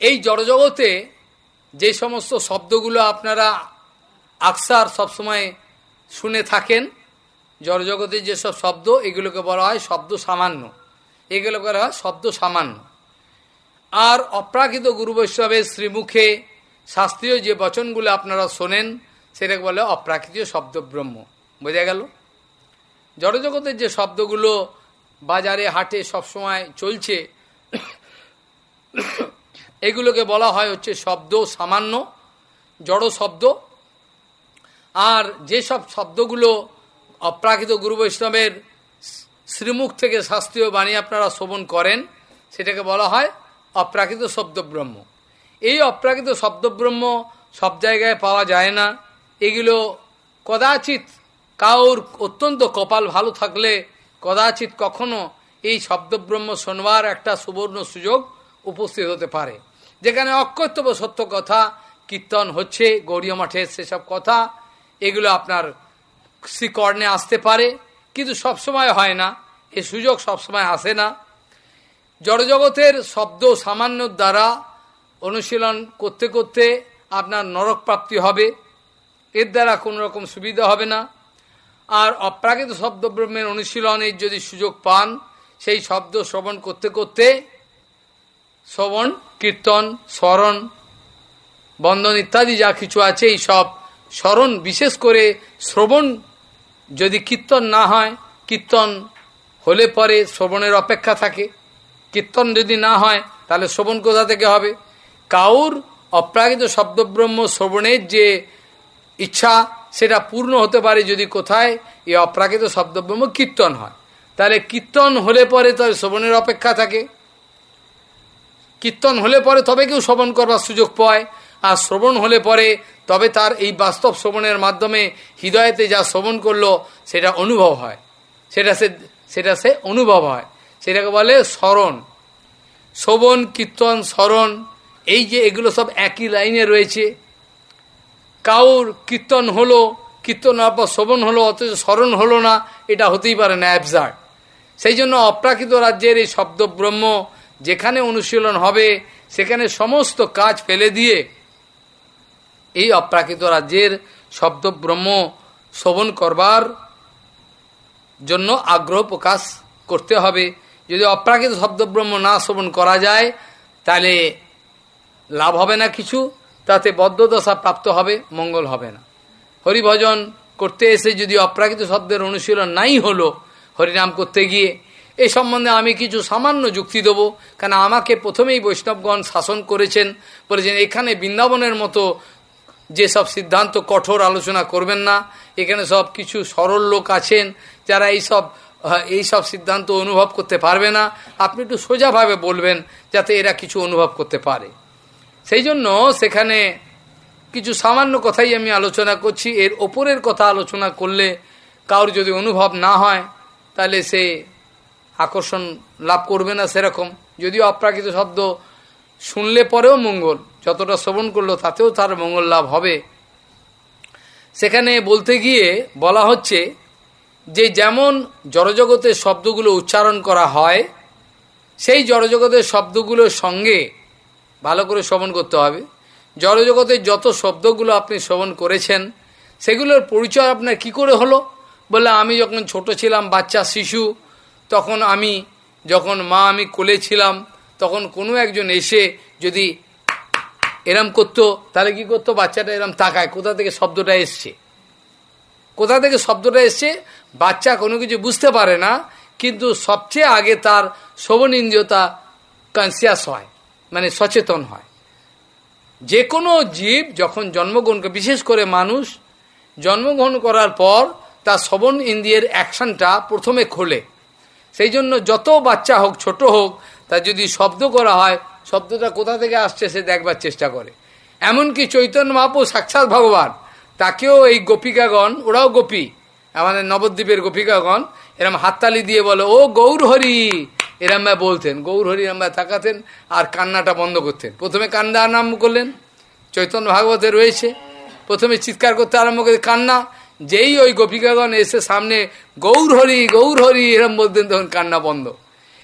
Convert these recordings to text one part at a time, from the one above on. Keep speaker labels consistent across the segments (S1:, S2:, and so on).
S1: এই জড়জগতে যে সমস্ত শব্দগুলো আপনারা আকসার সবসময় শুনে থাকেন জড়জগতের যেসব শব্দ, এগুলোকে বলা হয় শব্দ সামান্য। এগুলো বলা হয় শব্দ সামান্য। আর অপ্রাকৃত গুরু বৈষ্ণবের শ্রীমুখে শাস্ত্রীয় যে বচনগুলো আপনারা শোনেন, সেটাকে বলে অপ্রাকৃতীয় শব্দ ব্রহ্ম বোঝা গেল? জড়জগতের যে শব্দগুলো বাজারে, হাটে সবসময় চলছে এগুলোকে বলা হয় হচ্ছে শব্দ সামান্য, জড় শব্দ। আর যেসব শব্দগুলো অপ্রাকৃত গুরু বৈষ্ণবের শ্রীমুখ থেকে শাস্ত্রীয় বাণী আপনারা শ্রবণ করেন, সেটাকে বলা হয় অপ্রাকৃত শব্দব্রহ্ম। এই অপ্রাকৃত শব্দব্রহ্ম সব জায়গায় পাওয়া যায় না। এগুলো কদাচিৎ কাউর অত্যন্ত কপাল ভালো থাকলে কদাচিৎ কখনো এই শব্দব্রহ্ম শোনবার একটা সুবর্ণ সুযোগ উপস্থিত হতে পারে। যেখানে অকর্তব্য সত্য কথা, কীর্তন হচ্ছে, গৌরীয় মঠের সেসব কথা, এগুলো আপনার শ্রীকর্ণে আসতে পারে, কিন্তু সবসময় হয় না, এ সুযোগ সবসময় আসে না। জড়জগতের শব্দ সামান্য দ্বারা অনুশীলন করতে করতে আপনার নরক প্রাপ্তি হবে, এর দ্বারা কোনো রকম সুবিধা হবে না। আর অপ্রাকৃত শব্দব্রহ্মের অনুশীলনের যদি সুযোগ পান, সেই শব্দ শ্রবণ করতে করতে শ্রবণ, কীর্তন, স্মরণ, বন্ধন ইত্যাদি যা কিছু আছে সব স্মরণ বিশেষ করে শ্রবণ যদি কীর্তন না হয়, কীর্তন হলে পরে শ্রবণের অপেক্ষা থাকে। কীর্তন যদি না হয়, তাহলে শ্রবণ কোথা থেকে হবে? কাউর অপ্রাকৃত শব্দব্রহ্ম শ্রবণের যে ইচ্ছা, সেটা পূর্ণ হতে পারে যদি কোথায়, এই অপ্রাকৃত শব্দব্রহ্ম কীর্তন হয়। তাহলে কীর্তন হলে পরে তার শ্রবণের অপেক্ষা থাকে। কীর্তন হলে পরে তবে কেউ শ্রবণ করবার সুযোগ পায়, আর শ্রবণ হলে পরে তবে তার এই বাস্তব শ্রবণের মাধ্যমে হৃদয়তে যা শ্রবণ করল, সেটা অনুভব হয়। সেটা সে সেটা সে অনুভব হয়। সেটাকে বলে স্মরণ। শ্রবণ, কীর্তন, স্মরণ, এই যে এগুলো সব একই লাইনে রয়েছে। কাউর কীর্তন হলো, কীর্তন হওয়ার পর শ্রবণ হলো, অথচ স্মরণ হলো না, এটা হতেই পারে না অ্যাবজার্ড সেই জন্য অপ্রাকৃত রাজ্যের এই শব্দ ব্রহ্ম যেখানে অনুশীলন হবে, সেখানে সমস্ত কাজ ফেলে দিয়ে এই অপ্রাকৃত রাজ্যের শব্দ ব্রহ্ম শ্রবণ করবার জন্য আগ্রহ প্রকাশ করতে হবে। যদি অপ্রাকৃত শব্দব্রহ্ম না শ্রবণ করা যায়, তাহলে লাভ হবে না কিছু, তাতে বদ্ধদশা প্রাপ্ত হবে, মঙ্গল হবে না। হরিভজন করতে এসে যদি অপ্রাকৃত শব্দের অনুশীলন নাই হলো, হরিনাম করতে গিয়ে এই সম্বন্ধে আমি কিছু সামান্য যুক্তি দেবো। কেন আমাকে প্রথমেই বৈষ্ণবগণ শাসন করেছেন, বলেছেন, এখানে বৃন্দাবনের মতো যেসব সিদ্ধান্ত কঠোর আলোচনা করবেন না, এখানে সব কিছু সরল লোক আছেন, যারা এইসব এই সব সিদ্ধান্ত অনুভব করতে পারবে না। আপনি একটু সোজাভাবে বলবেন, যাতে এরা কিছু অনুভব করতে পারে। সেই জন্য সেখানে কিছু সামান্য কথাই আমি আলোচনা করছি। এর ওপরের কথা আলোচনা করলে কারোর যদি অনুভব না হয়, তাহলে সে আকর্ষণ লাভ করবে না সেরকম। যদিও অপ্রাকৃত শব্দ শুনলে পরেও মঙ্গল, যতটা শ্রবণ করল তাতেও তার মঙ্গল লাভ হবে। সেখানে বলতে গিয়ে বলা হচ্ছে যে যেমন জড়জগতের শব্দগুলো উচ্চারণ করা হয়, সেই জড়জগতের শব্দগুলোর সঙ্গে ভালো করে শ্রবণ করতে হবে। জড়জগতের যত শব্দগুলো আপনি শ্রবণ করেছেন, সেগুলোর পরিচয় আপনার কি করে হলো? বলে আমি যখন ছোট ছিলাম, বাচ্চা, শিশু তখন আমি, যখন মা আমি কোলে ছিলাম, তখন কোনো একজন এসে যদি এরম করতো, তাহলে কি করতো? বাচ্চাটা এরম তাকায়, কোথা থেকে শব্দটা এসছে? কোথা থেকে শব্দটা এসছে? বাচ্চা কোনো কিছু বুঝতে পারে না, কিন্তু সবচেয়ে আগে তার শ্রবণ ইন্দ্রিয়তা কনসিয়াস হয় মানে সচেতন হয়। যে কোনো জীব যখন জন্মগ্রহণ করে বিশেষ করে মানুষ, জন্মগ্রহণ করার পর তার শ্রবণ ইন্দ্রিয়ের অ্যাকশনটা প্রথমে খোলে। সেই জন্য যত বাচ্চা হোক, ছোট হোক, তার যদি শব্দ করা হয়, শব্দটা কোথা থেকে আসছে সে দেখবার চেষ্টা করে। এমনকি চৈতন্য মহাপু সাক্ষাৎ ভগবান, তাকেও এই গোপিকাগণ, ওরাও গোপী, আমাদের নবদ্বীপের গোপিকাগণ, এরম হাততালি দিয়ে বলে, ও গৌর হরি এরম বলতেন। গৌর হরি এরম তাকাতেন আর কান্নাটা বন্ধ করতেন। প্রথমে কান্না আরম্ভ করলেন, চৈতন্য ভাগবতে রয়েছে। প্রথমে চিৎকার করতে আরম্ভ করে কান্না যেই ওই গোপিকাগণ এসে সামনে, গৌর হরি গৌর হরি, এরম বলতেন তখন কান্না বন্ধ।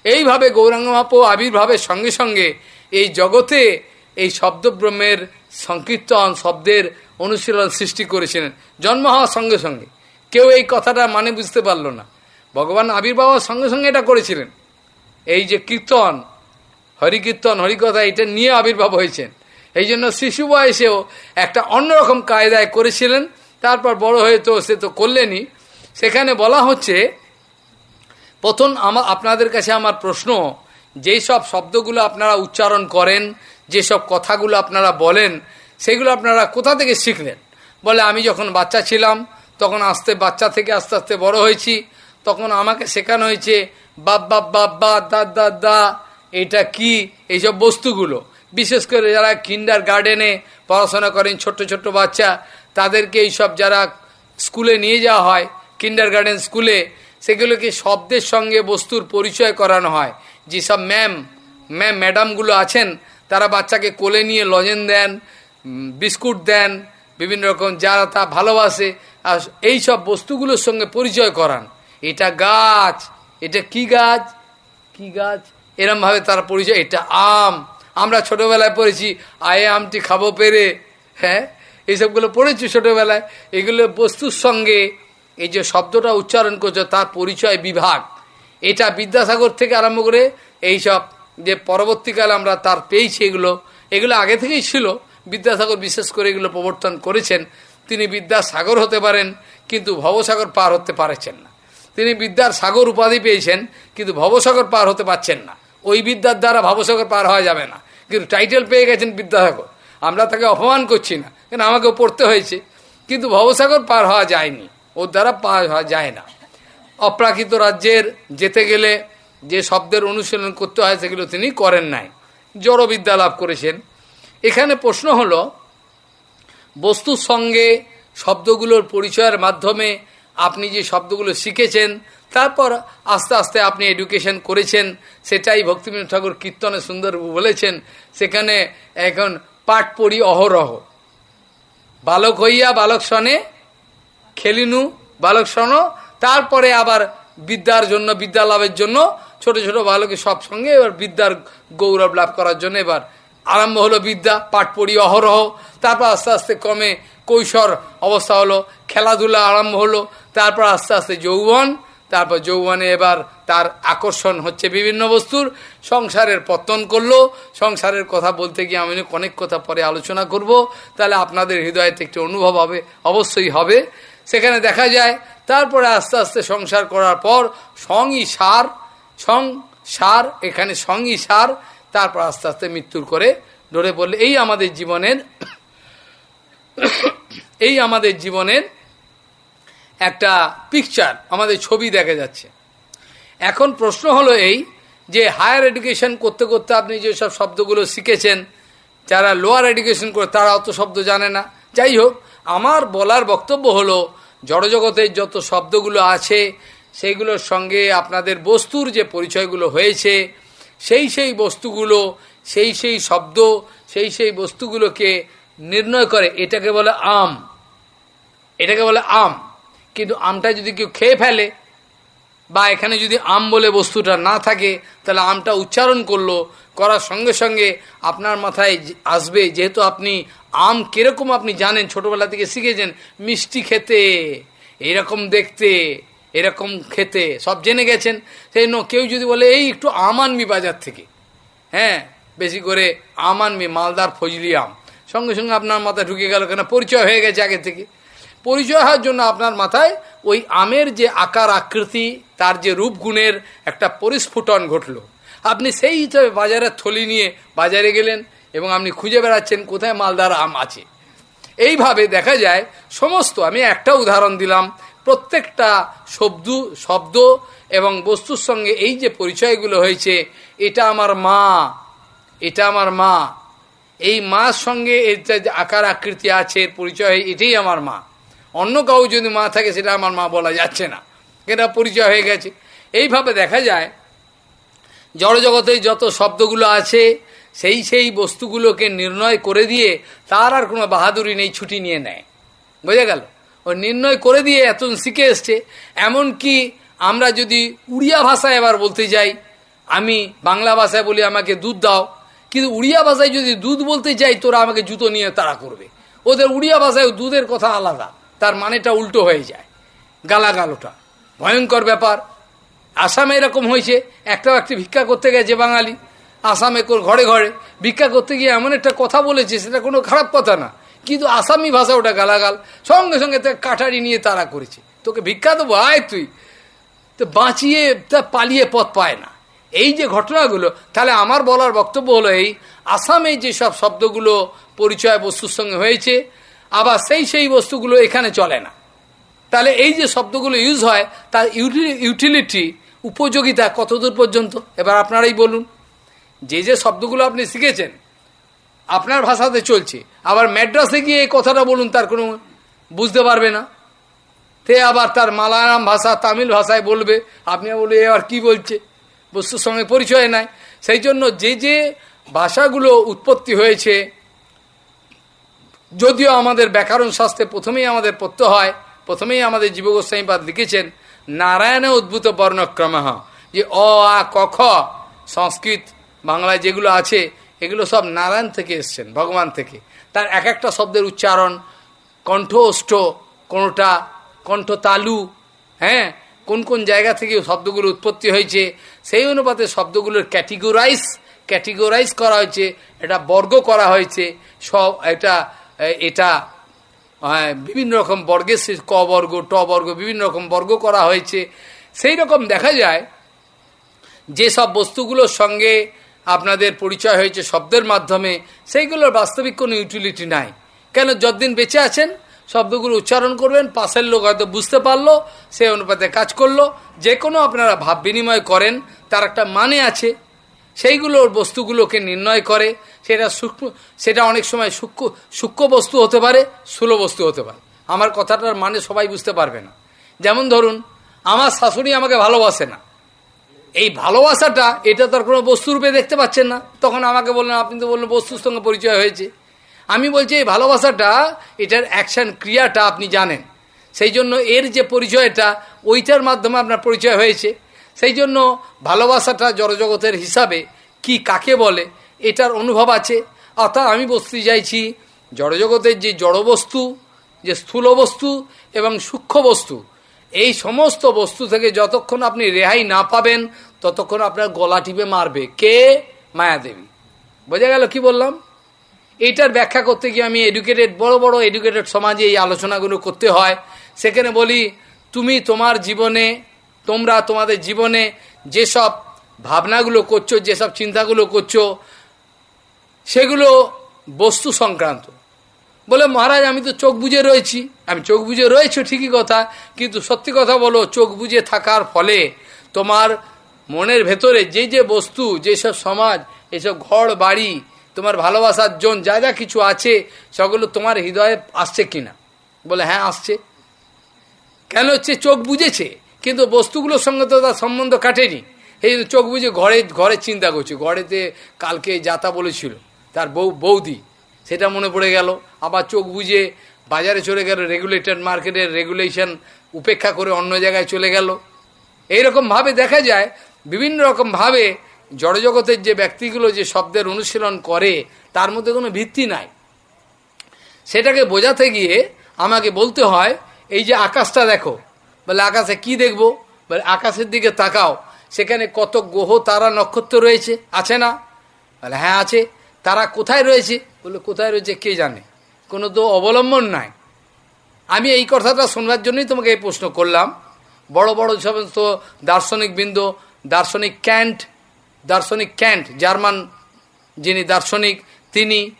S1: এইভাবে গৌরাঙ্গ মাপ আবির্ভাবের সঙ্গে সঙ্গে এই জগতে এই শব্দব্রহ্মের সংকীর্তন, শব্দের অনুশীলন সৃষ্টি করেছিলেন, জন্ম হওয়ার সঙ্গে সঙ্গে। কেউ এই কথাটা মানে বুঝতে পারল না। ভগবান আবির্ভাবের সঙ্গে সঙ্গে এটা করেছিলেন। এই যে কীর্তন, হরিকীর্তন, হরিকথা, এটা নিয়ে আবির্ভাব হয়েছেন। এই জন্য শিশু বয়সেও একটা অন্যরকম কায়দায় করেছিলেন তারপর বড় হয়ে তো, সে তো করলেনই। সেখানে বলা হচ্ছে, প্রথম আমার আপনাদের কাছে আমার প্রশ্ন, যেই সব শব্দগুলো আপনারা উচ্চারণ করেন যেসব কথাগুলো আপনারা বলেন, সেগুলো আপনারা কোথা থেকে শিখলেন? বলে, আমি যখন বাচ্চা ছিলাম, তখন আস্তে, বাচ্চা থেকে আস্তে আস্তে বড় হয়েছি। তখন আমাকে শেখানো হয়েছে, বাপ বাপ বাপ, বা, দা দা দা, এটা কি, এইসব বস্তুগুলো। বিশেষ করে যারা কিন্ডার গার্ডেনে পড়াশোনা করেন, ছোট্ট ছোট্ট বাচ্চা তাদেরকে এইসব যারা স্কুলে নিয়ে যাওয়া হয় কিন্ডার গার্ডেন স্কুলে সেগুলোকে শব্দের সঙ্গে বস্তুর পরিচয় করানো হয়। যেসব ম্যাম ম্যাম ম্যাডামগুলো আছেন, তারা বাচ্চাকে কোলে নিয়ে লজেন দেন বিস্কুট দেন, বিভিন্ন রকম যারা তা ভালোবাসে, আর এই সব বস্তুগুলোর সঙ্গে পরিচয় করান। এটা গাছ, এটা কি গাছ? কি গাছ? এরমভাবে তারা পরিচয়, এটা আম। আমরা ছোটবেলায় পড়েছি, আয়ে আমটি খাব পেরে হ্যাঁ? এইসবগুলো পড়েছি ছোটবেলায়। এগুলো বস্তুর সঙ্গে এই যে শব্দটা উচ্চারণ করছে, তার পরিচয় বিভাগ। এটা বিদ্যাসাগর থেকে আরম্ভ করে এই সব যে পরবর্তীকালে আমরা তার পেয়েছি এগুলো এগুলো আগে থেকেই ছিল। বিদ্যাসাগর বিশেষ করে এগুলো প্রবর্তন করেছেন। তিনি বিদ্যাসাগর হতে পারেন, কিন্তু ভবসাগর পার হতে পারেছেন না। তিনি বিদ্যার সাগর উপাধি পেয়েছেন, কিন্তু ভবসাগর পার হতে পারছেন না। ওই বিদ্যার দ্বারা ভবসাগর পার হওয়া যাবে না। কিন্তু টাইটেল পেয়ে গেছেন বিদ্যাসাগর। আমরা তাকে অপমান করছি না। কেন আমাকেও পড়তে হয়েছে? কিন্তু ভবসাগর পার হওয়া যায়নি। ওর দ্বারা পার হওয়া যায় না। অপ্রাকৃত রাজ্যের যেতে গেলে যে শব্দের অনুশীলন করতে হয় সেগুলো তিনি করেন নাই। জড়বিদ্যা লাভ করেছেন। এখানে প্রশ্ন হল, বস্তুর সঙ্গে শব্দগুলোর পরিচয়ের মাধ্যমে আপনি যে শব্দগুলো শিখেছেন, তারপর আস্তে আস্তে আপনি এডুকেশন করেছেন, সেটাই ভক্তিবিনোদ ঠাকুর কীর্তনে সুন্দর বলেছেন। সেখানে এখন পাঠ পড়ি অহরহ। বালক হইয়া বালক সনে খেলিনু, বালক সন তারপরে আবার বিদ্যার জন্য, বিদ্যা লাভের জন্য ছোট ছোট বালকের সব সঙ্গে এবার বিদ্যার গৌরব লাভ করার জন্য এবার আরম্ভ হলো বিদ্যা, পাঠ পড়ি অহরহ, তারপর আস্তে আস্তে কমে কৈশোর অবস্থা হলো, খেলাধুলা আরম্ভ হলো, তারপর আস্তে আস্তে যৌবন তারপর যৌবনে এবার তার আকর্ষণ হচ্ছে বিভিন্ন বস্তুর। সংসারের পতন করল। সংসারের কথা বলতে গিয়ে আমি অনেক কথা পরে আলোচনা করব। তাহলে আপনাদের হৃদয়তে একটি অনুভব হবে, অবশ্যই হবে। সেখানে দেখা যায়, তারপরে আস্তে আস্তে সংসার করার পর সঙ্গই সার সংসার, এখানে সঙ্গই সার তারপর আস্তে আস্তে মৃত্যুর করে ধরে পড়লে। এই আমাদের জীবনের, এই আমাদের জীবনের একটা পিকচার আমাদের ছবি দেখা যাচ্ছে। এখন প্রশ্ন হলো এই যে হায়ার এডুকেশন করতে করতে আপনি যেসব শব্দগুলো শিখেছেন, যারা লোয়ার এডুকেশন করে তারা অত শব্দ জানে না। যাই হোক, আমার বলার বক্তব্য হলো জড়জগতের যত শব্দগুলো আছে, সেইগুলোর সঙ্গে আপনাদের বস্তুর যে পরিচয়গুলো হয়েছে, সেই সেই বস্তুগুলো, সেই সেই শব্দ, সেই সেই বস্তুগুলোকে নির্ণয় করে, এটাকে বলে আম। এটাকে বলে আম। কিন্তু আমটা যদি কেউ খেয়ে ফেলে, বা এখানে যদি আম বলে বস্তুটা না থাকে, তাহলে আমটা উচ্চারণ করল, করার সঙ্গে সঙ্গে আপনার মাথায় আসবে, যেহেতু আপনি আম কীরকম আপনি জানেন, ছোটবেলা থেকে শিখেছেন, মিষ্টি খেতে, এরকম দেখতে, এরকম খেতে, সব জেনে গেছেন? সেই কেউ যদি বলে, এই একটু আম আনবি বাজার থেকে। হ্যাঁ বেশি করে আম আনবি, মালদার ফজলি আম। সঙ্গে সঙ্গে আপনার মাথায় ঢুকে গেল কেন? পরিচয় হয়ে গেছে আগে থেকে। পরিচয় হওয়ার জন্য আপনার মাথায় ওই আমের যে আকার আকৃতি, তার যে রূপগুণের একটা পরিস্ফুটন ঘটল। আপনি সেই হিসাবে বাজারের থলি নিয়ে বাজারে গেলেন এবং আপনি খুঁজে বেড়াচ্ছেন কোথায় মালদার আম আছে। এইভাবে দেখা যায়, সমস্ত, আমি একটা উদাহরণ দিলাম, প্রত্যেকটা শব্দ শব্দ এবং বস্তুর সঙ্গে এই যে পরিচয়গুলো হয়েছে, এটা আমার মা, এটা আমার মা, এই মার সঙ্গে এর যে আকার আকৃতি আছে পরিচয়, এটাই আমার মা। অন্য কাউ যদি মা থাকে, সেটা আমার মা বলা যাচ্ছে না। এটা পরিচয় হয়ে গেছে। এইভাবে দেখা যায়, জড়জগতে যত শব্দগুলো আছে, সেই সেই বস্তুগুলোকে নির্ণয় করে দিয়ে তার আর কোনো বাহাদুরি নেই, ছুটি নিয়ে নেয়। বোঝা গেল? ও নির্ণয় করে দিয়ে এত শিখে এসছে, এমনকি আমরা যদি উড়িয়া ভাষায় এবার বলতে যাই, আমি বাংলা ভাষায় বলি, আমাকে দুধ দাও, কিন্তু উড়িয়া ভাষায় যদি দুধ বলতে যাই, তোরা আমাকে জুতো নিয়ে তারা করবে। ওদের উড়িয়া ভাষায় দুধের কথা আলাদা। তার মানেটা উল্টো হয়ে যায়, গালাগালোটা। ভয়ঙ্কর ব্যাপার। আসামে এরকম হয়েছে একটা একটি ভিক্ষা করতে গেছে বাঙালি। আসামে কোর ঘরে ঘরে ভিক্ষা করতে গিয়ে এমন একটা কথা বলেছে, সেটা কোনো খারাপ কথা না। কিন্তু আসামি ভাষা ওটা গালাগাল, সঙ্গে সঙ্গে তাকে কাটারি নিয়ে তারা করেছে। তোকে ভিক্ষা দেবো, আয় তুই। তো বাঁচিয়ে, তা পালিয়ে পথ পায় না। এই যে ঘটনাগুলো, তাহলে আমার বলার বক্তব্য হলো এই, আসামে যেসব শব্দগুলো পরিচয় বস্তুর সঙ্গে হয়েছে আবার সেই সেই বস্তুগুলো এখানে চলে না। তাহলে এই যে শব্দগুলো ইউজ হয়, তার ইউটিলিটি উপযোগিতা কতদূর পর্যন্ত? এবার আপনারাই বলুন। যে যে শব্দগুলো আপনি শিখেছেন, আপনার ভাষাতে চলছে, আবার ম্যাড্রাসে গিয়ে এই কথাটা বলুন, তার কোনো বুঝতে পারবে না। তে আবার তার মালায়ালাম ভাষা, তামিল ভাষায় বলবে, আপনি বলবে এবার কি বলছে? বস্তুর সঙ্গে পরিচয় নাই। সেই জন্য যে যে ভাষাগুলো উৎপত্তি হয়েছে যদিও আমাদের ব্যাকরণ শাস্ত্রে প্রথমেই আমাদের পড়তে হয়, প্রথমেই আমাদের জীবগোস্বামীপাদ লিখেছেন, নারায়ণে উদ্ভূত বর্ণক্রম যে অ, আ, ক, খ, সংস্কৃত, বাংলায় যেগুলো আছে, এগুলো সব নারায়ণ থেকে এসছেন, ভগবান থেকে। তার এক একটা শব্দের উচ্চারণ কণ্ঠ অষ্ট কোনোটা কণ্ঠ তালু হ্যাঁ কোন কোন জায়গা থেকে শব্দগুলো উৎপত্তি হয়েছে, সেই অনুপাতে শব্দগুলোর ক্যাটিগোরাইজ ক্যাটিগোরাইজ করা হয়েছে, এটা বর্গ করা হয়েছে, সব, এটা এটা বিভিন্ন রকম বর্গের ক বর্গ, ট বর্গ, বিভিন্ন রকম বর্গ করা হয়েছে। সেই রকম দেখা যায় যে সব বস্তুগুলোর সঙ্গে আপনাদের পরিচয় হয়েছে শব্দের মাধ্যমে, সেইগুলোর বাস্তবিক কোনো ইউটিলিটি নাই। কেন যতদিন বেঁচে আছেন, শব্দগুলো উচ্চারণ করবেন, পাশের লোক হয়তো বুঝতে পারল, সেই অনুপাতে কাজ করল, যে কোনো আপনারা ভাব বিনিময় করেন, তার একটা মানে আছে। সেইগুলোর বস্তুগুলোকে নির্ণয় করে, সেটা সূক্ষ্ম, সেটা অনেক সময় সূক্ষ্ম সূক্ষ্ম বস্তু হতে পারে, স্থূল বস্তু হতে পারে। আমার কথাটার মানে সবাই বুঝতে পারবে না। যেমন ধরুন, আমার শাশুড়ি আমাকে ভালোবাসে না। এই ভালোবাসাটা, এটা তার কোনো বস্তুরূপে দেখতে পাচ্ছেন না। তখন আমাকে বললেন, আপনি তো বললেন বস্তুর সঙ্গে পরিচয় হয়েছে। আমি বলছি, এই ভালোবাসাটা, এটার অ্যাকশন ক্রিয়াটা আপনি জানেন। সেই জন্য এর যে পরিচয়টা, ওইটার মাধ্যমে আপনার পরিচয় হয়েছে। সেই জন্য ভালোবাসাটা জড়জগতের হিসাবে কি কাকে বলে, এটার অনুভব আছে। অর্থাৎ আমি বসতে চাইছি জড়জগতের যে জড়বস্তু যে স্থূল বস্তু এবং সূক্ষ্ম বস্তু, এই সমস্ত বস্তু থেকে যতক্ষণ আপনি রেহাই না পাবেন, ততক্ষণ আপনার গলা টিপে মারবে। কে? মায়াদেবী। বোঝা গেল কি বললাম? এইটার ব্যাখ্যা করতে গিয়ে আমি এডুকেটেড বড় বড় এডুকেটেড সমাজে এই আলোচনাগুলো করতে হয়। সেখানে বলি, তুমি তোমার জীবনে তোমরা তোমাদের জীবনে যেসব ভাবনাগুলো করছ, যেসব চিন্তাগুলো করছ, সেগুলো বস্তু সংক্রান্ত। বলে, মহারাজ, আমি তো চোখ বুঝে রয়েছি। আমি চোখ বুঝে রয়েছে, ঠিকই কথা, কিন্তু সত্যি কথা বলো, চোখ বুঝে থাকার ফলে তোমার মনের ভেতরে যে যে বস্তু, যেসব সমাজ, এসব ঘর, বাড়ি, তোমার ভালোবাসার জন, যা যা কিছু আছে, সেগুলো তোমার হৃদয়ে আসছে কিনা? বলে হ্যাঁ আসছে। কেন হচ্ছে? চোখ বুঝেছে কিন্তু বস্তুগুলোর সঙ্গে তো তার সম্বন্ধ কাটেনি। এই চোখ বুঝে ঘরে ঘরে চিন্তা করছে। ঘরেতে কালকে যাতা বলেছিল, তার বউ, বৌদি, সেটা মনে পড়ে গেল। আবার চোখ বুঝে বাজারে চলে গেল রেগুলেটেড মার্কেটের রেগুলেশন উপেক্ষা করে অন্য জায়গায় চলে গেল। এইরকমভাবে দেখা যায়, বিভিন্ন রকমভাবে জড়জগতের যে ব্যক্তিগুলো যে শব্দের অনুশীলন করে, তার মধ্যে কোনো ভিত্তি নাই। সেটাকে বোঝাতে গিয়ে আমাকে বলতে হয়, এই যে আকাশটা দেখো বলে আকাশে কি দেখব? বলে আকাশের দিকে তাকাও। সেখানে কত গ্রহ, তারা, নক্ষত্র রয়েছে, আছে না? বলে হ্যাঁ আছে। তারা কোথায় রয়েছে? বলে কোথায় রয়েছে কে জানে? কোনো তো অবলম্বন নাই। আমি এই কথাটা শোনবার জন্যই তোমাকে এই প্রশ্ন করলাম। বড় বড় সমস্ত দার্শনিক বিন্দু, দার্শনিক ক্যান্ট দার্শনিক ক্যান্ট, জার্মান যিনি দার্শনিক, তিনি,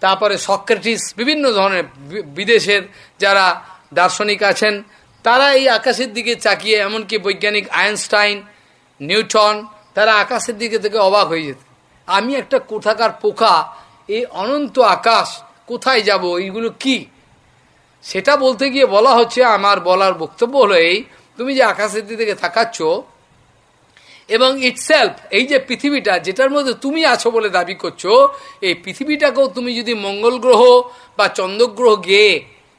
S1: তারপরে সক্রেটিস, বিভিন্ন ধরনের বিদেশের যারা দার্শনিক আছেন তারা এই আকাশের দিকে চাকিয়ে, এমনকি বৈজ্ঞানিক আইনস্টাইন, নিউটন, তারা আকাশের দিকে থেকে অবাক হয়ে যেত। আমি একটা কোথাকার পোকা, এই অনন্ত আকাশ, কোথায় যাব, এইগুলো কি? সেটা বলতে গিয়ে বলা হচ্ছে, আমার বলার বক্তব্য হলো এই, তুমি যে আকাশের দিকে থাকাচ্ছ এবং ইটসেলফ এই যে পৃথিবীটা, যেটার মধ্যে তুমি আছো বলে দাবি করছ, এই পৃথিবীটাকেও তুমি যদি মঙ্গল গ্রহ বা চন্দ্রগ্রহ গিয়ে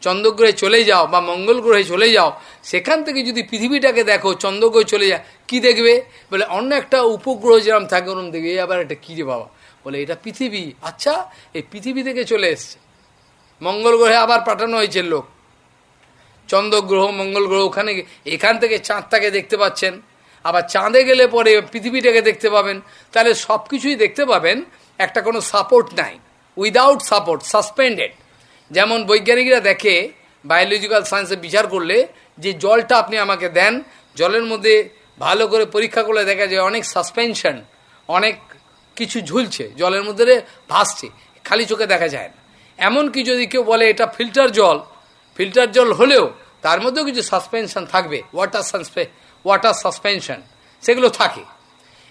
S1: চন্দ্রগ্রহে চলে যাও বা মঙ্গল গ্রহে চলে যাও, সেখান থেকে যদি পৃথিবীটাকে দেখো, চন্দ্রগ্রহে চলে যায়, কি দেখবে? বলে, অন্য একটা উপগ্রহ যেরকম থাকে ওরকম দেখবে আবার এটা কী রে বাবা? বলে, এটা পৃথিবী। আচ্ছা এই পৃথিবী থেকে চলে এসছে। মঙ্গল গ্রহে আবার পাঠানো হয়েছে লোক। চন্দ্রগ্রহ, মঙ্গল গ্রহ, ওখানে এখান থেকে চাঁদটাকে দেখতে পাচ্ছেন। আবার চাঁদে গেলে পরে পৃথিবীটাকে দেখতে পাবেন। তাহলে সব কিছুই দেখতে পাবেন, একটা কোনো সাপোর্ট নাই। উইদাউট সাপোর্ট সাসপেন্ডেড যেমন বৈজ্ঞানিকরা দেখে বায়োলজিক্যাল সায়েন্সে বিচার করলে যে জলটা আপনি আমাকে দেন, জলের মধ্যে ভালো করে পরীক্ষা করলে দেখা যায় অনেক সাসপেনশন অনেক কিছু ঝুলছে, জলের মধ্যে ভাসছে, খালি চোখে দেখা যায় না। এমনকি যদি কেউ বলে এটা ফিল্টার জল ফিল্টার জল হলেও তার মধ্যেও কিছু সাসপেনশন থাকবে ওয়াটার সাসপে ওয়াটার সাসপেনশন সেগুলো থাকে।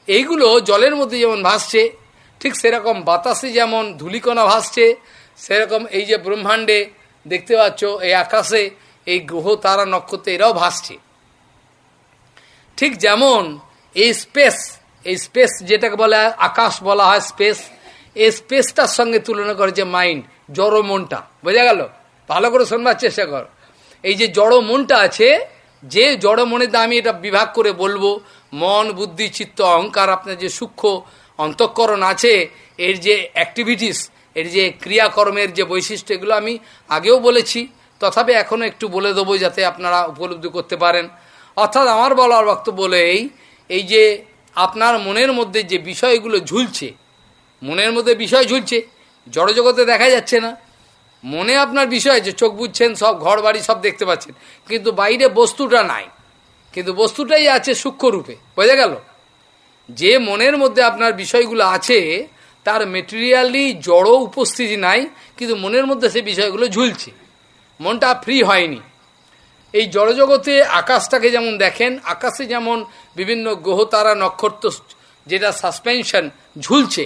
S1: এইগুলো জলের মধ্যে যেমন ভাসছে, ঠিক সেরকম বাতাসে যেমন ধুলিকণা ভাসছে সেরকম এই যে ব্রহ্মাণ্ডে দেখতে পাচ্ছ, এই আকাশে, এই গ্রহ, তারা, নক্ষত্র, এরাও ভাসছে। ঠিক যেমন এই স্পেস এই স্পেস যেটাকে বলা আকাশ বলা হয়, স্পেস, এই স্পেসটার সঙ্গে তুলনা করে যে মাইন্ড, জড় মনটা। বোঝা গেল? ভালো করে শোনবার চেষ্টা কর। এই যে জড় মনটা আছে, যে জড় মনের আমি এটা বিভাগ করে বলব, মন, বুদ্ধি, চিত্ত, অহংকার, আপনার যে সূক্ষ্ম অন্তঃকরণ আছে, এর যে অ্যাক্টিভিটিস এর যে ক্রিয়াকর্মের যে বৈশিষ্ট্য, এগুলো আমি আগেও বলেছি, তথাপি এখনও একটু বলে দেবো যাতে আপনারা উপলব্ধি করতে পারেন। অর্থাৎ আমার বলার বক্তব্য এই এই যে আপনার মনের মধ্যে যে বিষয়গুলো ঝুলছে, মনের মধ্যে বিষয় ঝুলছে, জড়জগতে দেখা যাচ্ছে না। মনে আপনার বিষয় যে চোখ বুঝছেন, সব ঘর বাড়ি সব দেখতে পাচ্ছেন, কিন্তু বাইরে বস্তুটা নাই। কিন্তু বস্তুটাই আছে সূক্ষ্মরূপে, বোঝা গেল? যে মনের মধ্যে আপনার বিষয়গুলো আছে তার মেটেরিয়ালি জড় উপস্থিতি নাই, কিন্তু মনের মধ্যে সে বিষয়গুলো ঝুলছে। মনটা ফ্রি হয়নি। এই জড়জগতে আকাশটাকে যেমন দেখেন, আকাশে যেমন বিভিন্ন গ্রহ, তারা, নক্ষত্র, যেটা সাসপেনশন ঝুলছে,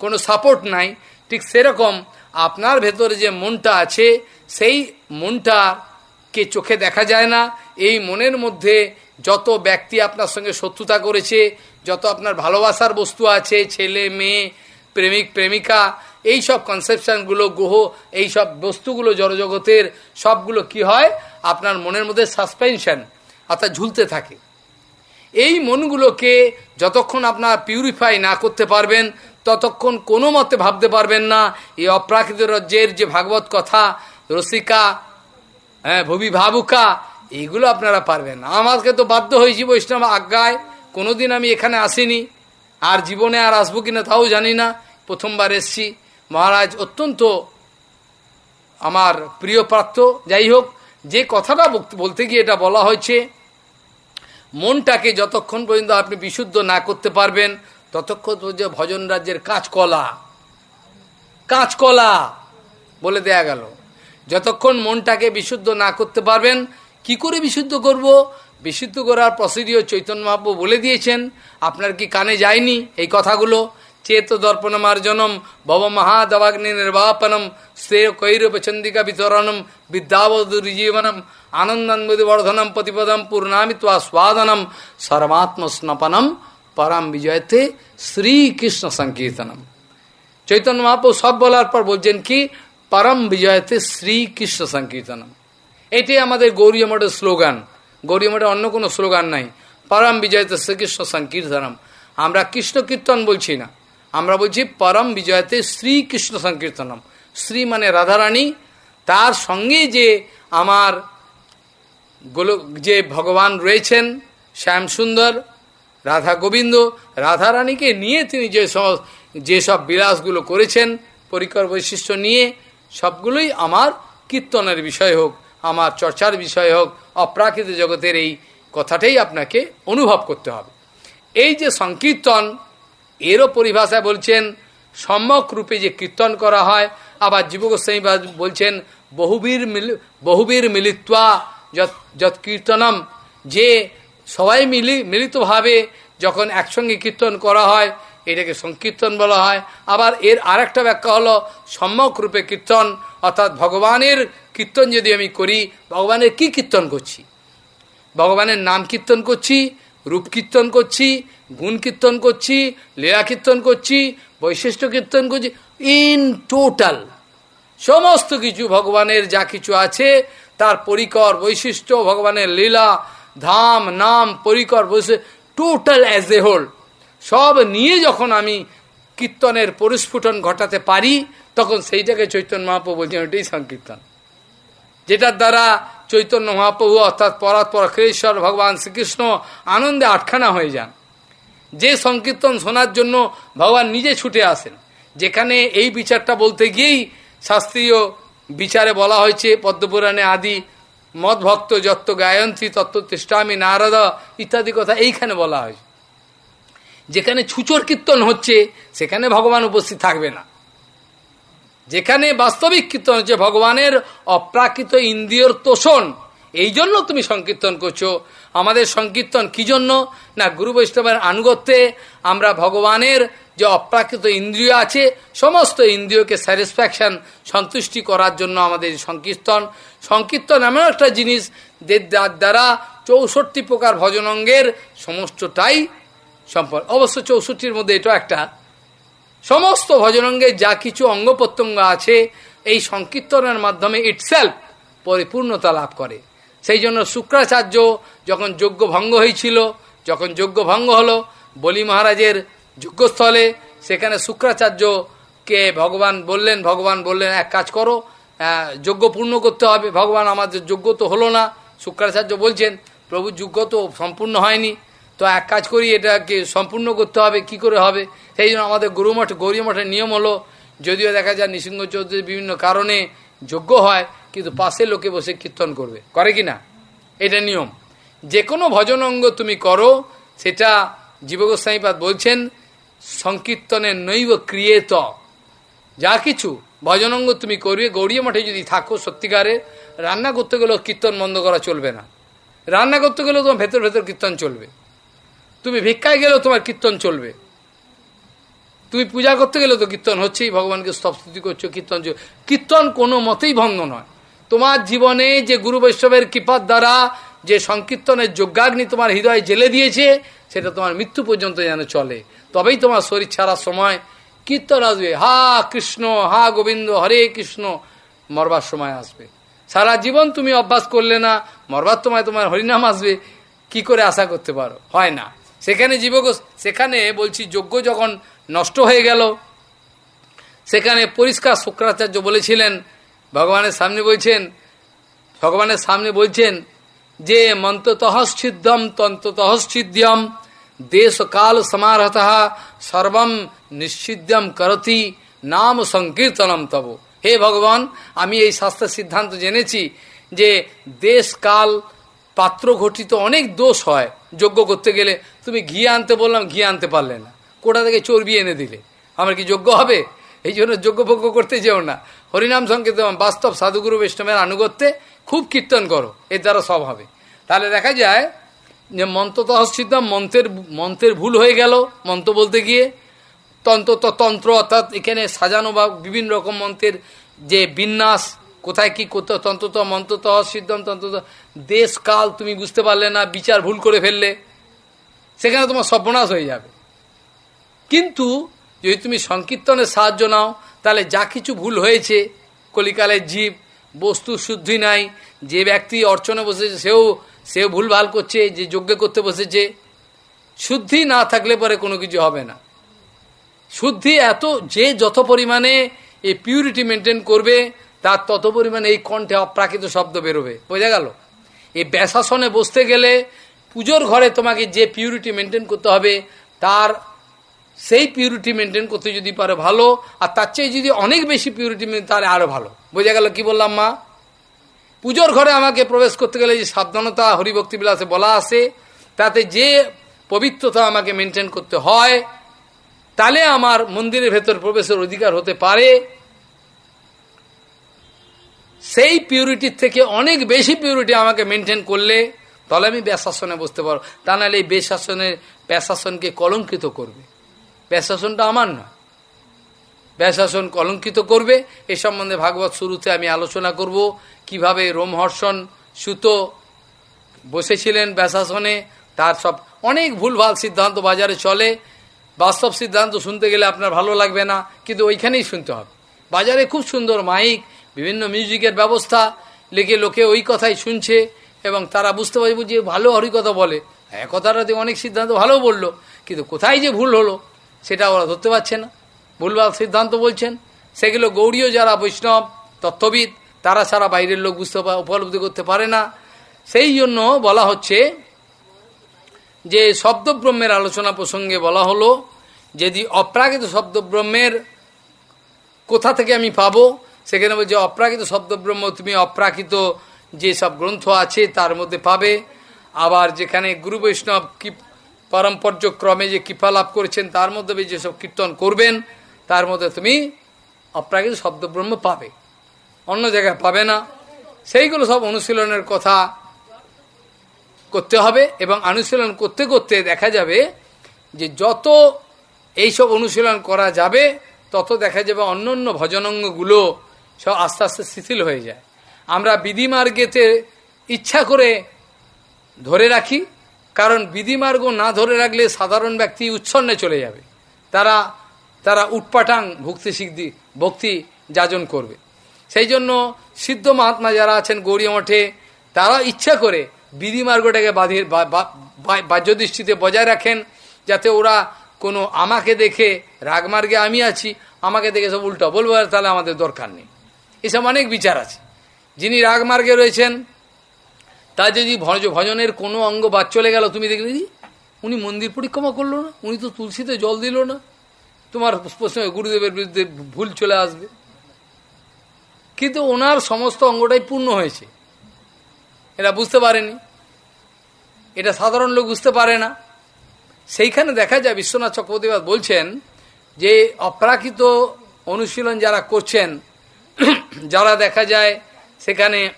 S1: কোনো সাপোর্ট নাই, ঠিক সেরকম আপনার ভেতরে যে মনটা আছে, সেই মনটাকে চোখে দেখা যায় না। এই মনের মধ্যে যত ব্যক্তি আপনার সঙ্গে শত্রুতা করেছে, যত আপনার ভালোবাসার বস্তু আছে, ছেলে, মেয়ে প্রেমিক, প্রেমিকা এই সব কনসেপশনগুলো গ্রহ এই সব বস্তুগুলো জড়জগতের সবগুলো কি হয়? আপনার মনের মধ্যে সাসপেনশন অর্থাৎ ঝুলতে থাকে। এই মনগুলোকে যতক্ষণ আপনার পিউরিফাই না করতে পারবেন, ততক্ষণ কোনো মতে ভাবতে পারবেন না, এই অপ্রাকৃত রাজ্যের যে ভাগবত কথা, রসিকা হ্যাঁ ভবি ভাবুকা এইগুলো আপনারা পারবেন আমাকে তো বাধ্য হয়েছি বৈষ্ণব আজ্ঞায়, কোনোদিন আমি এখানে আসিনি। আর জীবনে আর আসব কিনা তাও জানি না। প্রথমবার এসছি। মহারাজ অত্যন্ত আমার প্রিয় প্রাপ্ত। যাই হোক, যে কথাটা বলতে গিয়ে এটা বলা হয়েছে, মনটাকে যতক্ষণ পর্যন্ত আপনি বিশুদ্ধ না করতে পারবেন, ততক্ষণ যে ভজন রাজ্যের কাঁচকলা কাঁচকলা বলে দেয়া গেল। যতক্ষণ মনটাকে বিশুদ্ধ না করতে পারবেন, কি করে বিশুদ্ধ করব? বিশুদ্ধ করার প্রসিডিও চৈতন্য মহাপ্রু বলে দিয়েছেন, আপনার কি কানে যায়নি এই কথাগুলো? চেত দর্পণমার্জনম ভব মহাদবাগ্নি নির্বাপনম শ্রেয় কৈরূপচন্দিকা বিতরণম বিদ্যাবধুরিজীবনম আনন্দান্বর্ধনম প্রতিপদম পূর্ণামিত্বা স্বাদনম, সর্বাত্মস্নপনম, পরম বিজয়তে শ্রীকৃষ্ণ সংকীর্তনম। চৈতন্য মহাপ্রভু সব বলার পর বলছেন কি, পরম বিজয়তে শ্রীকৃষ্ণ সংকীর্তনম। এটাই আমাদের গৌরী মঠের স্লোগান। গৌরী মঠের অন্য কোনো স্লোগান নাই। পরম বিজয়তে শ্রীকৃষ্ণ সংকীর্তনম। আমরা কৃষ্ণ কীর্তন বলছি না। আমরা বলছি পরম বিজয়তে শ্রীকৃষ্ণ সংকীর্তনম। শ্রী মানে রাধারানী। তার সঙ্গে যে আমার গোল যে ভগবান রয়েছেন, শ্যাম সুন্দর, রাধা গোবিন্দ, রাধারানীকে নিয়ে তিনি যে সব যেসব বিলাসগুলো করেছেন পরিকর বৈশিষ্ট্য নিয়ে সবগুলোই আমার কীর্তনের বিষয় হোক। আমার চর্চার বিষয় হোক, অপ্রাকৃত জগতের এই কথাটাই আপনাকে অনুভব করতে হবে। এই যে সংকীর্তন, এরও পরিভাষায় বলছেন, সম্যক রূপে যে কীর্তন করা হয়, আবার জীবগোস্বামী বলছেন, বহুবীর মিল বহুবীর মিলিত্বা যত যত কীর্তনম যে সবাই মিলি মিলিতভাবে যখন একসঙ্গে কীর্তন করা হয়, এটাকে সংকীর্তন বলা হয়। আবার এর আরেকটা ব্যাখ্যা হলো, সম্যক রূপে কীর্তন অর্থাৎ ভগবানের কীর্তন যদি আমি করি, ভগবানের কি কীর্তন করছি? ভগবানের নাম কীর্তন করছি, রূপ কীর্তন করছি, গুণ কীর্তন করছি, লীলা কীর্তন করছি, বৈশিষ্ট্য কীর্তন করছি, ইন টোটাল সমস্ত কিছু ভগবানের যা কিছু আছে, তার পরিকর বৈশিষ্ট্য, ভগবানের লীলা, ধাম, নাম, পরিকর বৈশিষ্ট্য, টোটাল অ্যাজ এ হোল সব নিয়ে যখন আমি কীর্তনের পরিস্ফুটন ঘটাতে পারি, তখন সেইটাকে চৈতন্য মহাপ্রভু বলছেন ওইটাই সংকীর্তন। যেটার দ্বারা চৈতন্য মহাপ্রভু অর্থাৎ পরাৎপর অখিলেশ্বর ভগবান শ্রীকৃষ্ণ আনন্দে আটখানা হয়ে যান। যে সংকীর্তন শোনার জন্য ভগবান নিজে ছুটে আসেন। যেখানে এই বিচারটা বলতে গিয়েই শাস্ত্রীয় বিচারে বলা হয়েছে, পদ্মপুরাণে আদি মদ ভক্ত যত্ত গায়ন্ত্রী তত্ত্ব তেষ্টামী নারদ ইত্যাদি কথা এইখানে বলা হয়েছে। যেখানে ছুচর কীর্তন হচ্ছে, সেখানে ভগবান উপস্থিত থাকবে না। যেখানে বাস্তবিক কীর্তন হচ্ছে, ভগবানের অপ্রাকৃত ইন্দ্রিয়র তোষণ, এই জন্য তুমি সংকীর্তন করছ। আমাদের সংকীর্তন কি জন্য? না, গুরু বৈষ্ণবের আনুগত্যে আমরা ভগবানের যে অপ্রাকৃত ইন্দ্রিয় আছে, সমস্ত ইন্দ্রিয়কে স্যাটিসফ্যাকশন, সন্তুষ্টি করার জন্য আমাদের সংকীর্তন। সংকীর্তন এমন একটা জিনিস দ্বারা চৌষট্টি প্রকার ভজনঙ্গের সমস্তটাই সম্পর্ক। অবশ্য চৌষট্টির মধ্যে এটা একটা। সমস্ত ভজনঙ্গে যা কিছু অঙ্গ প্রত্যঙ্গ আছে, এই সংকীর্তনের মাধ্যমে ইটসেলফ পরিপূর্ণতা লাভ করে। সেই জন্য শুক্রাচার্য যখন যজ্ঞ ভঙ্গ হয়েছিল, যখন যজ্ঞ ভঙ্গ হলো, বলি মহারাজের যজ্ঞস্থলে, সেখানে শুক্রাচার্যকে ভগবান বললেন ভগবান বললেন, এক কাজ করো যজ্ঞ পূর্ণ করতে হবে। ভগবান, আমাদের যজ্ঞ তো হলো না। শুক্রাচার্য বলছেন, প্রভু, যজ্ঞ তো সম্পূর্ণ হয়নি। তো এক কাজ করি, এটাকে সম্পূর্ণ করতে হবে, কি করে হবে? সেই জন্য আমাদের গুরুমঠ গৌরী মঠের নিয়ম হলো, যদিও দেখা যায় নৃসিংহ চৌধুরীর বিভিন্ন কারণে যোগ্য হয়, কিন্তু পাশে লোকে বসে কীর্তন করবে। করে কি না? এটা নিয়ম। যে কোনো ভজন অঙ্গ তুমি করো, সেটা জীবগোস্বামীপাদ বলছেন, সংকীর্তনের নৈব ক্রিয়েত। যা কিছু ভজনঙ্গ তুমি করবে গৌরীয় মঠে যদি থাকো সত্যিকারে, রান্না করতে গেলেও কীর্তন বন্ধ করা চলবে না। রান্না করতে গেলেও তোমার ভেতর ভেতর কীর্তন চলবে। তুমি ভিক্ষায় গেলেও তোমার কীর্তন চলবে। তুমি পূজা করতে গেলে তো কীর্তন হচ্ছেই, ভগবানকে স্তবস্তুতি করছ, কীর্তন কীর্তন কোনো মতেই ভঙ্গ নয়। তোমার জীবনে যে গুরু বৈষ্ণবের কৃপার দ্বারা যে সংকীর্তনের যজ্ঞাগ্নি তোমার হৃদয়ে জেলে দিয়েছে, সেটা তোমার মৃত্যু পর্যন্ত যেন চলে। তবেই তোমার শরীর ছাড়ার সময় কীর্তন আসবে। হা কৃষ্ণ, হা গোবিন্দ, হরে কৃষ্ণ, মরবার সময় আসবে। সারা জীবন তুমি অভ্যাস করলে না, মরবার তোমায় তোমার হরিনাম আসবে। কি করে আশা করতে পারো? হয় না। সেখানে জীবক সেখানে বলছি, যজ্ঞ যখন নষ্ট হয়ে গেল, সেখানে পরিষ্কার শুক্রাচার্য বলেছিলেন, ভগবানের সামনে বলছেন, ভগবানের সামনে বলছেন যে তন্ত্রতঃশ্চিদ্যম দেশ কাল সমারহত সর্বম নিশ্চিদ্যম করতি, নাম সংকীর্তনম তব। হে ভগবান, আমি এই শাস্ত্রের সিদ্ধান্ত জেনেছি যে দেশ কাল পাত্র ঘটিত অনেক দোষ হয়। যোগ্য করতে গেলে তুমি ঘি আনতে বললাম, ঘি আনতে পারলে না। কোটা থেকে চর্বি এনে দিলে। আমার কি যোগ্য হবে? এই জন্য যোগ্যভোগ্য করতে যেও না। হরিনাম সংকীর্তন বাস্তব সাধুগুরু বৈষ্ণবের আনুগত্যে খুব কীর্তন করো। এর দ্বারা সব হবে। তাহলে দেখা যায় যে মন্ত্র তহসিদ্ধ মন্ত্রের মন্ত্রের ভুল হয়ে গেল মন্ত্র বলতে গিয়ে। তন্ত্র তন্ত্র অর্থাৎ এখানে সাজানো বা বিভিন্ন রকম মন্ত্রের যে বিন্যাস, কোথায় কি করতে তন্ত্রত মন্ত্রত সিদ্ধম তন্ত্রত দেশ কাল তুমি বুঝতে পারলে না, বিচার ভুল করে ফেললে, সেখানে তোমার সর্বনাশ হয়ে যাবে। কিন্তু যদি তুমি সংকীর্তনের সাহায্য নাও, তাহলে যা কিছু ভুল হয়েছে কলিকালের জীব, বস্তু শুদ্ধি নাই, যে ব্যক্তি অর্চনে বসেছে, সেও সেও ভুলভাল করছে, যে যজ্ঞ করতে বসেছে, শুদ্ধি না থাকলে পরে কোনো কিছু হবে না। শুদ্ধি এত, যে যত পরিমাণে এই পিউরিটি মেনটেন করবে, তার তত পরিমাণে এই কণ্ঠে অপ্রাকৃত শব্দ বেরোবে। বোঝা গেল? এই ব্যাসাসনে বসতে গেলে পুজোর ঘরে তোমাকে যে পিউরিটি মেনটেন করতে হবে, তার সেই পিউরিটি মেনটেন করতে যদি পারে ভালো, আর তার চেয়ে যদি অনেক বেশি পিউরিটি তাহলে আরও ভালো। বোঝা গেল কি বললাম মা? পুজোর ঘরে আমাকে প্রবেশ করতে গেলে যে সাবধানতা, হরিভক্তি বিলাসে বলা আছে, তাতে যে পবিত্রতা আমাকে মেনটেন করতে হয় তাহলে আমার মন্দিরের ভেতর প্রবেশের অধিকার হতে পারে। সেই পিউরিটির থেকে অনেক বেশি পিউরিটি আমাকে মেনটেন করলে, তাহলে আমি ব্যাশাসনে বসতে পারো তা নাহলে এই বেশাসনের ব্যাশাসনকে কলঙ্কিত করবে। ব্যাশাসনটা আমার নয়। ব্যাশাসন কলঙ্কিত করবে। এ সম্বন্ধে ভাগবত শুরুতে আমি আলোচনা করব, কীভাবে রোমহর্ষণ সুতো বসেছিলেন ব্যাশাসনে তার সব অনেক ভুলভাল সিদ্ধান্ত বাজারে চলে। বাস্তব সিদ্ধান্ত শুনতে গেলে আপনার ভালো লাগবে না, কিন্তু ওইখানেই শুনতে হবে। বাজারে খুব সুন্দর মাইক বিভিন্ন মিউজিকের ব্যবস্থা লেগে লোকে ওই কথাই শুনছে এবং তারা বুঝতে পারবে যে ভালো হরিকথা বলে। হ্যাঁ কথাটাতে অনেক সিদ্ধান্ত ভালো বলল, কিন্তু কোথায় যে ভুল হলো সেটা ওরা ধরতে পারছে না। ভুলভাল সিদ্ধান্ত বলছেন। সেগুলো গৌরীয় যারা বৈষ্ণব, তত্ত্ববিদ, তারা ছাড়া বাইরের লোক বুঝতে উপলব্ধি করতে পারে না। সেই জন্য বলা হচ্ছে যে শব্দব্রহ্মের আলোচনা প্রসঙ্গে বলা হলো, যদি অপ্রাকৃত শব্দব্রহ্মের কোথা থেকে আমি পাবো সেখানে বলছে, অপ্রাকৃত শব্দব্রহ্ম, তুমি অপ্রাকৃত যে সব গ্রন্থ আছে তার মধ্যে পাবে। আবার যেখানে গুরু বৈষ্ণব কি পারম্পর্যক্রমে যে কৃপা লাভ করেছেন, তার মধ্যে যেসব কীর্তন করবেন, তার মধ্যে তুমি অপ্রাকৃত শব্দব্রহ্ম পাবে। অন্য জায়গায় পাবে না। সেইগুলো সব অনুশীলনের কথা করতে হবে এবং অনুশীলন করতে করতে দেখা যাবে যে যত এইসব অনুশীলন করা যাবে, তত দেখা যাবে অন্য অন্য ভজনঙ্গগুলো সব আস্তে আস্তে শিথিল হয়ে যায়। আমরা বিধিমার্গেতে ইচ্ছা করে ধরে রাখি, কারণ বিধিমার্গ না ধরে রাখলে সাধারণ ব্যক্তি উচ্ছন্নে চলে যাবে। তারা তারা উটপাটাং ভক্তি সিদ্ধি, ভক্তি যাজন করবে। সেই জন্য সিদ্ধ মহাত্মা যারা আছেন গৌরী মঠে, তারা ইচ্ছা করে বিধিমার্গটাকে বাধির বাহ্যদৃষ্টিতে বজায় রাখেন, যাতে ওরা কোনো আমাকে দেখে, রাগমার্গে আমি আছি, আমাকে দেখে সব উল্টো বলব, তাহলে আমাদের দরকার নেই। এসব অনেক বিচার আছে। যিনি রাগমার্গে রয়েছেন তা যদি ভজ ভজনের কোনো অঙ্গ বাদ চলে গেল, তুমি দেখলে উনি মন্দির পরিক্রমা করল না, উনি তো তুলসীতে জল দিল না, তোমার প্রশ্ন গুরুদেবের বিরুদ্ধে ভুল চলে আসবে। কিন্তু ওনার সমস্ত অঙ্গটাই পূর্ণ হয়েছে। এটা বুঝতে পারেনি। এটা সাধারণ লোক বুঝতে পারে না। সেইখানে দেখা যায়, বিশ্বনাথ চক্রবর্তীবাদ বলছেন যে, অপ্রাকৃত অনুশীলন যারা করছেন যারা দেখা যায় সেখানে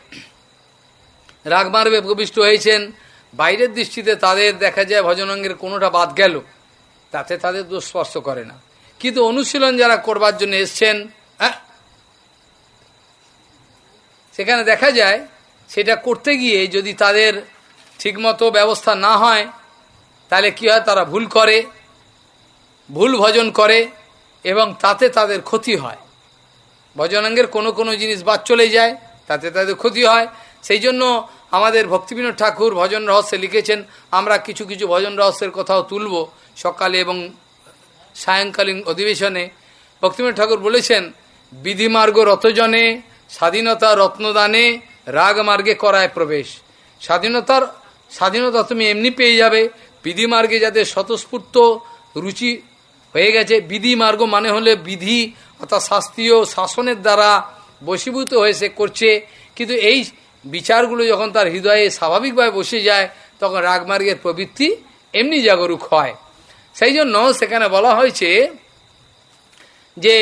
S1: রাগমার্বে প্রবিষ্ট হয়েছেন, বাইরের দৃষ্টিতে তাদের দেখা যায় ভজনঙ্গের কোনোটা বাদ গেল, তাতে তাদের দোষ স্পর্শ করে না। কিন্তু অনুশীলন যারা করবার জন্য এসছেন হ্যাঁ সেখানে দেখা যায় সেটা করতে গিয়ে যদি তাদের ঠিকমতো ব্যবস্থা না হয়, তাহলে কি হয়? তারা ভুল করে, ভুল ভজন করে এবং তাতে তাদের ক্ষতি হয়। ভজনাঙ্গের কোনো কোনো জিনিস বাদ চলে যায়, তাতে তাদের ক্ষতি হয়। সেই জন্য আমাদের ভক্তিবিনোদ ঠাকুর ভজন রহস্যে লিখেছেন, আমরা কিছু কিছু ভজন রহস্যের কথাও তুলব। সকালে এবং সায়ংকালীন অধিবেশনে ভক্তিবিনোদ ঠাকুর বলেছেন, বিধিমার্গ রতজনে, স্বাধীনতা রত্নদানে, রাগ মার্গে করায় প্রবেশ। স্বাধীনতার, স্বাধীনতা তুমি এমনি পেয়ে যাবে। বিধিমার্গে যাদের স্বতঃস্ফূর্ত রুচি হয়ে গেছে। বিধি মার্গ মানে হলে বিধি অর্থাৎ শাস্ত্রীয় শাসনের দ্বারা বশীভূত হয়ে সে করছে। কিন্তু এই বিচারগুলো যখন তার হৃদয়ে স্বাভাবিকভাবে বসে যায়, তখন রাগমার্গের প্রবৃত্তি এমনি জাগরুক হয়। সেই জন্য সেখানে বলা হয়েছে যে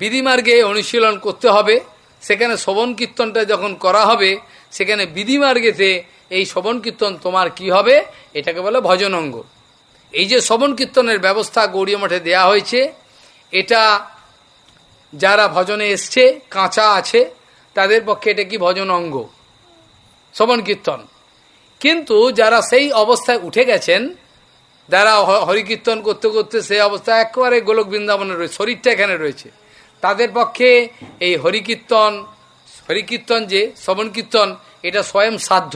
S1: বিধিমার্গে অনুশীলন করতে হবে। সেখানে শোভন কীর্তনটা যখন করা হবে, সেখানে বিধিমার্গেতে এই শোভন কীর্তন তোমার কি হবে? এটাকে বলে ভজন অঙ্গ এই যে শোভন কীর্তনের ব্যবস্থা গৌরী মঠে দেয়া হয়েছে, এটা যারা ভজনে এসছে, কাঁচা আছে, তাদের পক্ষে এটা কি ভজন অঙ্গ? শোভন কীর্তন। কিন্তু যারা সেই অবস্থায় উঠে গেছেন, যারা হরিকীর্তন করতে করতে সেই অবস্থায় একেবারে গোলক বৃন্দাবনে রয়েছে, শরীরটা এখানে রয়েছে, তাদের পক্ষে এই হরিকীর্তন হরিকীর্তন যে শ্রবণ কীর্তন, এটা স্বয়ং সাধ্য।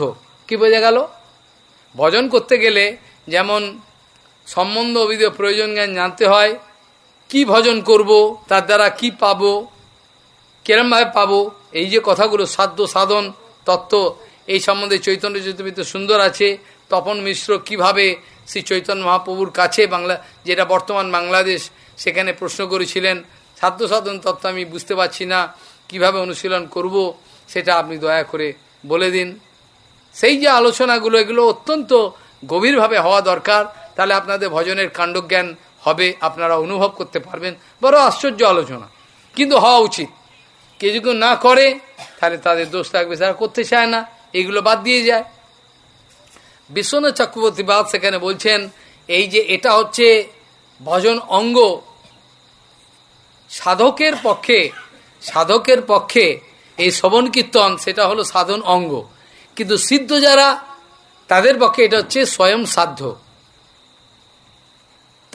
S1: কি বোঝা গেল? ভজন করতে গেলে যেমন সম্বন্ধ অভিধ প্রয়োজন জ্ঞান জানতে হয় কি ভজন করব, তার দ্বারা কি পাব কেরমভাবে পাব, এই যে কথাগুলো সাধ্য সাধন, তত্ত্ব, এই সম্বন্ধে চৈতন্য চৈতন্য সুন্দর আছে। তপন মিশ্র কীভাবে শ্রী চৈতন্য মহাপ্রভুর কাছে বাংলা, যেটা বর্তমান বাংলাদেশ, সেখানে প্রশ্ন করেছিলেন। সাধ্য সাধন তত্ত্ব আমি বুঝতে পারছি না, কীভাবে অনুশীলন করব, সেটা আপনি দয়া করে বলে দিন। সেই যে আলোচনাগুলো, এগুলো অত্যন্ত গভীরভাবে হওয়া দরকার। তাহলে আপনাদের ভজনের কাণ্ডজ্ঞান হবে, আপনারা অনুভব করতে পারবেন। বড় আশ্চর্য আলোচনা। কিন্তু হওয়া উচিত। কে যদি না করে, তাহলে তাদের দোষ থাকবে তারা করতে চায় না, এগুলো বাদ দিয়ে যায়। বিশ্বনাথ চক্রবর্তী বাদ সেখানে বলছেন, এই যে এটা হচ্ছে ভজন অঙ্গ, সাধকের পক্ষে সাধকের পক্ষে এই শ্রবণ কীর্তন, সেটা হলো সাধন অঙ্গ। কিন্তু সিদ্ধ যারা, তাদের পক্ষে এটা হচ্ছে স্বয়ং সাধ্য।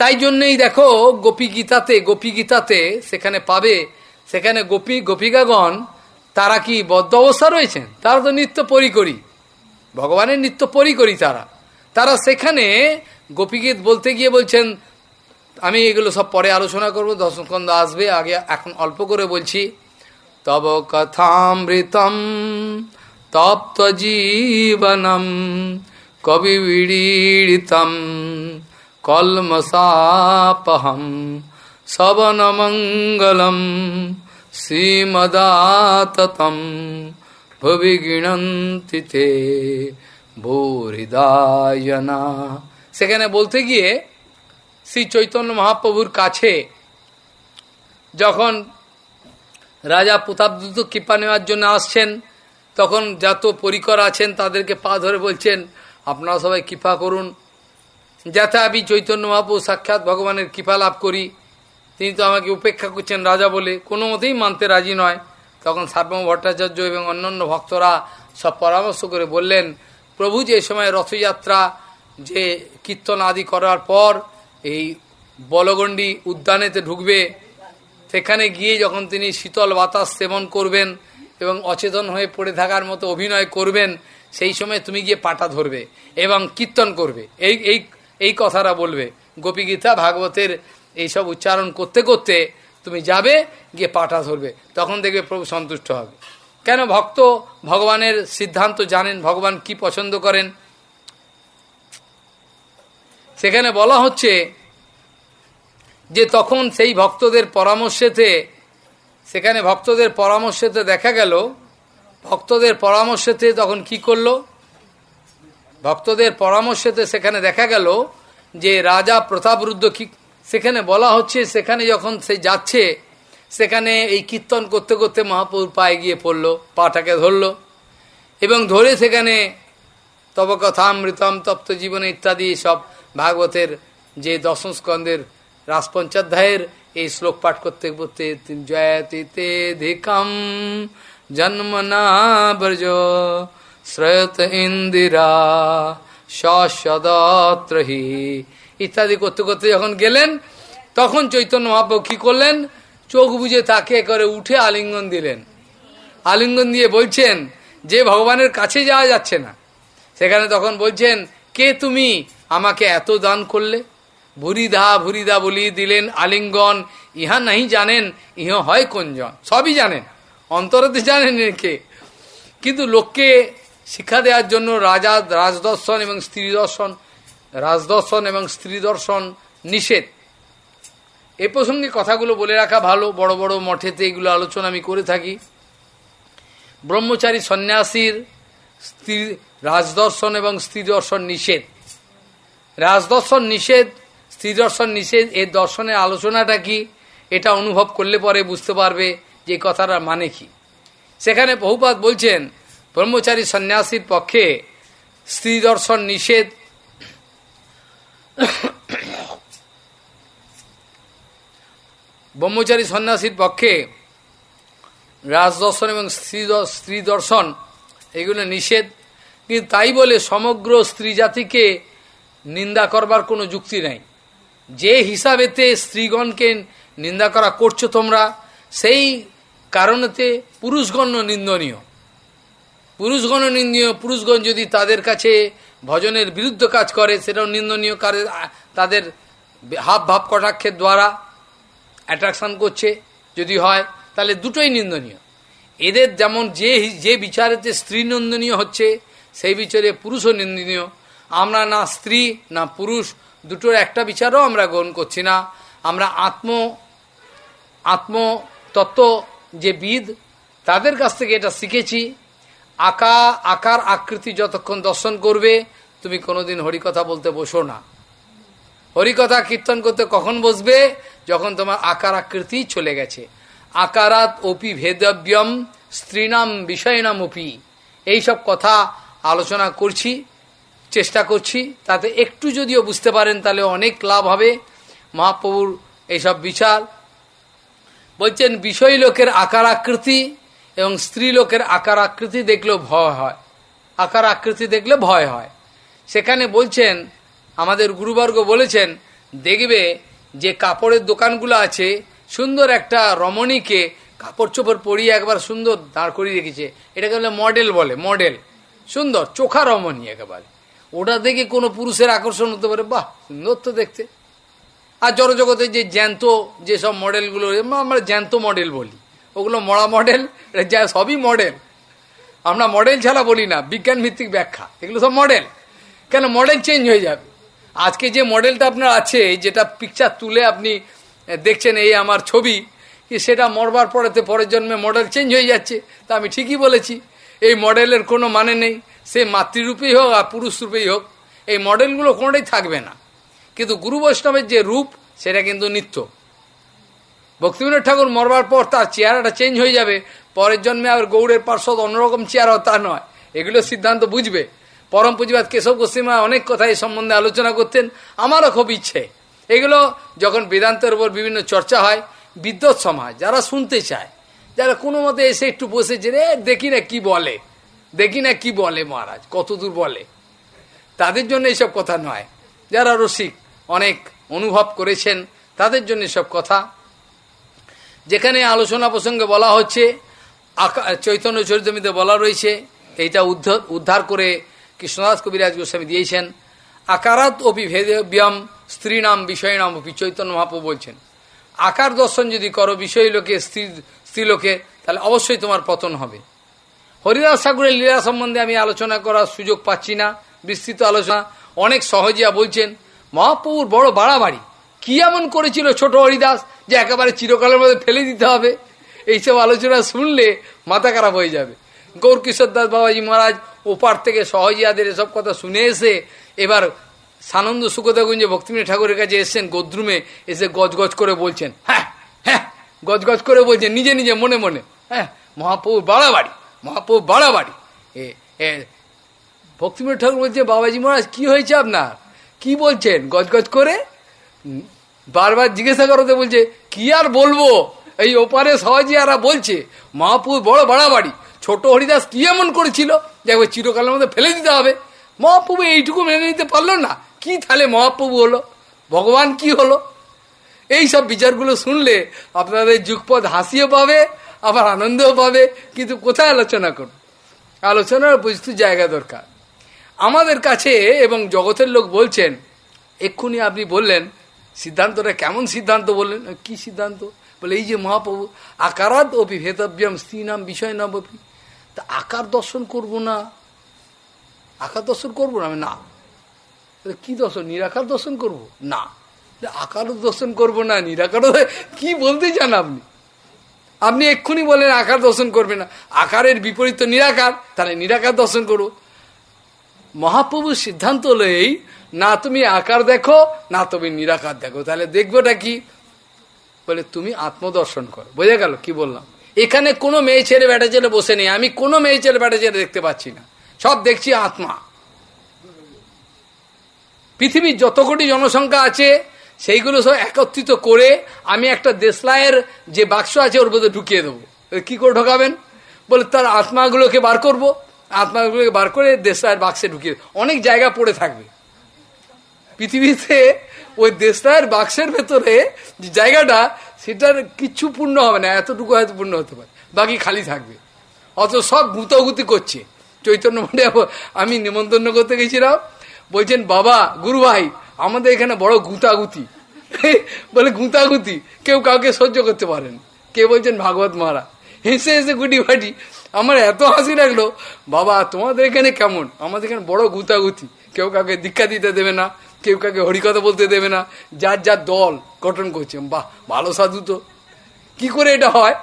S1: তাই জন্যই দেখো, গোপী গীতাতে গোপী গীতাতে সেখানে পাবে, সেখানে গোপী, গোপিকাগণ, তারা কি বদ্ধ অবস্থা রয়েছেন? তারা তো নিত্য পরিকরি। ভগবানের নিত্য পরিকরি তারা। তারা সেখানে গোপীগীত বলতে গিয়ে বলছেন, আমি এগুলো সব পরে আলোচনা করব দর্শকন্দ আসবে, আগে এখন অল্প করে বলছি। তব কথামৃতম, তপ্ত জীবনম, কবি বিড়িতম। কলমসাপহম শবনমঙ্গলম শ্রীমদাততম ভুবি গৃণন্তি তে ভূহৃদায়না সেখানে বলতে গিয়ে শ্রী চৈতন্য মহাপ্রভুর কাছে যখন রাজা প্রতাপদূত কৃপা নেওয়ার জন্য আসছেন, তখন যত পরিকর আছেন তাদেরকে পা ধরে বলছেন, আপনারা সবাই কৃপা করুন যাতে আমি চৈতন্য মহাপ্রভু সাক্ষাৎ ভগবানের কৃপা লাভ করি। তিনি তো আমাকে উপেক্ষা করছেন রাজা বলে। কোনো মতেই মানতে রাজি নয়। তখন সার্বম ভট্টাচার্য এবং অন্যান্য ভক্তরা সব পরামর্শ করে বললেন, প্রভু যে সময় রথযাত্রা, যে কীর্তন আদি করার পর এই বলগণ্ডি উদ্যানেতে ঢুকবে, সেখানে গিয়ে যখন তিনি শীতল বাতাস সেবন করবেন এবং অচেতন হয়ে পড়ে থাকার মতো অভিনয় করবেন, সেই সময় তুমি গিয়ে পাটা ধরবে এবং কীর্তন করবে। এই এই এই কথাটা বলবে। গোপীগীতা ভাগবতের এইসব উচ্চারণ করতে করতে তুমি যাবে, গিয়ে পাঠা ধরবে। তখন দেখবে প্রভু সন্তুষ্ট হবে। কেন ভক্ত ভগবানের সিদ্ধান্ত জানেন ভগবান কি পছন্দ করেন? সেখানে বলা হচ্ছে যে তখন সেই ভক্তদের পরামর্শেতে, সেখানে ভক্তদের পরামর্শেতে দেখা গেল, ভক্তদের পরামর্শেতে তখন কি করল? ভক্তদের পরামর্শেতে সেখানে দেখা গেল যে রাজা প্রতাপরুদ্ধ কি সেখানে বলা হচ্ছে সেখানে যখন সে যাচ্ছে, সেখানে এই কীর্তন করতে করতে মহাপুর পায়ে গিয়ে পড়ল, পাটাকে ধরল এবং ধরে সেখানে তব কথামৃতম তপ্ত জীবনে ইত্যাদি সব ভাগবতের যে দশম স্কন্ধের রাজপঞ্চাধ্যায়ের এই শ্লোক পাঠ করতে করতে জয়তিতে ধিকম জন্ম না ব্রজ শ্রয়ত ইন্দিরা সদত্রহি ইত্যাদি করতে করতে যখন গেলেন, তখন চৈতন্য মহাপ্রভু কি করলেন? চোখ বুঝে তাকে করে উঠে আলিঙ্গন দিলেন। আলিঙ্গন দিয়ে বলছেন, যে ভগবানের কাছে যাওয়া যাচ্ছে না। সেখানে তখন বলছেন, কে তুমি? আমাকে এত দান করলে? ভুরিধা ভুরিধা বলি দিলেন আলিঙ্গন। ইহা নাহি জানেন, ইহ হয় কোনজন সবই জানেন। অন্তরতে জানেন কে। কিন্তু লোককে শিক্ষা দেওয়ার জন্য রাজা রাজদর্শন এবং স্ত্রী দর্শন, রাজদর্শন এবং স্ত্রী দর্শন নিষেধ। এ প্রসঙ্গে কথাগুলো বলে রাখা ভালো। বড় বড় মঠেতে এগুলো আলোচনা আমি করে থাকি। ব্রহ্মচারী সন্ন্যাসীর স্ত্রী, রাজদর্শন এবং স্ত্রী দর্শন নিষেধ। রাজদর্শন নিষেধ, স্ত্রী দর্শন নিষেধ এর দর্শনের আলোচনাটা কি? এটা অনুভব করলে পরে বুঝতে পারবে যে কথাটার মানে কি। সেখানে বহুপাত বলছেন ব্রহ্মচারী সন্ন্যাসীর পক্ষে স্ত্রী দর্শন নিষেধ। ব্রহ্মচারী সন্ন্যাসীর পক্ষে রাজদর্শন এবং স্ত্রী স্ত্রী দর্শন, এগুলো নিষেধ। কিন্তু তাই বলে সমগ্র স্ত্রী জাতিকে নিন্দা করবার কোনো যুক্তি নাই। যে হিসাবেতে স্ত্রীগণকে নিন্দা করা করছ তোমরা, সেই কারণেতে পুরুষগণ্য নিন্দনীয়। পুরুষগণ নিন্দনীয়, পুরুষগণ যদি তাদের কাছে ভজনের বিরুদ্ধ কাজ করে, সেটাও নিন্দনীয় কারে, তাদের হাব ভাব কটাক্ষের দ্বারা অ্যাট্রাকশন করছে, যদি হয়, তাহলে দুটোই নিন্দনীয়। এদের যেমন যে যে বিচারেতে স্ত্রী নিন্দনীয় হচ্ছে, সেই বিচারে পুরুষও নিন্দনীয়। আমরা না স্ত্রী, না পুরুষ, দুটোর একটা বিচারও আমরা গ্রহণ করছি না। আমরা আত্ম, আত্মতত্ত্ব যে বিদ তাদের কাছ থেকে এটা শিখেছি। আকা আকার আকৃতি যতক্ষণ দর্শন করবে, তুমি কোনোদিন হরিকথা বলতে বসো না। হরিকথা কীর্তন করতে কখন বসবে? যখন তোমার আকার আকৃতি চলে গেছে। আকারাত অপি ভেদব্যম স্ত্রীনাম বিষয়নাম অপি। এইসব কথা আলোচনা করছি, চেষ্টা করছি, তাতে একটু যদিও বুঝতে পারেন তাহলে অনেক লাভ হবে। মহাপ্রভুর এইসব বিচার। বলছেন বিষয় লোকের আকার আকৃতি এবং স্ত্রী লোকের আকার আকৃতি দেখলেও ভয় হয়। আকার আকৃতি দেখলে ভয় হয়। সেখানে বলছেন, আমাদের গুরুবর্গ বলেছেন, দেখবে যে কাপড়ের দোকানগুলো আছে, সুন্দর একটা রমণীকে কাপড় চোপড় পরিয়ে একবার সুন্দর দাঁড় করিয়ে রেখেছে। এটাকে বলে মডেল বলে, মডেল। সুন্দর, চোখা রমণী একেবারে। ওটা দেখে কোনো পুরুষের আকর্ষণ হতে পারে, বাহ, সুন্দর তো দেখতে। আর জড়জগতের যে জ্যান্ত যেসব মডেলগুলো, আমরা জ্যান্ত মডেল বলি। ওগুলো মরা মডেল যা সবই মডেল আমরা মডেল ছাড়া বলি না বিজ্ঞান ভিত্তিক ব্যাখ্যা, এগুলো সব মডেল কেন? মডেল চেঞ্জ হয়ে যাবে। আজকে যে মডেলটা আপনার আছে যেটা পিকচার তুলে আপনি দেখছেন এই আমার ছবি সেটা মরবার পরেতে পরের জন্মে মডেল চেঞ্জ হয়ে যাচ্ছে? তা আমি ঠিকই বলেছি। এই মডেলের কোনো মানে নেই। সে মাতৃরূপেই হোক আর পুরুষ রূপেই হোক, এই মডেলগুলো কোনোটাই থাকবে না। কিন্তু গুরু বৈষ্ণবের যে রূপ, সেটা কিন্তু নিত্য। ভক্তিবিনোদ ঠাকুর মরবার পর তার চেহারাটা চেঞ্জ হয়ে যাবে। পরের জন্মে আর গৌড়ের পার্শ্বদ অন্যরকম চেহারা, তা নয়। এগুলো সিদ্ধান্ত বুঝবে। পরম পুঁজিবাদ কেশব গোস্বীমা অনেক কথা এই সম্বন্ধে আলোচনা করতেন। আমারও খুব ইচ্ছে। এগুলো যখন বেদান্তের উপর বিভিন্ন চর্চা হয় বিদ্যুৎ সমাজ, যারা শুনতে চায়, যারা কোনো মতে এসে একটু বসেছে রে দেখি না কি বলে। দেখি না কি বলে মহারাজ, কত দূর বলে? তাদের জন্য এইসব কথা নয়। যারা রসিক, অনেক অনুভব করেছেন, তাদের জন্য সব কথা। যেখানে আলোচনা প্রসঙ্গে বলা হচ্ছে চৈতন্য চরিতমিতে বলা রয়েছে, এইটা উদ্ধার উদ্ধার করে কৃষ্ণদাস কবিরাজ গোস্বামী দিয়েছেন। আকারাত অপি ভেদব্যম বিষয় নাম অপি চৈতন্য মহাপ্রু বলছেন। আকার দর্শন যদি করো বিষয় লোকে, স্ত্রী স্ত্রীলোকে তাহলে অবশ্যই তোমার পতন হবে। হরিদাস ঠাকুরের লীলা সম্বন্ধে আমি আলোচনা করার সুযোগ পাচ্ছি না, বিস্তৃত আলোচনা, অনেক সহজিয়া বলছেন, মহাপ্রভুর বড় বাড়াবাড়ি, কি এমন করেছিল ছোট হরিদাস? যে একেবারে চিরকালের মধ্যে ফেলে দিতে হবে। এইসব আলোচনা শুনলে মাথা খারাপ হয়ে যাবে। গৌর কিশোর দাস বাবাজি মহারাজ ওপার থেকে সহজিয়াদের এসব কথা শুনে এসে এবার সানন্দ সুখদাগুঞ্জে ভক্তিমী ঠাকুরের কাছে এসছেন গোদ্রুমে, এসে গজগজ করে বলছেন হ্যাঁ হ্যাঁ গজগজ করে বলছেন, নিজে নিজে, মনে মনে হ্যাঁ মহাপ্রভু বাড়াবাড়ি মহাপ্রভু বাড়াবাড়ি। এ ভক্তিমী ঠাকুর বলছে, বাবাজি মহারাজ, কি হয়েছে আপনার? কি বলছেন? গজগজ করে? বারবার জিজ্ঞাসা করতে বলছে, কি আর বলব? এই ওপারে সহজে আরা বলছে, মহাপুর বড় বাড়াবাড়ি। ছোট হরিদাস কি এমন করেছিল? যে চিরকালের মধ্যে ফেলে দিতে হবে। মহাপ্রভু এইটুকু মেনে নিতে পারল না। কি তাহলে মহাপ্রভু হলো? ভগবান কি হলো? এই সব বিচারগুলো শুনলে আপনাদের যুগপদ হাসিও পাবে, আবার আনন্দও পাবে। কিন্তু কোথায় আলোচনা করুন আলোচনার বুঝতে জায়গা দরকার। আমাদের কাছে এবং জগতের লোক বলছেন, এক্ষুনি আপনি বললেন সিদ্ধান্তটা কেমন সিদ্ধান্ত বললেন? কি সিদ্ধান্ত? বলে, এই যে মহাপ্রভু আকারাত অপি ভেতব্যম স্ত্রী নাম বিষয় নাম অপি। তা আকার দর্শন করব না? আকার দর্শন করব না? আমি, না। কি দর্শন? নিরাকার দর্শন করব? না। আকার দর্শন করব না? নিরাকার কি বলতে চান আপনি? আপনি এক্ষুনি বলেন, আকার দর্শন করবে না। আকারের বিপরীত নিরাকার, তাহলে নিরাকার দর্শন করো মহাপ্রভুর সিদ্ধান্ত হলো এই না তুমি আকার দেখো, না তুমি নিরাকার দেখো। তাহলে দেখবোটা কি? বলে, তুমি আত্মদর্শন করো। বোঝা গেল? কি বললাম? এখানে কোনো মেয়ে ছেলে বেটা ছেলে বসে নেই। আমি কোনো মেয়ে ছেলে বেটা ছেলে দেখতে পাচ্ছি না। সব দেখছি আত্মা। পৃথিবীর যত কোটি জনসংখ্যা আছে, সেইগুলো সব একত্রিত করে আমি একটা দেশলাইয়ের যে বাক্স আছে, ওর মধ্যে ঢুকিয়ে দেবো। কি করে ঢোকাবেন? বলে, তার আত্মাগুলোকে বার করব। আত্মাগুলোকে বার করে দেশলাইয়ের বাক্সে ঢুকিয়ে অনেক জায়গা পড়ে থাকবে। পৃথিবীতে ওই দেশটার বাক্সের ভেতরে যে জায়গাটা, সেটার কিচ্ছু পূর্ণ হবে না, এতটুকু হয়তো পূর্ণ হতে পারে। বাকি খালি থাকবে। অত সব গুতাগুতি করছে। চৈতন্য মন্ডে আমি নিমন্ত্রণ করতে গেছিলাম। বলছেন, বাবা, গুরু ভাই, আমাদের এখানে বড় গুতাগুতি। বলে, গুতাগুতি? কেউ কাউকে সহ্য করতে পারেন কে বলছেন, ভাগবত মহারাজ। হেসে হেসে গুটি ফাটি আমার এত হাসি লাগল, বাবা, তোমাদের এখানে কেমন? আমাদের এখানে বড় গুঁতাগুতি। কেউ কাউকে দীক্ষা দিতে দেবে না। কেউ কাউকে হরিকথা বলতে দেবে না। যার যার দল গঠন করছে। বাহ, ভালো সাধু তো। কি করে এটা হয়?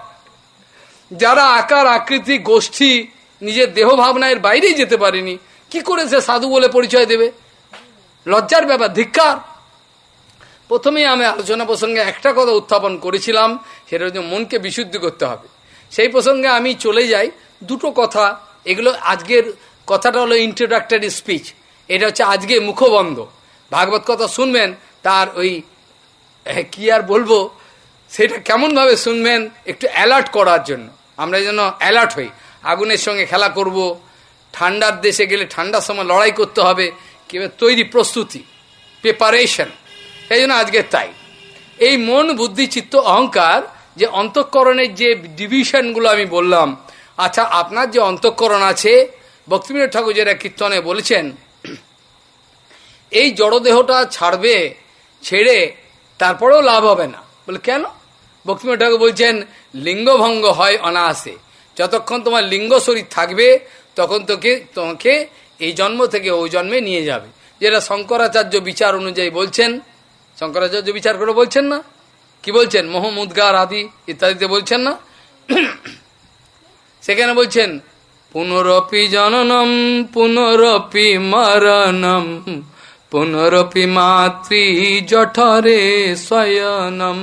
S1: যারা আকার, আকৃতি, গোষ্ঠী, নিজের দেহ ভাবনায়ের বাইরেই যেতে পারেনি, কি করে সে সাধু বলে পরিচয় দেবে? লজ্জার ব্যাপার, ধিক্কার। প্রথমেই আমি আলোচনা প্রসঙ্গে একটা কথা উত্থাপন করেছিলাম, সেটা হচ্ছে মনকে বিশুদ্ধ করতে হবে। সেই প্রসঙ্গে আমি চলে যাই, দুটো কথা। এগুলো আজকের কথাটা হলো ইন্ট্রোডাক্টরি স্পিচ এটা হচ্ছে আজকে মুখবন্ধ। ভাগবত কথা শুনবেন, তার ওই কি আর বলব, সেটা কেমনভাবে শুনবেন একটু অ্যালার্ট করার জন্য। আমরা যেন অ্যালার্ট হই। আগুনের সঙ্গে খেলা করব, ঠান্ডার দেশে গেলে ঠান্ডার সময় লড়াই করতে হবে কিংবা তৈরি প্রস্তুতি প্রিপারেশন এই জন্য আজকে তাই। এই মন, বুদ্ধি, চিত্ত, অহংকার যে অন্তঃকরণের যে ডিভিশনগুলো আমি বললাম আচ্ছা আপনার যে অন্তঃকরণ আছে, ভক্তিবিনোদ ঠাকুর যেটা কীর্তনে বলেছেন এই জড়দেহটা ছাড়বে, ছেড়ে তারপরেও লাভ হবে না। বলে, কেন? ভক্তিময় ঠাকুর বলছেন, লিঙ্গভঙ্গ হয় অনায়াসে। যতক্ষণ তোমার লিঙ্গ শরীর থাকবে, তখন তোকে, তোমাকে এই জন্ম থেকে ওই জন্মে নিয়ে যাবে। যেটা শঙ্করাচার্য বিচার অনুযায়ী বলছেন, শঙ্করাচার্য বিচার করে বলছেন না? কি বলছেন? মোহাম্মদগার আদি ইত্যাদিতে বলছেন না? সেখানে বলছেন, পুনরপি জননম, পুনরপি মরণম। পুনরপি মাতৃ জঠরে শয়নম।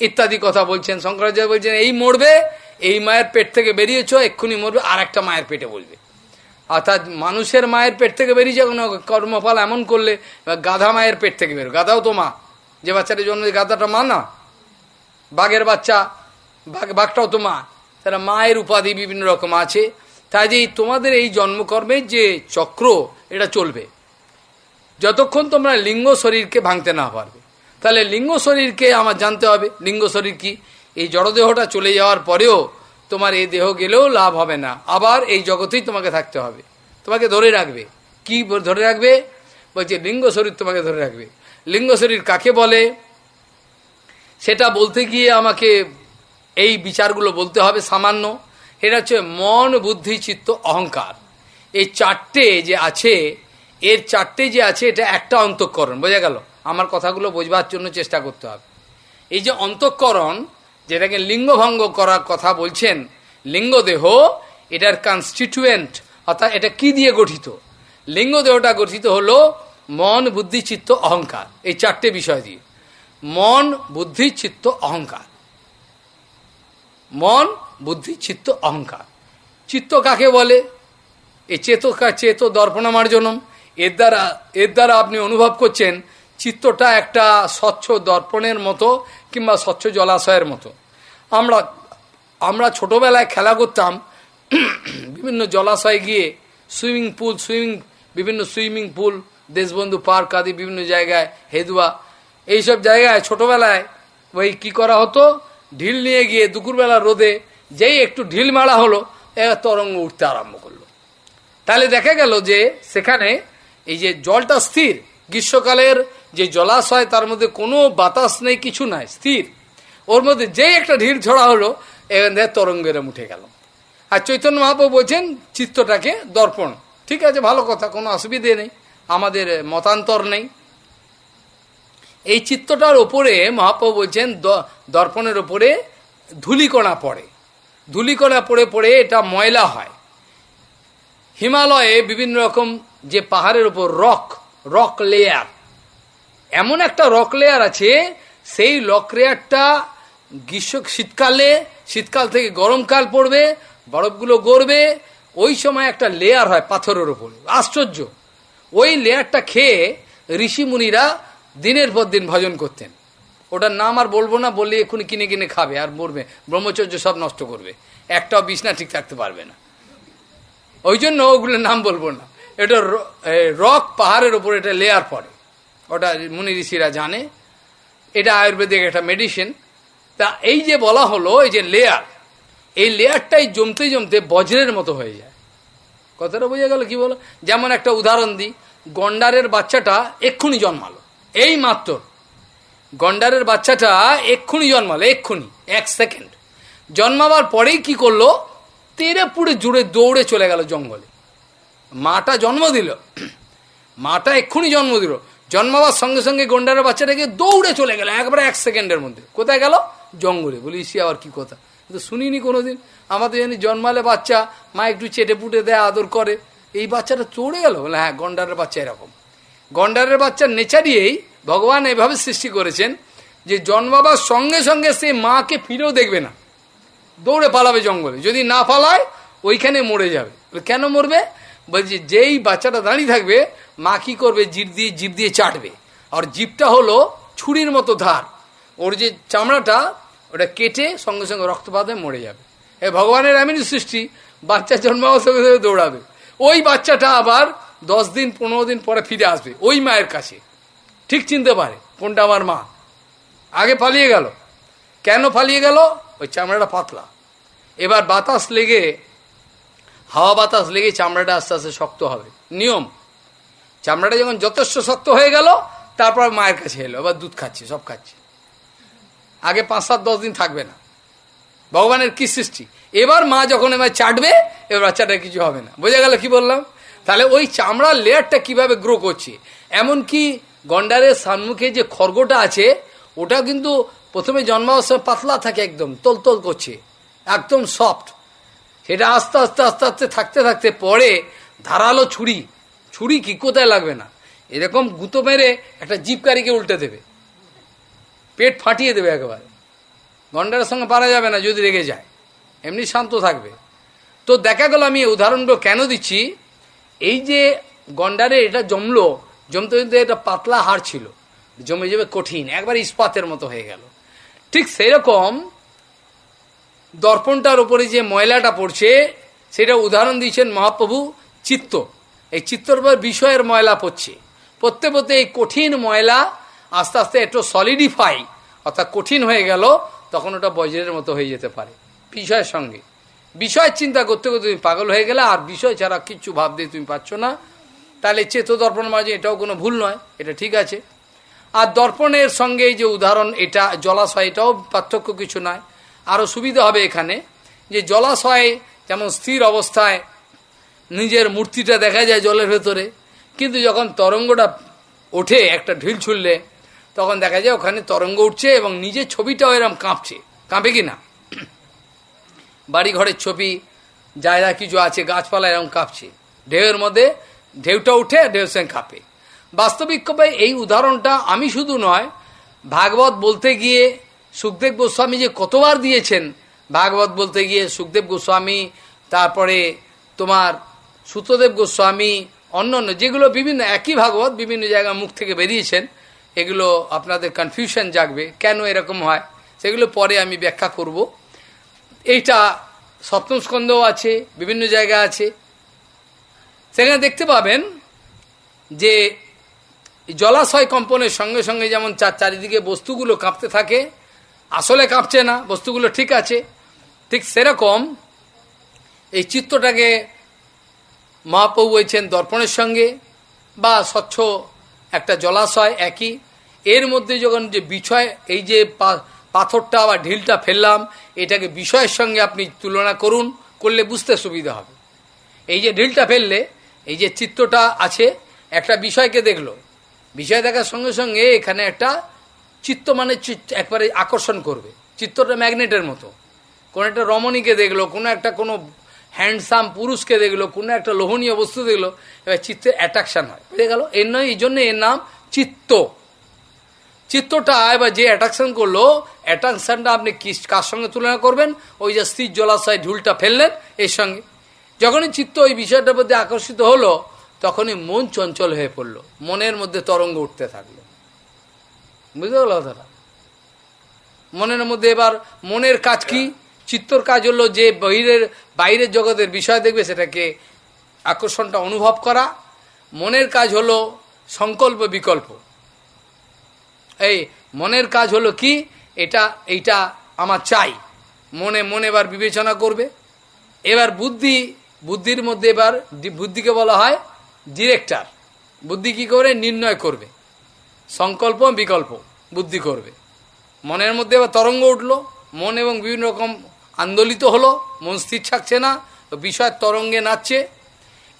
S1: ইত্যাদি কথা বলছেন, শঙ্করাচার্য বলছেন, এই মরবে, এই মায়ের পেট থেকে বেরিয়েছ, এক্ষুনি মরবে আর একটা মায়ের পেটে বলবে। অর্থাৎ মানুষের মায়ের পেট থেকে বেরিয়ে যখন কর্মফল এমন করলে গাধা মায়ের পেট থেকে বেরো গাধাও তো মা, যে বাচ্চাটা জন্ম গাধাটা মা না। বাঘের বাচ্চা, বাঘ বাঘটাও তো মা। তারা মায়ের উপাধি বিভিন্ন রকম আছে। তাই যে তোমাদের এই জন্মকর্মের যে চক্র, এটা চলবে। যতক্ষণ তোমরা লিঙ্গ শরীরকে ভাঙতে না পারবে। তাহলে লিঙ্গ শরীরকে আমার জানতে হবে। লিঙ্গ শরীর কি? এই জড়দেহটা চলে যাওয়ার পরেও তোমার এই দেহ গেলেও লাভ হবে না। আবার এই জগতেই তোমাকে থাকতে হবে। তোমাকে ধরে রাখবে। কি ধরে রাখবে? বলছে, লিঙ্গ শরীর তোমাকে ধরে রাখবে। লিঙ্গ শরীর কাকে বলে? সেটা বলতে গিয়ে আমাকে এই বিচারগুলো বলতে হবে সামান্য। এটা হচ্ছে মন, বুদ্ধি, চিত্ত, অহংকার। এই চারটে যে আছে এর চারটে যে আছে, এটা একটা অন্তঃকরণ, বোঝা গেল? আমার কথাগুলো বোঝবার জন্য চেষ্টা করতে হবে। এই যে অন্তঃকরণ, যেটাকে লিঙ্গভঙ্গ করার কথা বলছেন, লিঙ্গদেহ, এটার কনস্টিটিউয়েন্ট অর্থাৎ এটা কি দিয়ে গঠিত? লিঙ্গদেহটা গঠিত হলো মন, বুদ্ধি, চিত্ত, অহংকার, এই চারটে বিষয় দিয়ে। মন, বুদ্ধি, চিত্ত, অহংকার। মন, বুদ্ধি, চিত্ত, অহংকার। চিত্ত কাকে বলে? এই চেত চেত দর্পণ জন্য এর দ্বারা এর দ্বারা আপনি অনুভব করছেন চিত্তটা একটা স্বচ্ছ দর্পণের মতো কিংবা স্বচ্ছ জলাশয়ের মতো। আমরা আমরা ছোটবেলায় খেলা করতাম, বিভিন্ন জলাশয়ে গিয়ে সুইমিং পুল, সুইমিং, বিভিন্ন সুইমিং পুল, দেশবন্ধু পার্ক আদি বিভিন্ন জায়গায়, হেদুয়া, এইসব জায়গায় ছোটবেলায় ওই কি করা হতো? ঢিল নিয়ে গিয়ে দুপুরবেলা রোদে যেই একটু ঢিল মারা হলো তরঙ্গ উঠতে আরম্ভ করল। তাহলে দেখা গেল যে সেখানে এই যে জলটা স্থির, গ্রীষ্মকালের যে জলাশয়, তার মধ্যে কোনো বাতাস নেই, কিছু নাই, স্থির। ওর মধ্যে যেই একটা ঢিল ছড়া হলো এখান থেকে তরঙ্গের উঠে গেল। আর চৈতন্য মহাপ্রভু বলছেন, চিত্তটাকে দর্পণ। ঠিক আছে, ভালো কথা, কোনো অসুবিধে নেই, আমাদের মতান্তর নেই। এই চিত্তটার ওপরে মহাপ্রভু বলছেন দর্পণের ওপরে ধুলিকণা পড়ে। ধুলিকণা পড়ে পড়ে এটা ময়লা হয়। হিমালয়ে বিভিন্ন রকম যে পাহাড়ের ওপর রক রক লেয়ার এমন একটা রক লেয়ার আছে, সেই রক লেয়ারটা গ্রীষ্ম, শীতকালে, শীতকাল থেকে গরমকাল পড়বে, বরফগুলো গড়বে, ওই সময় একটা লেয়ার হয় পাথরের ওপরে আশ্চর্য! ওই লেয়ারটা খেয়ে ঋষি মুনিরা দিনের পর দিন ভজন করতেন। ওটার নাম আর বলব না, বললে এক্ষুনি কিনে কিনে খাবে আর মরবে। ব্রহ্মচর্য সব নষ্ট করবে। একটাও বিছনা ঠিক থাকতে পারবে না। ওই জন্য ওগুলোর নাম বলব না। এটা রক পাহাড়ের ওপর এটা লেয়ার পড়ে। ওটা মুনি ঋষিরা জানে। এটা আয়ুর্বেদিক একটা মেডিসিন তা এই যে বলা হলো, এই যে লেয়ার এই লেয়ারটাই জমতে জমতে বজ্রের মতো হয়ে যায়। কথাটা বোঝা গেল কি বলো? যেমন একটা উদাহরণ দিই, গন্ডারের বাচ্চাটা এক্ষুনি জন্মালো। এই মাত্র। গন্ডারের বাচ্চাটা এক্ষুনি জন্মালো, এক্ষুনি, এক সেকেন্ড জন্মাবার পরেই কি করল? তেরে পুড়ে জুড়ে দৌড়ে চলে গেল জঙ্গলে। মাটা জন্ম দিল। মাটা এক্ষুনি জন্ম দিল। জন্মাবার সঙ্গে সঙ্গে গন্ডারের বাচ্চাটাকে দৌড়ে চলে গেল, একবারে এক সেকেন্ডের মধ্যে। কোথায় গেল? জঙ্গলে। বলি সে আবার কি কথা? কিন্তু শুনিনি কোনোদিন। আমাদের জানি জন্মালে বাচ্চা, মা একটু চেটে পুটে দেয়, আদর করে। এই বাচ্চাটা চড়ে গেল। বলে হ্যাঁ গন্ডারের বাচ্চা এরকম। গন্ডারের বাচ্চার নেচারিয়েই ভগবান এভাবে সৃষ্টি করেছেন যে জন্মাবার সঙ্গে সঙ্গে সে মাকে ফিরেও দেখবে না। দৌড়ে পালাবে জঙ্গলে। যদি না পালায়, ওইখানে মরে যাবে। কেন মরবে? বলছে, যেই বাচ্চাটা দাঁড়িয়ে থাকবে, মা কি করবে? জিপ দিয়ে জিপ দিয়ে চাটবে। আর জিপটা হলো ছুরির মতো ধার। ওর যে চামড়াটা, ওটা কেটে সঙ্গে সঙ্গে রক্তপাতে মরে যাবে। এ ভগবানের এমনি সৃষ্টি, বাচ্চা জন্মাবার সঙ্গে সঙ্গে দৌড়াবে। ওই বাচ্চাটা আবার দশ দিন, পনেরো দিন পরে ফিরে আসবে, ওই মায়ের কাছে। ঠিক চিনতে পারে, কোনটা আমার মা। আগে পালিয়ে গেল। কেন পালিয়ে গেল? ওই চামড়াটা পাতলা। এবার বাতাস লেগে হাওয়া বাতাস লেগে চামড়াটা আস্তে আস্তে শক্ত হবে। নিয়ম। চামড়াটা যখন যথেষ্ট শক্ত হয়ে গেল, তারপর মায়ের কাছে এলো, এবার দুধ খাচ্ছে, সব খাচ্ছে। আগে পাঁচ সাত দশ দিন থাকবে না। ভগবানের কি সৃষ্টি? এবার মা যখন এবার চাটবে, এবার বাচ্চাটা কিছু হবে না। বোঝা গেল কি বললাম? তাহলে ওই চামড়ার লেয়ারটা কীভাবে গ্রো করছে? এমনকি গন্ডারের সম্মুখে যে খর্গটা আছে, ওটা কিন্তু প্রথমে জন্মাবস্থায় পাতলা থাকে একদম তোল করছে, একদম সফট সেটা আস্তে আস্তে আস্তে আস্তে থাকতে থাকতে পরে ধারালো ছুরি ছুরি কি কোথায় লাগবে না? এরকম গুঁতো মেরে একটা জিপকারিকে উল্টে দেবে। পেট ফাটিয়ে দেবে একেবারে। গন্ডারের সঙ্গে পারা যাবে না, যদি রেগে যায়। এমনি শান্ত থাকবে। তো দেখা গেল আমি উদাহরণগুলো কেন দিচ্ছি? এই যে গন্ডারে এটা জমলো, জমতে জমতে এটা পাতলা হাড় ছিল। জমে যাবে কঠিন, একবার ইস্পাতের মতো হয়ে গেল। ঠিক সেরকম দর্পণটার উপরে যে ময়লাটা পড়ছে, সেটা উদাহরণ দিয়েছেন মহাপ্রভু চিত্ত। এই চিত্তর পর বিষয়ের ময়লা পড়ছে। পড়তে পড়তে এই কঠিন ময়লা আস্তে আস্তে একটু সলিডিফাই অর্থাৎ কঠিন হয়ে গেল, তখন ওটা বজ্রের মতো হয়ে যেতে পারে বিষয়ের সঙ্গে। বিষয় চিন্তা করতে করতে তুমি পাগল হয়ে গেলে, আর বিষয় ছাড়া কিচ্ছু ভাবতে তুমি পাচ্ছ না। তাহলে চেত দর্পণ মাঝে এটাও কোনো ভুল নয়, এটা ঠিক আছে। আর দর্পণের সঙ্গে যে উদাহরণ, এটা জলাশয়, এটাও পার্থক্য কিছু নয়। আরও সুবিধা হবে এখানে, যে জলাশয়ে যেমন স্থির অবস্থায় নিজের মূর্তিটা দেখা যায় জলের ভেতরে, কিন্তু যখন তরঙ্গটা ওঠে, একটা ঢিল ছুললে তখন দেখা যায় ওখানে তরঙ্গ উঠছে এবং নিজের ছবিটাও এরম কাঁপছে। কাঁপে কি না? বাড়ি ঘরের ছবি, যা কিছু আছে, গাছপালা এরকম কাঁপছে। ঢেউয়ের মধ্যে ঢেউটা উঠে ঢেউ সঙ্গে কাঁপে। বাস্তবিক এই উদাহরণটা আমি শুধু নয়, ভাগবত বলতে গিয়ে সুখদেব গোস্বামী যে কতবার দিয়েছেন, ভাগবত বলতে গিয়ে সুখদেব গোস্বামী, তারপরে তোমার সুতদেব গোস্বামী, অন্য অন্য, যেগুলো বিভিন্ন, একই ভাগবত বিভিন্ন জায়গায় মুখ থেকে বেরিয়েছেন, এগুলো আপনাদের কনফিউশন জাগবে, কেন এরকম হয়, সেগুলো পরে আমি ব্যাখ্যা করব। এইটা সপ্তম স্কন্ধও আছে, বিভিন্ন জায়গা আছে। সেখানে দেখতে পাবেন যে জলাশয় কম্পনের সঙ্গে সঙ্গে যেমন চার চারিদিকে বস্তুগুলো কাঁপতে থাকে আসলে কাঁপছে না, বস্তুগুলো ঠিক আছে। ঠিক সেরকম এই চিত্রটাকে মহাপ্রভু হয়েছেন দর্পণের সঙ্গে বা স্বচ্ছ একটা জলাশয় একই। এর মধ্যে যখন যে বিষয় এই যে পাথরটা বা ঢিলটা ফেললাম, এটাকে বিষয়ের সঙ্গে আপনি তুলনা করুন, করলে বুঝতে সুবিধা হবে। এই যে ঢিলটা ফেললে, এই যে চিত্রটা আছে, একটা বিষয়কে দেখল। বিষয় দেখার সঙ্গে সঙ্গে এখানে একটা চিত্ত মানে একবারে আকর্ষণ করবে। চিত্রটা ম্যাগনেটের মতো। কোনো একটা রমণীকে দেখল, কোনো একটা কোনো হ্যান্ডসাম পুরুষকে দেখল, কোনো একটা লোহনীয় বস্তু দেখল, এবার চিত্তের অ্যাট্রাকশন হয়। বুঝে গেল? এর নয়, এই জন্য এর নাম চিত্ত। চিত্তটা এবার যে অ্যাট্রাকশন করল অ্যাট্রাকশনটা আপনি কার সঙ্গে তুলনা করবেন? ওই যে স্থির জলাশয় ঢুলটা ফেললেন, এর সঙ্গে। যখনই চিত্ত ওই বিষয়টার প্রতি আকর্ষিত হলো, তখনই মন চঞ্চল হয়ে পড়ল। মনের মধ্যে তরঙ্গ উঠতে থাকল। বুঝতে পারল কথাটা মনের মধ্যে এবার মনের কাজ কি? চিত্তর কাজ হলো যে বহিরের, বাইরের জগতের বিষয় দেখবে, সেটাকে আকর্ষণটা অনুভব করা। মনের কাজ হলো সংকল্প, বিকল্প। এই মনের কাজ হলো কি? এটা, এইটা আমার চাই। মনে মনে এবার বিবেচনা করবে। এবার বুদ্ধি, বুদ্ধির মধ্যে এবার বুদ্ধিকে বলা হয় ডিরেক্টর। বুদ্ধি কি করে? নির্ণয় করবে। সংকল্প বিকল্প বুদ্ধি করবে। মনের মধ্যে এবার তরঙ্গ উঠল, মন এবং বিভিন্ন রকম আন্দোলিত হলো, মন স্থির থাকছে না বিষয়ের তরঙ্গে নাচছে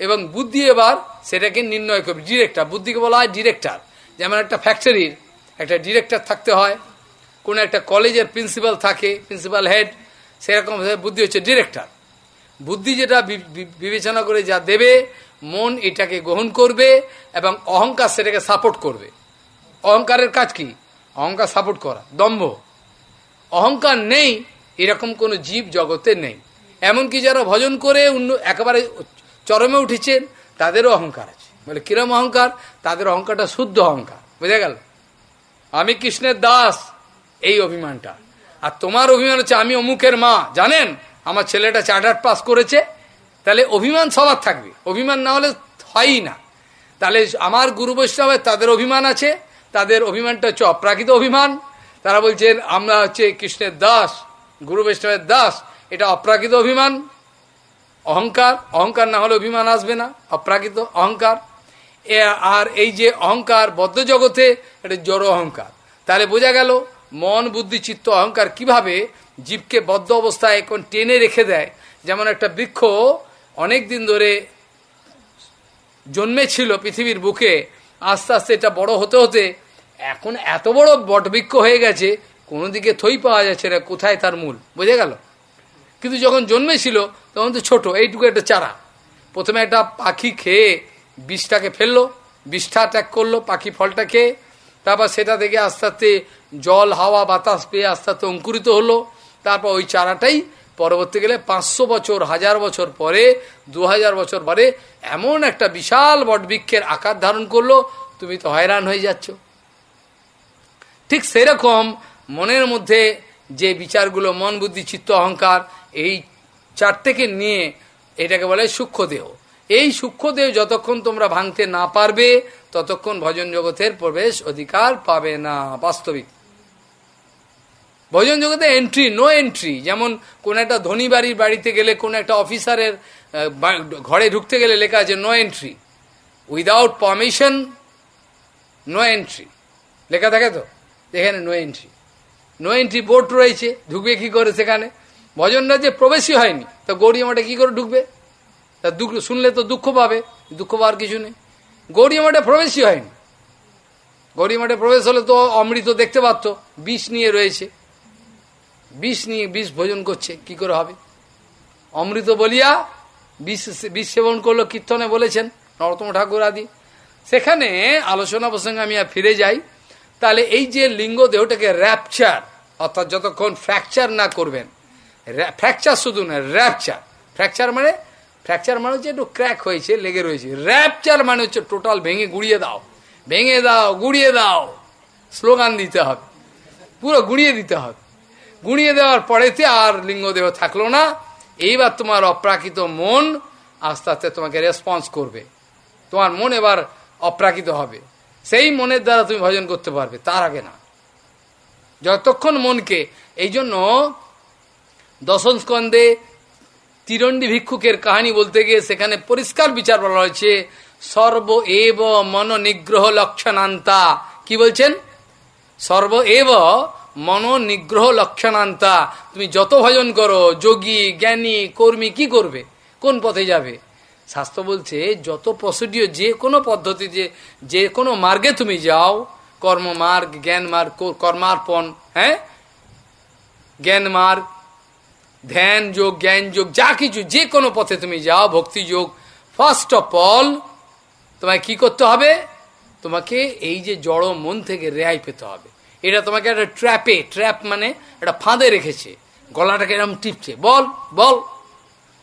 S1: এবং বুদ্ধি এবার সেটাকে নির্ণয় করবে। ডিরেক্টর বুদ্ধিকে বলা হয় ডিরেক্টর যেমন একটা ফ্যাক্টরির একটা ডিরেক্টর থাকতে হয়, কোনো একটা কলেজের প্রিন্সিপাল থাকে প্রিন্সিপাল হেড সেরকম বুদ্ধি হচ্ছে ডিরেক্টর বুদ্ধি যেটা বিবেচনা করে যা দেবে, মন এটাকে গ্রহণ করবে এবং অহংকার সেটাকে সাপোর্ট করবে। অহংকারের কাজ কি? অহংকার সাপোর্ট করা, দম্ভ। অহংকার নেই, এরকম কোনো জীব জগতে নেই। এমনকি যারা ভজন করে, অন্য একেবারে চরমে উঠেছেন, তাদেরও অহংকার আছে। বলে, কিরম অহংকার? তাদের অহংকারটা শুদ্ধ অহংকার। বুঝে গেল? আমি কৃষ্ণের দাস, এই অভিমানটা। আর তোমার অভিমান হচ্ছে আমি অমুকের মা। জানেন? আমার ছেলেটা চার্টার পাস করেছে। তাহলে অভিমান সবার থাকবে। অভিমান না হলে হয়ই না। তাহলে আমার গুরু বৈষ্ণবের তাদের অভিমান আছে তাদের অভিমানটা হচ্ছে অপ্রাকৃত অভিমান। তারা বলছেন, আমরা হচ্ছে কৃষ্ণের দাস, গুরু বৈষ্ণবের দাস, এটা অপ্রাকৃত অভিমান। অহংকার অহংকার না হলে অভিমান আসবে না, অপ্রাকৃত অহংকার। আর এই যে অহংকার বদ্ধ জগতে, এটা জড় অহংকার। তাহলে বোঝা গেল, মন, বুদ্ধি, চিত্ত, অহংকার কীভাবে জীবকে বদ্ধ অবস্থায় এখন টেনে রেখে দেয়। যেমন একটা বৃক্ষ অনেক দিন ধরে জন্মেছিল পৃথিবীর বুকে, আস্তে আস্তে এটা বড় হতে হতে এখন এত বড় বটবৃক্ষ হয়ে গেছে কোনো দিকে থই পাওয়া যাচ্ছে না, কোথায় তার মূল? বোঝা গেল? কিন্তু যখন জন্মেছিল, তখন তো ছোট, এইটুকু একটা চারা। প্রথমে একটা পাখি খেয়ে বিষটাকে ফেলল, বিষটা ত্যাগ করল, পাখি ফলটা খেয়ে, তারপর সেটা থেকে আস্তে আস্তে জল, হাওয়া, বাতাস পেয়ে আস্তে আস্তে অঙ্কুরিত হলো। তারপর ওই চারাটাই পরবর্তী গেলে পাঁচশো বছর, হাজার বছর পরে, দু হাজার বছর পরে এমন একটা বিশাল বটবৃক্ষের আকার ধারণ করল, তুমি তো হয়রান হয়ে যাচ্ছ। ঠিক সেরকম মনের মধ্যে যে বিচারগুলো মন, বুদ্ধি, চিত্ত, অহংকার, এই চারটেকে নিয়ে এটাকে বলে সূক্ষ্মদেহ। এই সূক্ষ্মদেহ যতক্ষণ তোমরা ভাঙতে না পারবে, ততক্ষণ ভজন জগতের প্রবেশ অধিকার পাবে না, বাস্তবিক। ভজন জগতে এন্ট্রি নো এন্ট্রি যেমন কোন একটা ধনী বাড়ির বাড়িতে গেলে কোন একটা অফিসারের ঘরে ঢুকতে গেলে লেখা আছে no entry without permission no entry লেখা থাকে তো? এখানে no entry no entry board রয়েছে, ঢুকবে কি করে সেখানে? ভজনরা যে প্রবেশই হয়নি, তো গৌরী মাঠে কি করে ঢুকবে? তা শুনলে তো দুঃখ পাবে, দুঃখ পাওয়ার কিছু নেই। গৌরী মাঠে প্রবেশই হয়নি। গৌরী মাঠে প্রবেশ হলে তো অমৃত দেখতে পারতো, বিষ নিয়ে রয়েছে। বিষ নিয়ে, বিষ ভোজন করছে, কি করে হবে? অমৃত বলিয়া বিষ বিষ সেবন করল, কীর্তনে বলেছেন নরতম ঠাকুর আদি সেখানে আলোচনা প্রসঙ্গে আমি আর ফিরে যাই। তাহলে এই যে লিঙ্গ দেহটাকে র্যাপচার অর্থাৎ যতক্ষণ ফ্র্যাকচার না করবেন ফ্র্যাকচার শুধু না র্যাপচার ফ্র্যাকচার মানে ফ্র্যাকচার মানে হচ্ছে একটু ক্র্যাক হয়েছে, লেগে রয়েছে। র্যাপচার মানে হচ্ছে টোটাল ভেঙে গুড়িয়ে দাও। ভেঙে দাও, গুড়িয়ে দাও। স্লোগান দিতে হবে। পুরো গুড়িয়ে দিতে হবে। গুড়িয়ে দেওয়ার পরেতে আর লিঙ্গদেহ থাকল না। এইবার তোমার অপ্রাকৃত মন আস্তে আস্তে তোমাকে রেসপন্স করবে। তোমার মন এবার অপ্রাকৃত হবে। সেই মনের দ্বারা তুমি ভজন করতে পারবে, তার আগে না। যতক্ষণ মনকে, এই জন্য দশম স্কন্ধে তিরণ্ডী ভিক্ষুকের কাহিনী বলতে গিয়ে সেখানে পরিষ্কার বিচার বলা হয়েছে, সর্ব এব মন নিগ্রহ লক্ষণান্তা। কি বলছেন? সর্ব এব মন নিগ্রহ লক্ষণান্তা। তুমি যত ভজন করো, যোগী, জ্ঞানী, কর্মী, কি করবে? কোন পথে যাবে? শাস্ত্র বলছে, যত প্রসিডিও যে কোনো পদ্ধতিতে যে যে কোনো মার্গে তুমি যাও, কর্ম মার্গ, জ্ঞান মার্গ কর্মার্পণ হ্যাঁ? জ্ঞান মার্গ, ধ্যান যোগ, জ্ঞান যোগ, যা কিছু যে কোনো পথে তুমি যাও, ভক্তি যোগ ফার্স্ট অফ অল তোমায় কি করতে হবে? তোমাকে এই যে জড় মন থেকে রেহাই পেতে হবে। এটা তোমাকে একটা ট্র্যাপে ট্র্যাপ মানে একটা ফাঁদে রেখেছে। গলাটাকে এরকম টিপছে। বল বল,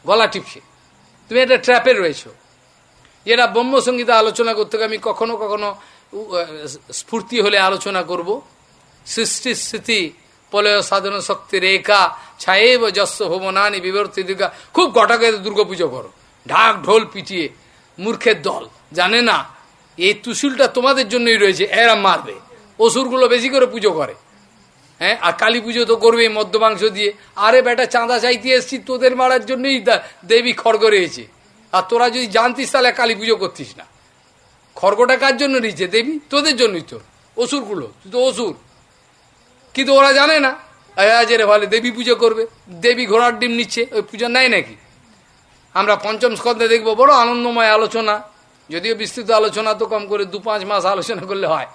S1: গলা টিপছে। তুমি একটা ট্র্যাপে রয়েছ। যেটা ব্রহ্মসঙ্গীতে আলোচনা করতে আমি কখনো কখনো স্ফূর্তি হলে আলোচনা করব। সৃষ্টি স্থিতি পলয় সাধন শক্তি, রেখা, ছায়েব যস্য ভবনানি বিবর্তি দুর্গা খুব গটাকে দুর্গা পুজো করো। ঢাক, ঢোল, পিটিয়ে, মূর্খের দল। জানে না, এই তুসুলটা তোমাদের জন্যই রয়েছে, এরা মারবে। অসুরগুলো বেশি করে পুজো করে। হ্যাঁ আর কালী পুজো তো করবে মদ্য মাংস দিয়ে। আরে বেটা, চাঁদা চাইতে এসছি, তোদের মারার জন্যই দেবী খড়গ রয়েছে। আর তোরা যদি জানতিস তাহলে কালী পুজো করতিস না। খড়গটা কার জন্য নিচ্ছে দেবী? তোদের জন্যই তো। অসুরগুলো, তুই তো অসুর। কিন্তু ওরা জানে না। রে ভালো, দেবী পুজো করবে। দেবী ঘোড়ার ডিম নিচ্ছে, ওই পুজো নেয় নাকি? আমরা পঞ্চম স্কন্ধে দেখব, বড় আনন্দময় আলোচনা। যদিও বিস্তৃত আলোচনা তো কম করে দু পাঁচ মাস আলোচনা করলে হয়।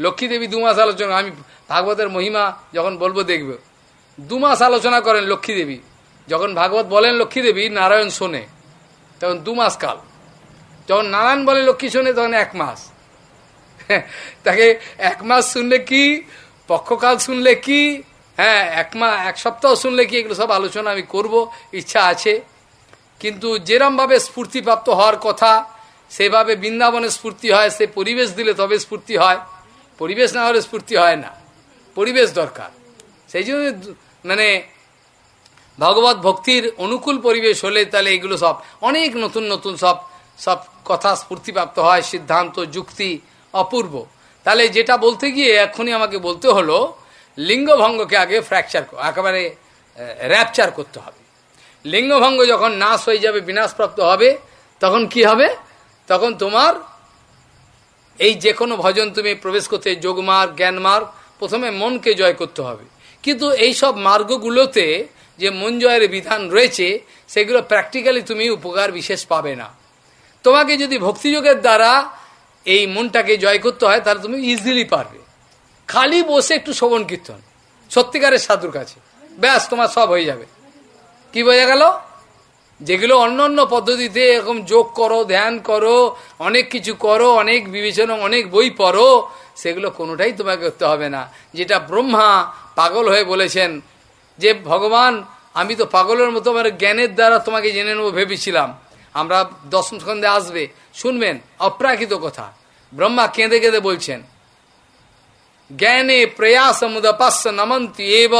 S1: লক্ষ্মী দেবী দু মাস আলোচনা, আমি ভাগবতের মহিমা যখন বলব দেখবে। দু মাস আলোচনা করেন লক্ষ্মী দেবী। যখন ভাগবত বলেন লক্ষ্মী দেবী, নারায়ণ শোনে। তখন দু মাস কাল। যখন নারায়ণ বলে লক্ষ্মী শোনে, তখন এক মাস। তাকে এক মাস শুনলে কি? পক্ষকাল শুনলে কি? হ্যাঁ এক মা, এক সপ্তাহ শুনলে কি? এগুলো সব আলোচনা আমি করব, ইচ্ছা আছে। কিন্তু যেরমভাবে স্ফূর্তিপ্রাপ্ত হওয়ার কথা, সেভাবে বৃন্দাবনে স্ফূর্তি হয়, সে পরিবেশ দিলে তবে স্ফূর্তি হয়। পরিবেশ না হলে স্ফূর্তি হয় না। পরিবেশ দরকার। সেই জন্য মানে ভগবত ভক্তির অনুকূল পরিবেশ হলে তাহলে এগুলো সব অনেক নতুন নতুন সব সব কথা স্ফূর্তিপ্রাপ্ত হয়, সিদ্ধান্ত, যুক্তি, অপূর্ব। তাহলে যেটা বলতে গিয়ে এখনই আমাকে বলতে হলো, লিঙ্গভঙ্গকে আগে ফ্র্যাকচার একেবারে র্যাপচার করতে হবে। লিঙ্গভঙ্গ যখন নাশ হয়ে যাবে, বিনাশপ্রাপ্ত হবে, তখন কি হবে? তখন তোমার এই যে কোনো ভজন তুমি প্রবেশ করতে যোগমার্গ জ্ঞানমার্গ প্রথমে মনকে জয় করতে হবে। কিন্তু এই সব মার্গগুলোতে যে মন জয়ের বিধান রয়েছে, সেগুলো প্র্যাকটিক্যালি তুমি উপকার বিশেষ পাবে না। তোমাকে যদি ভক্তিযোগের দ্বারা এই মনটাকে জয় করতে হয়, তাহলে তুমি ইজিলি পারবে। খালি বসে একটু শোভন কীর্তন। সত্যিকারের সাধুর কাছে। ব্যাস, তোমার সব হয়ে যাবে। কি বোঝা গেল? যেগুলো অন্য অন্য পদ্ধতিতে এরকম যোগ করো, ধ্যান করো, অনেক কিছু করো, অনেক বিবেচনা, অনেক বই পড়ো, সেগুলো কোনোটাই তোমাকে করতে হবে না। যেটা ব্রহ্মা পাগল হয়ে বলেছেন যে, ভগবান, আমি তো পাগলের মতো আমার জ্ঞানের দ্বারা তোমাকে জেনে নেব ভেবেছিলাম। আমরা দশম স্কন্ধে আসবে। শুনবেন, অপ্রাকৃত কথা। ব্রহ্মা কেঁদে কেঁদে বলছেন জ্ঞানে প্রয়াসমুদপাস্য নমন্তি এব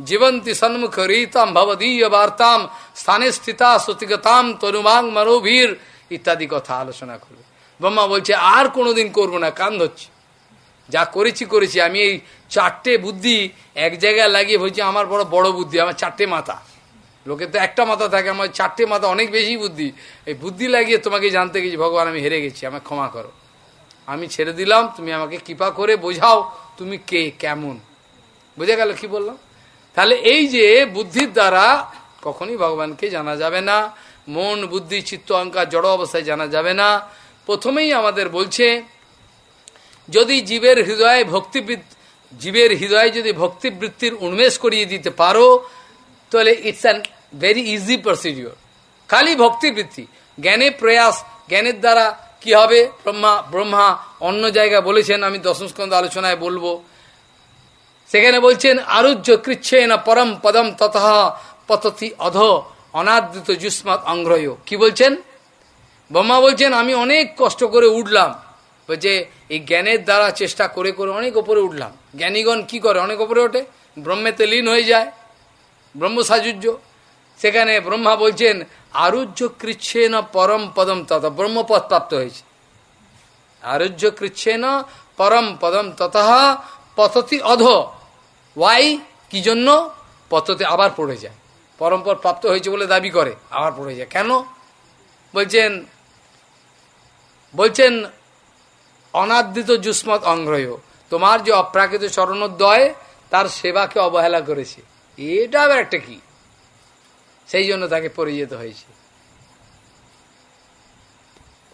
S1: জীবন্তি সন্মুখ রীতম ভবদীয় বার্তাম স্থানে স্থিতা সতিগতাম তরুমাং মনোভীর ইত্যাদি কথা আলোচনা করবে ব্রহ্মা বলছে আর কোনোদিন করব না কান ধরছি যা করেছি করেছি আমি এই চারটে বুদ্ধি এক জায়গায় লাগিয়ে বলছি আমার বড় বড় বুদ্ধি আমার চারটে মাথা লোকে তো একটা মাথা থাকে আমার চারটে মাথা অনেক বেশি বুদ্ধি এই বুদ্ধি লাগিয়ে তোমাকে জানতে গেছি ভগবান আমি হেরে গেছি আমাকে ক্ষমা করো আমি ছেড়ে দিলাম তুমি আমাকে কৃপা করে বোঝাও তুমি কে, কেমন? বুঝে গেল কি বললাম তাহলে এই যে বুদ্ধির দ্বারা কখনই ভগবানকে জানা যাবে না, মন, বুদ্ধি, চিত্ত অঙ্কার জড় অবস্থায় জানা যাবে না। প্রথমেই আমাদের বলছে, যদি জীবের হৃদয়ে ভক্তিবৃত্তি জীবের হৃদয়ে যদি ভক্তিবৃত্তির উন্মেষ করিয়ে দিতে পারো, তাহলে it's an very easy procedure খালি ভক্তিবৃত্তি, জ্ঞানে প্রয়াস, জ্ঞানের দ্বারা কি হবে? ব্রহ্মা ব্রহ্মা অন্য জায়গায় বলেছেন, আমি দশম স্কন্ধ আলোচনায় বলব। সেখানে বলছেন, আরুজ্য কৃচ্ছে না পরম পদম তথা পততি অধ অনাদৃত জুস্মাত অঙ্গ্রয় কি বলছেন? ব্রহ্মা বলছেন, আমি অনেক কষ্ট করে উঠলাম। বলছে, এই জ্ঞানের দ্বারা চেষ্টা করে করে অনেক ওপরে উঠলাম। জ্ঞানীগণ কি করে? অনেক ওপরে ওঠে। ব্রহ্মেতে লীন হয়ে যায়। ব্রহ্ম সাজুজ্য সেখানে ব্রহ্মা বলছেন আরুজ্য কৃচ্ছে না পরম পদম তথা ব্রহ্মপদ প্রাপ্ত হয়েছে। আরুজ্য কৃচ্ছে না পরম পদম তথা পথতি অধ ওয়াই? কি জন্য? পথতে আবার পড়ে যায়। পরম্পর প্রাপ্ত হয়েছে বলে দাবি করে, আবার পড়ে যায়। কেন? বলছেন বলছেন, অনাদৃত জুস্মত অঙ্গ্রয় তোমার যে অপ্রাকৃত চরণোদ্দয় তার সেবাকে অবহেলা করেছে। এটা আবার একটা কি? সেই জন্য তাকে পড়ে যেতে হয়েছে।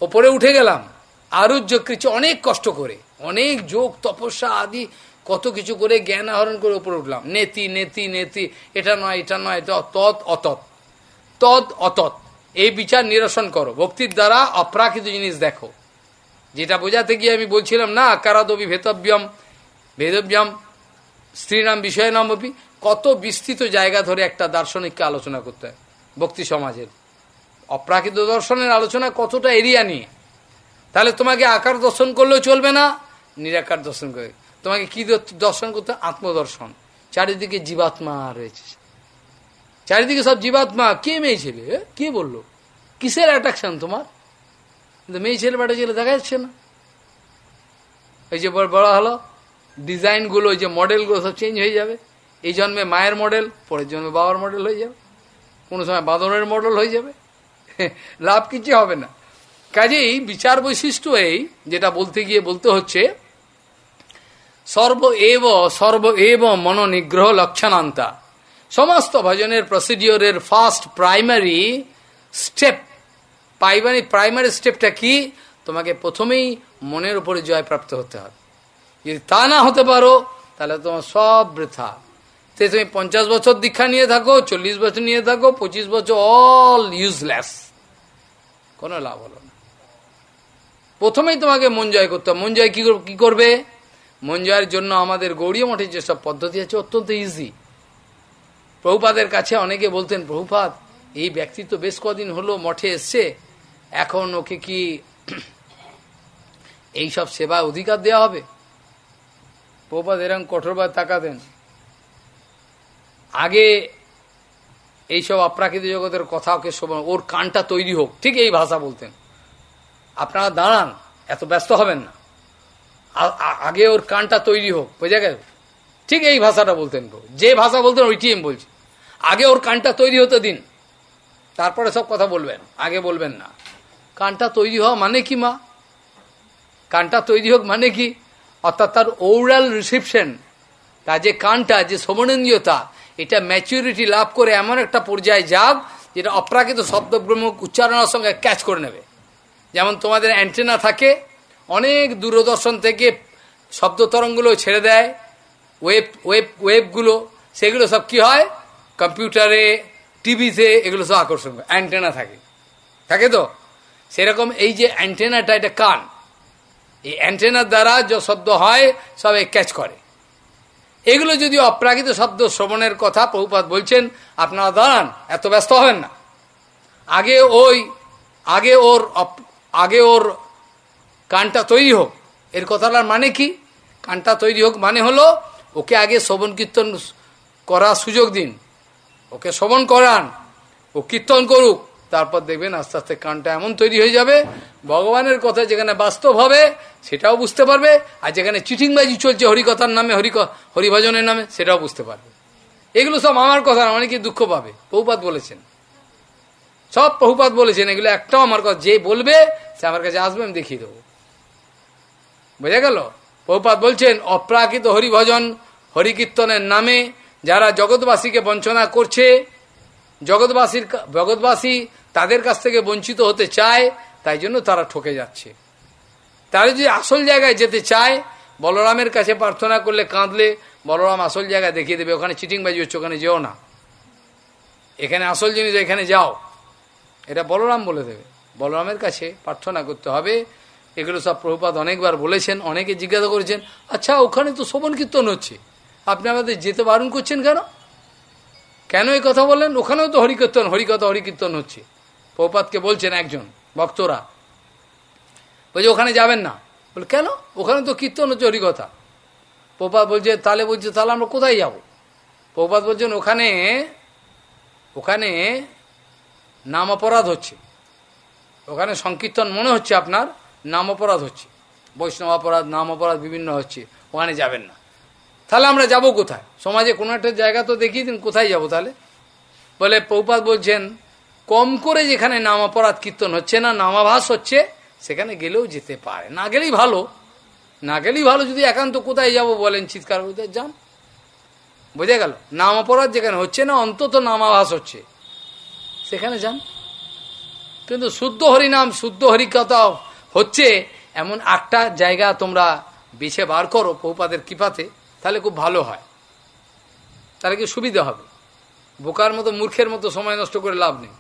S1: ওপরে উঠে গেলাম। আরুজ্য কিছু অনেক কষ্ট করে, অনেক যোগ, তপস্যা আদি, কত কিছু করে জ্ঞান আহরণ করে উপরে উঠলাম। নেতি নেতি নেতি, এটা নয় এটা নয় এটা তৎ, অতৎ। তদ অতৎ। এই বিচার নিরসন করো। ভক্তির দ্বারা অপ্রাকৃত জিনিস দেখো। যেটা বোঝাতে গিয়ে আমি বলছিলাম না, কারাদবি ভেতব্যম, ভেদব্যম, স্ত্রীনাম বিষয় নাম অপি কত বিস্তৃত জায়গা ধরে একটা দার্শনিককে আলোচনা করতে হয়, ভক্তি সমাজের। অপ্রাকৃত দর্শনের আলোচনা কতটা এরিয়া নিয়ে? তাহলে তোমাকে আকার দর্শন করলেও চলবে না, নিরাকার দর্শন করে। তোমাকে কি দর্শন করতে আত্মদর্শন। চারিদিকে জীবাত্মা রয়েছে। চারিদিকে সব জীবাত্মা। কে মেয়ে ছেলে? কে বলল? কিসের অ্যাট্রাকশন তোমার? কিন্তু মেয়ে ছেলে বেটা ছেলে দেখা যাচ্ছে না। এই যে বড় হলো ডিজাইনগুলো যে মডেলগুলো সব চেঞ্জ হয়ে যাবে। এই জন্মে মায়ের মডেল পরের জন্মে বাবার মডেল হয়ে যাবে। কোনো সময় বাঁদরের মডেল হয়ে যাবে। লাভ কিছু হবে না। কাজেই বিচার বৈশিষ্ট্য এই, যেটা বলতে গিয়ে বলতে হচ্ছে, সর্ব এব সর্ব এব মনোনিগ্রহ লক্ষণান্তা। সমস্ত ভজনের প্রসিডিওরের first primary step primary primary স্টেপটা কি? তোমাকে প্রথমেই মনের উপরে জয়প্রাপ্ত হতে হবে। যদি তা না হতে পারো, তাহলে তোমার সব বৃথা। সে তুমি পঞ্চাশ বছর দীক্ষা নিয়ে থাকো, চল্লিশ বছর নিয়ে থাকো, পঁচিশ বছর অল ইউজলেস কোনো লাভ হলো না। প্রথমেই তোমাকে মন জয় করতে হবে। মন জয় কি করবে? মন জয়ের জন্য আমাদের গৌরী মঠের যেসব পদ্ধতি আছে, অত্যন্ত ইজি প্রভুপাদের কাছে অনেকে বলতেন প্রভুপাত এই ব্যক্তি তো বেশ কদিন হলো মঠে এসছে। এখন ওকে কি এইসব সেবা অধিকার দেওয়া হবে? প্রভুপাত এরকম কঠোরভাবে তাকাতেন। আগে এইসব অপ্রাকৃত জগতের কথা ওকে শোভন ওর কানটা তৈরি হোক, ঠিক এই ভাষা বলতেন। আপনারা দাঁড়ান, এত ব্যস্ত হবেন না। আগে ওর কানটা তৈরি হোক, বোঝা গেল? ঠিক এই ভাষাটা বলতেন যে ভাষা বলতেন ওইটি আমি বলছি। আগে ওর কানটা তৈরি হতে দিন। তারপরে সব কথা বলবেন, আগে বলবেন না। কানটা তৈরি হওয়া মানে কি, মা? কানটা তৈরি হোক মানে কি? অর্থাৎ তার ওরাল রিসিপশন তার যে কানটা, যে শ্রবণেন্দ্রিয়তা এটা ম্যাচুরিটি লাভ করে এমন একটা পর্যায়ে যাক, যেটা অপ্রাকৃত শব্দব্রহ্ম উচ্চারণের সঙ্গে ক্যাচ করে নেবে। যেমন তোমাদের অ্যান্টেনা থাকে, অনেক দূরদর্শন থেকে শব্দ তরঙ্গগুলো ছেড়ে দেয় ওয়েব ওয়েব ওয়েবগুলো সেগুলো সব কি হয়? কম্পিউটারে টিভিতে এগুলো সব আকর্ষণ করে অ্যান্টেনা থাকে। থাকে তো? সেরকম এই যে অ্যান্টেনাটা এটা কান এই অ্যান্টেনার দ্বারা যে শব্দ হয়, সব ক্যাচ করে। এগুলো যদি অপ্রাকৃত শব্দ শ্রবণের কথা প্রভুপাত বলছেন, আপনারা দাঁড়ান, এত ব্যস্ত হবেন না। আগে ওই, আগে ওর আগে ওর কানটা তৈরি হোক। এর কথাটার মানে কি? কানটা তৈরি হোক মানে হলো, ওকে আগে শ্রবণ কীর্তন করার সুযোগ দিন। ওকে শ্রবণ করান, ও কীর্তন করুক। তারপর দেখবেন আস্তে আস্তে কানটা এমন তৈরি হয়ে যাবে, ভগবানের কথা যেখানে বাস্তব হবে, সেটাও বুঝতে পারবে, আর যেখানে চিটিংবাজি চলছে হরিকথার নামে হরি হরিভজনের নামে, সেটাও বুঝতে পারবে। এগুলো সব আমার কথা না অনেকে দুঃখ পাবে। বহুপাত বলেছেন। সব বহুপাত বলেছেন, এগুলো একটাও আমার কথা, যে বলবে, সে আমার কাছে আসবে, আমি দেখিয়ে দেবো। বোঝা গেল? বহুপাত বলছেন, অপ্রাকৃত হরিভজন হরিকীর্তনের নামে যারা জগৎবাসীকে বঞ্চনা করছে জগৎবাসীর জগৎবাসী তাদের কাছ থেকে বঞ্চিত হতে চায়, তাই জন্য তারা ঠকে যাচ্ছে। তারা যদি আসল জায়গায় যেতে চায়, বলরামের কাছে প্রার্থনা করলে কাঁদলে বলরাম আসল জায়গায় দেখিয়ে দেবে, ওখানে চিটিংবাজি হচ্ছে, ওখানে যেও না। এখানে আসল জিনিস, এখানে যাও। এটা বলরাম বলে দেবে। বলরামের কাছে প্রার্থনা করতে হবে। এগুলো সব প্রভুপাত অনেকবার বলেছেন, অনেকে জিজ্ঞাসা করেছেন আচ্ছা ওখানে তো শোভন কীর্তন হচ্ছে। আপনি আমাদের যেতে বারণ করছেন কেন? কেন এই কথা বললেন? ওখানেও তো হরিকীর্তন, হরিকথা, হরিকীর্তন হচ্ছে। প্রপাতকে বলছেন একজন, ভক্তরা। বলছে, ওখানে যাবেন না। বলে, কেন? ওখানে তো কীর্তন হচ্ছে, হরিকথা। প্রপাত বলছে, তাহলে বলছে, তাহলে আমরা কোথায় যাব? প্রপাত বলছেন, ওখানে ওখানে নাম অপরাধ হচ্ছে। ওখানে সংকীর্তন মনে হচ্ছে আপনার, নাম অপরাধ হচ্ছে। বৈষ্ণব অপরাধ, নাম অপরাধ বিভিন্ন হচ্ছে। ওখানে যাবেন না। তাহলে আমরা যাব কোথায়? সমাজে কোনো একটা জায়গা তো দেখিয়ে দিন, কোথায় যাব তাহলে? বলে পৌপাত বলছেন, কম করে যেখানে নাম অপরাধ কীর্তন হচ্ছে না, নামাভাস হচ্ছে, সেখানে গেলেও যেতে পারে। না গেলেই ভালো। না গেলেই ভালো, যদি একান্ত কোথায় যাব বলেন চিৎকার যান। বোঝা গেল? নাম অপরাধ যেখানে হচ্ছে না, অন্তত নামাভাস হচ্ছে। সেখানে যান। কিন্তু শুদ্ধ হরিনাম, শুদ্ধ হরিকথা হচ্ছে, এমন আটটা জায়গা তোমরা বেছে বার করো পৌপাদের কৃপাতে। তাহলে খুব ভালো হয়। তাহলে কি সুবিধা হবে? বোকার মতো মূর্খের মতো সময় নষ্ট করে লাভ নেই।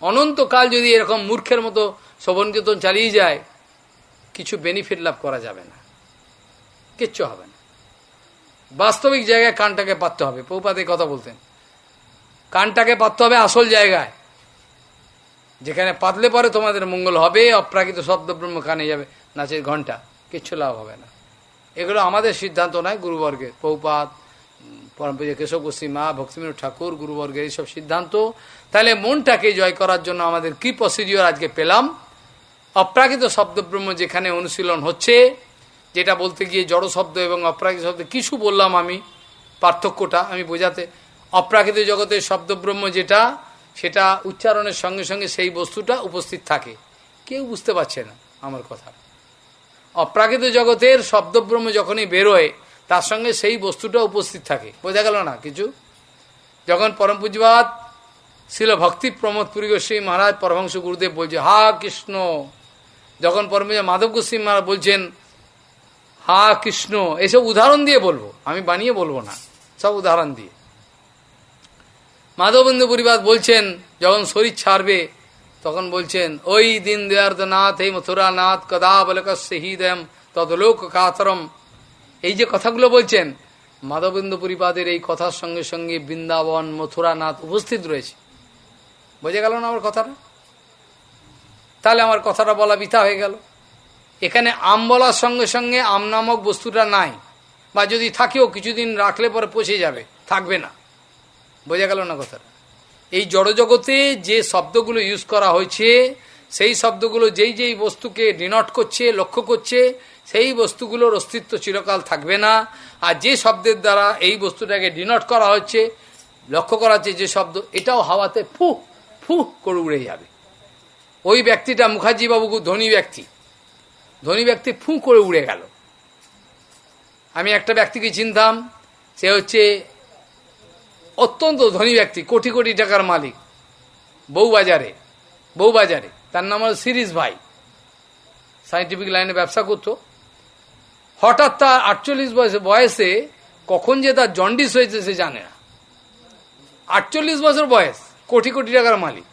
S1: অনন্তকাল যদি এরকম মূর্খের মতো শোভন কীর্তন চালিয়ে যায়, কিছু বেনিফিট লাভ করা যাবে না। কিচ্ছু হবে না। বাস্তবিক জায়গায় কানটাকে পাততে হবে। পৌপাতে কথা বলতেন। কানটাকে পাততে হবে আসল জায়গায়। যেখানে পাতলে পরে তোমাদের মঙ্গল হবে, অপ্রাকৃত শব্দব্রহ্ম কানে যাবে, নাচের ঘণ্টা। কিচ্ছু লাভ হবে না। এগুলো আমাদের সিদ্ধান্ত নয় গুরুবর্গের পৌপাত পরমপূজা কেশব মা ভক্তিমিন ঠাকুর, গুরুবর্গের এইসব সিদ্ধান্ত। তাহলে মনটাকে জয় করার জন্য আমাদের কি প্রসিডিওর আজকে পেলাম? অপ্রাকৃত শব্দব্রহ্ম যেখানে অনুশীলন হচ্ছে, যেটা বলতে গিয়ে জড় শব্দ এবং অপ্রাকৃত শব্দ, কিছু বললাম আমি, পার্থক্যটা আমি বোঝাতে। অপ্রাকৃত জগতের শব্দব্রহ্ম যেটা, সেটা উচ্চারণের সঙ্গে সঙ্গে সেই বস্তুটা উপস্থিত থাকে। কেউ বুঝতে পারছে না আমার কথা। অপ্রাকৃত জগতের শব্দব্রহ্ম যখনই বেরোয় তার সঙ্গে সেই বস্তুটা উপস্থিত থাকে। বোঝা গেল না কিছু? যখন পরম পুজবাদ ছিল ভক্তি প্রমোদ পুরী গোস্বামী মহারাজ পরমংশ গুরুদেব বলছে, হা কৃষ্ণ। যখন পরম মাধব গোস্বামী মহারাজ বলছেন, হা কৃষ্ণ। এসব উদাহরণ দিয়ে বলব, আমি বানিয়ে বলব না, সব উদাহরণ দিয়ে। মাধবন্ধু পরিবাদ বলছেন, যখন শরীর ছাড়বে তখন বলছেন, ওই দিন নাথ এই মথুরা নাথ কদা বলকস্য হৃদয়ম তদলোক কাতরম এই যে কথাগুলো বলছেন মাধবেন্দ্র পরিপাদের এই কথার সঙ্গে সঙ্গে বৃন্দাবন মথুরা নাথ উপস্থিত রয়েছে। বোঝা গেল না আমার কথাটা? তাহলে আমার কথাটা বলা বিথা হয়ে গেল। এখানে আম বলার সঙ্গে সঙ্গে আম নামক বস্তুটা নাই, বা যদি থাকেও কিছুদিন রাখলে পরে পচে যাবে, থাকবে না। বোঝা গেল না কথাটা? এই জড়জগতে যে শব্দগুলো ইউজ করা হয়েছে, সেই শব্দগুলো যেই যেই বস্তুকে ডিনট করছে, লক্ষ্য করছে, সেই বস্তুগুলোর অস্তিত্ব চিরকাল থাকবে না। আর যে শব্দের দ্বারা এই বস্তুটাকে ডিনট করা হচ্ছে, লক্ষ্য করা হচ্ছে যে শব্দ, এটাও হাওয়াতে ফু ফু করে উড়ে যাবে। ওই ব্যক্তিটা মুখার্জি বাবু ধনী ব্যক্তি। ধনী ব্যক্তি ফু করে উড়ে গেল। আমি একটা ব্যক্তিকে চিনতাম, সে হচ্ছে অত্যন্ত ধনী ব্যক্তি, কোটি কোটি টাকার মালিক, বউবাজারে বউবাজারে, তার নাম হল সিরিজ ভাই। সাইন্টিফিক লাইনে ব্যবসা করতো। হঠাৎ তার আটচল্লিশ বয়সে বয়সে কখন যে তার জন্ডিস হয়েছে সে জানে না। আটচল্লিশ বছর বয়স, কোটি কোটি টাকার মালিক।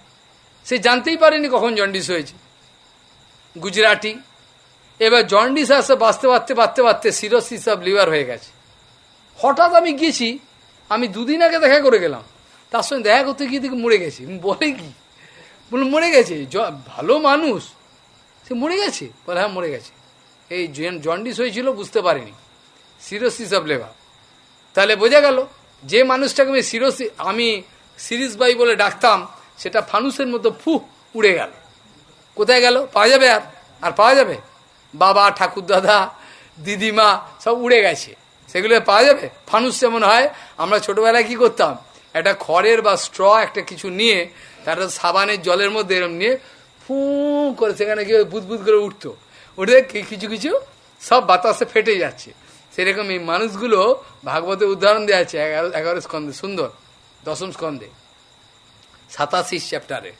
S1: সে জানতেই পারেনি কখন জন্ডিস হয়েছে। গুজরাটি। এবার জন্ডিস আসে, বাঁচতে বাঁচতে বাঁচতে বাঁচতে সিরোসিস অফ লিভার হয়ে গেছে। হঠাৎ আমি গেছি আমি দুদিন আগে দেখা করে গেলাম। তার সঙ্গে দেখা করতে গিয়ে দেখি মরে গেছে। বলে কি? বলে মরে গেছে। ভালো মানুষ। সে মরে গেছে? বলে হ্যাঁ মরে গেছে। এই জন্ডিস হয়েছিল, বুঝতে পারিনি। সিরোসিস অফ লেভার তাহলে বোঝা গেল, যে মানুষটাকে আমি সিরোসি, আমি সিরিজ বাই বলে ডাকতাম, সেটা ফানুসের মতো ফু, উড়ে গেল। কোথায় গেল? পাওয়া যাবে আর? আর পাওয়া যাবে? বাবা ঠাকুর দাদা দিদিমা, সব উড়ে গেছে। সেগুলো পাওয়া যাবে? ফানুস যেমন হয়, আমরা ছোটবেলায় কি করতাম? একটা খড়ের বা স্ট্র একটা কিছু নিয়ে তার সাবানের জলের মধ্যে এরম নিয়ে, ফু করে সেখানে কি বুদবুদ করে উঠতো। উঠে কিছু কিছু সব বাতাসে ফেটে যাচ্ছে। সেরকম এই মানুষগুলো ভাগবতে উদাহরণ দেওয়া আছে, এগারো এগারো স্কন্ধে, সুন্দর। দশম স্কন্ধে। সাতাশি চ্যাপ্টারে।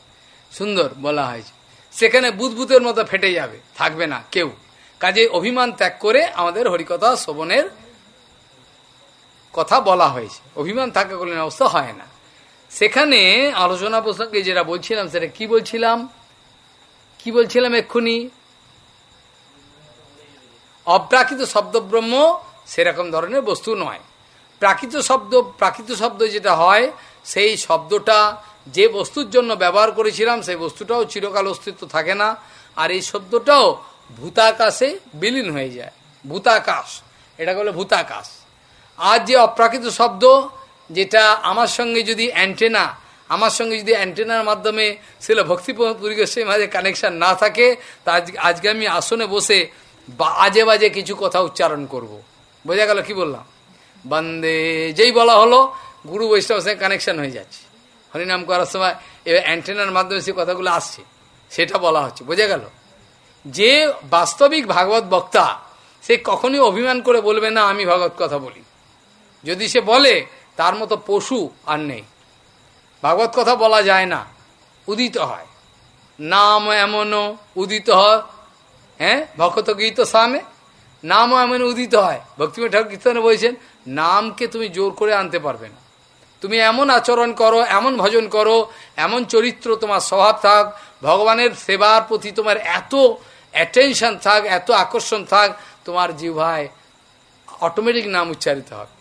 S1: সুন্দর বলা হয়েছে। সেখানে বুধবুতের মতো ফেটে যাবে, থাকবে না কেউ। কাজে অভিমান ত্যাগ করে আমাদের হরিকথা শোভনের কথা বলা হয়েছে। অভিমান থাকা করলে অবস্থা হয় না। সেখানে আলোচনা প্রসঙ্গে যেটা বলছিলাম, সেটা কি বলছিলাম? কি বলছিলাম এক্ষুনি? অপ্রাকৃত শব্দব্রহ্ম সেরকম ধরনের বস্তু নয়। প্রাকৃত শব্দ প্রাকৃত শব্দ যেটা হয়, সেই শব্দটা যে বস্তুর জন্য ব্যবহার করেছিলাম, সেই বস্তুটাও চিরকাল অস্তিত্ব থাকে না, আর এই শব্দটাও ভূতাকাশে বিলীন হয়ে যায়। ভূতাকাশ। এটা বলে ভূতাকাশ। আর যে অপ্রাকৃত শব্দ যেটা আমার সঙ্গে যদি অ্যান্টেনা আমার সঙ্গে যদি অ্যান্টেনার মাধ্যমে ছিল ভক্তি পরিবেশের মাঝে কানেকশান না থাকে, তা আজকে আমি আসনে বসে আজে বাজে কিছু কথা উচ্চারণ করব। বোঝা গেল কি বললাম? বন্দে, যেই বলা হলো, গুরু বৈষ্ণব সঙ্গে কানেকশান হয়ে যাচ্ছে। হরিনাম করার সময় এবার অ্যান্টেনার মাধ্যমে সে কথাগুলো আসছে, সেটা বলা হচ্ছে। বোঝা গেল? যে বাস্তবিক ভাগবত বক্তা, সে কখনই অভিমান করে বলবে না, আমি ভাগবত কথা বলি। যদি সে বলে, তার মতো পশু আর নেই। ভাগবত কথা বলা যায় না, উদিত হয়। নাম এমনও উদিত হয় হ্যাঁ? ভক্ত গীত সামে। নামও এমন উদিত হয় ভক্তিময় ঠাকুর কীর্তনে বলছেন, নামকে তুমি জোর করে আনতে পারবে না। তুমি এমন আচরণ করো, এমন ভজন করো, এমন চরিত্র তোমার স্বভাব থাক, ভগবানের সেবার প্রতি তোমার এত অ্যাটেনশন থাক, এত আকর্ষণ থাক, তোমার জিভায় অটোমেটিক নাম উচ্চারিত হবে।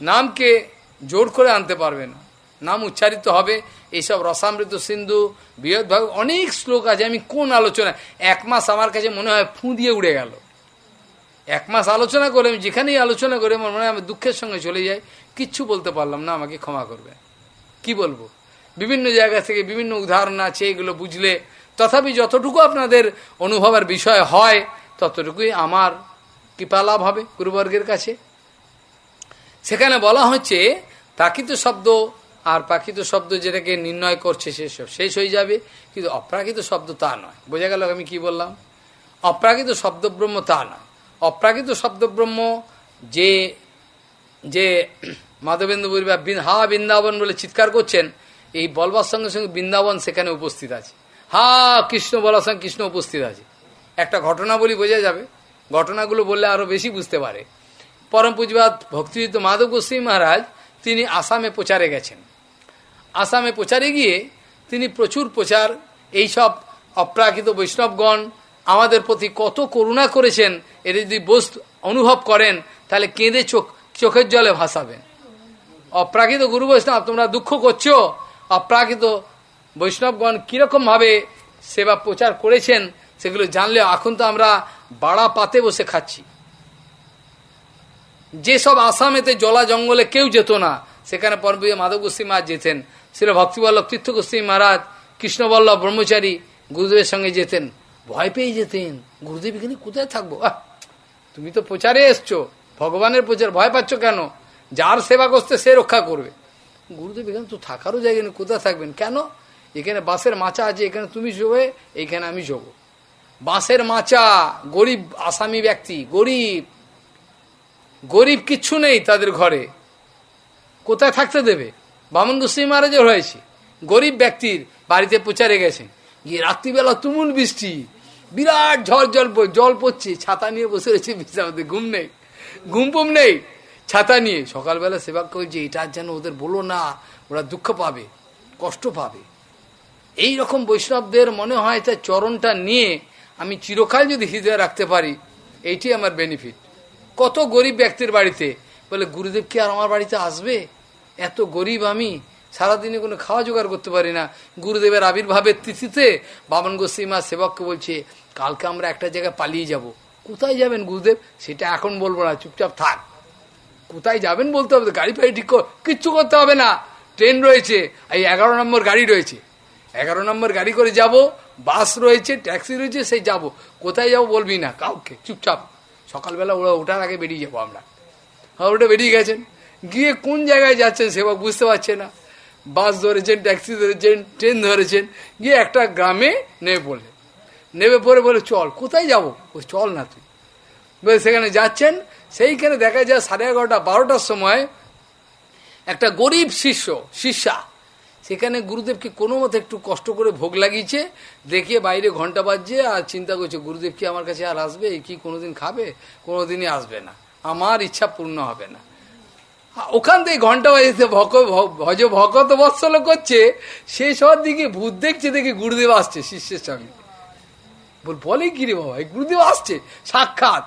S1: নামকে জোর করে আনতে পারবে না। নাম উচ্চারিত হবে এইসব রসামৃত সিন্ধু, বৃহৎ ভাগ, অনেক শ্লোক আছে, আমি কোন আলোচনা, এক মাস আমার কাছে মনে হয় ফু দিয়ে উড়ে গেল। এক মাস আলোচনা করে, আমি যেখানেই আলোচনা করে আমার মনে হয় আমি দুঃখের সঙ্গে চলে যাই, কিচ্ছু বলতে পারলাম না, আমাকে ক্ষমা করবে। কি বলব? বিভিন্ন জায়গা থেকে বিভিন্ন উদাহরণ আছে, এগুলো বুঝলে তথাপি যতটুকু আপনাদের অনুভবের বিষয় হয়, ততটুকুই আমার কৃপা লাভ হবে গুরুবর্গের কাছে। সেখানে বলা হচ্ছে, প্রাকৃত শব্দ আর প্রাকৃত শব্দ যেটাকে নির্ণয় করছে সেসব শেষ হয়ে যাবে, কিন্তু অপ্রাকৃত শব্দ তা নয়। বোঝা গেল আমি কি বললাম? অপ্রাকৃত শব্দব্রহ্ম তা নয়। অপ্রাকৃত শব্দব্রহ্ম যে যে মাধবেন্দ্র বরিবা হা বৃন্দাবন বলে চিৎকার করছেন, এই বলবার সঙ্গে সঙ্গে বৃন্দাবন সেখানে উপস্থিত আছে। হা কৃষ্ণ বলার সঙ্গে কৃষ্ণ উপস্থিত আছে। একটা ঘটনা বলি বোঝা যাবে। ঘটনাগুলো বললে আরও বেশি বুঝতে পারে। পরম পুজবাদ ভক্তিযুক্ত মাধব গোস্বী মহারাজ, তিনি আসামে প্রচারে গেছেন। আসামে প্রচারে গিয়ে তিনি প্রচুর প্রচার, এইসব অপ্রাকৃত বৈষ্ণবগণ আমাদের প্রতি কত করুণা করেছেন এর যদি বস্তু অনুভব করেন, তাহলে কেঁদে চোখ, চোখের জলে ভাসাবেন। অপ্রাকৃত গুরু বৈষ্ণব, তোমরা দুঃখ করছ, অপ্রাকৃত বৈষ্ণবগণ কীরকমভাবে সেবা প্রচার করেছেন, সেগুলো জানলে এখন তো আমরা বাড়া পাতে বসে খাচ্ছি। যেসব আসামেতে জলা জঙ্গলে কেউ যেত না, সেখানে পরবী মাধব গোস্বী মা যেতেন। সেটা ভক্তিবল্লভ তীর্থ গোস্বী মহারাজ কৃষ্ণবল্লভ ব্রহ্মচারী গুরুদেবের সঙ্গে যেতেন। ভয় পেয়ে যেতেন, গুরুদেব, এখানে কোথায় থাকব? তুমি তো প্রচারে এসছো, ভগবানের প্রচার, ভয় পাচ্ছ কেন? যার সেবা করতে সে রক্ষা করবে। গুরুদেব, এখানে তো থাকারও জায়গা নেই, কোথায় থাকবেন? কেন? এখানে বাসের মাচা আছে, এখানে তুমি শোবে এইখানে আমি শোবো। বাঁশের মাচা, গরিব আসামি ব্যক্তি, গরিব গরিব কিচ্ছু নেই তাদের ঘরে। কোথায় থাকতে দেবে? বামন গোস্বী মহারাজের হয়েছে গরিব ব্যক্তির বাড়িতে প্রচারে গেছেন। গিয়ে রাত্রিবেলা তুমুল বৃষ্টি। বিরাট ঝড় জল জল পড়ছে। ছাতা নিয়ে বসে রয়েছে বিশ্রামতে ঘুম নেই। ঘুম পুম নেই। ছাতা নিয়ে সকালবেলা সেবা করছে এটা যেন ওদের বলো না, ওরা দুঃখ পাবে, কষ্ট পাবে। এই রকম বৈষ্ণবদের মনে হয় তার চরণটা নিয়ে আমি চিরকাল যদি হৃদয়ে রাখতে পারি এইটি আমার বেনিফিট কত গরিব ব্যক্তির বাড়িতে? বলে, গুরুদেব কি আর আমার বাড়িতে আসবে? এত গরিব আমি। সারাদিনে কোনো খাওয়া জোগাড় করতে পারি না। গুরুদেবের আবির্ভাবের তিথিতে বামন গোস্বীমা সেবককে বলছে, কালকে আমরা একটা জায়গায় পালিয়ে যাব। কোথায় যাবেন গুরুদেব? সেটা এখন বলব না। চুপচাপ থাক। কোথায় যাবেন বলতে হবে গাড়ি ফাড়ি ঠিক কিচ্ছু করতে হবে না। ট্রেন রয়েছে। এই এগারো নম্বর গাড়ি রয়েছে। এগারো নম্বর গাড়ি করে যাব। বাস রয়েছে, ট্যাক্সি রয়েছে, সেই যাব। কোথায় যাব বলবি না কাউকে। চুপচাপ। সকালবেলা ওরা ওঠার আগে বেরিয়ে যাব আমরা। হ্যাঁ ওটা বেরিয়ে গেছেন। গিয়ে কোন জায়গায় যাচ্ছেন সেবা বুঝতে পারছে না। বাস ধরেছেন, ট্যাক্সি ধরেছেন, ট্রেন ধরেছেন। গিয়ে একটা গ্রামে নেমে পড়লেন। নেমে পড়ে বলে, চল, কোথায় যাব? ও চল না তুই। বলে, সেখানে যাচ্ছেন? সেইখানে দেখা যায় সাড়ে এগারোটা, বারোটার সময় একটা গরিব শিষ্য, শিষ্যা সেখানে গুরুদেবকে কোনো মতো একটু কষ্ট করে ভোগ লাগিয়েছে দেখিয়ে বাইরে ঘণ্টা বাজছে আর চিন্তা করছে, গুরুদেব কি আমার কাছে আর আসবে? কি কোনোদিন খাবে? কোনোদিনই আসবে না। আমার ইচ্ছা পূর্ণ হবে না। ওখান থেকে ঘণ্টা বাজেছে ভক ভজ ভকত বৎসল করছে সেই সবার দিকে ভূত দেখছে, দেখে গুরুদেব আসছে শিষ্যের সঙ্গে। বল, বলে কি রে বাবা? গুরুদেব আসছে, সাক্ষাৎ।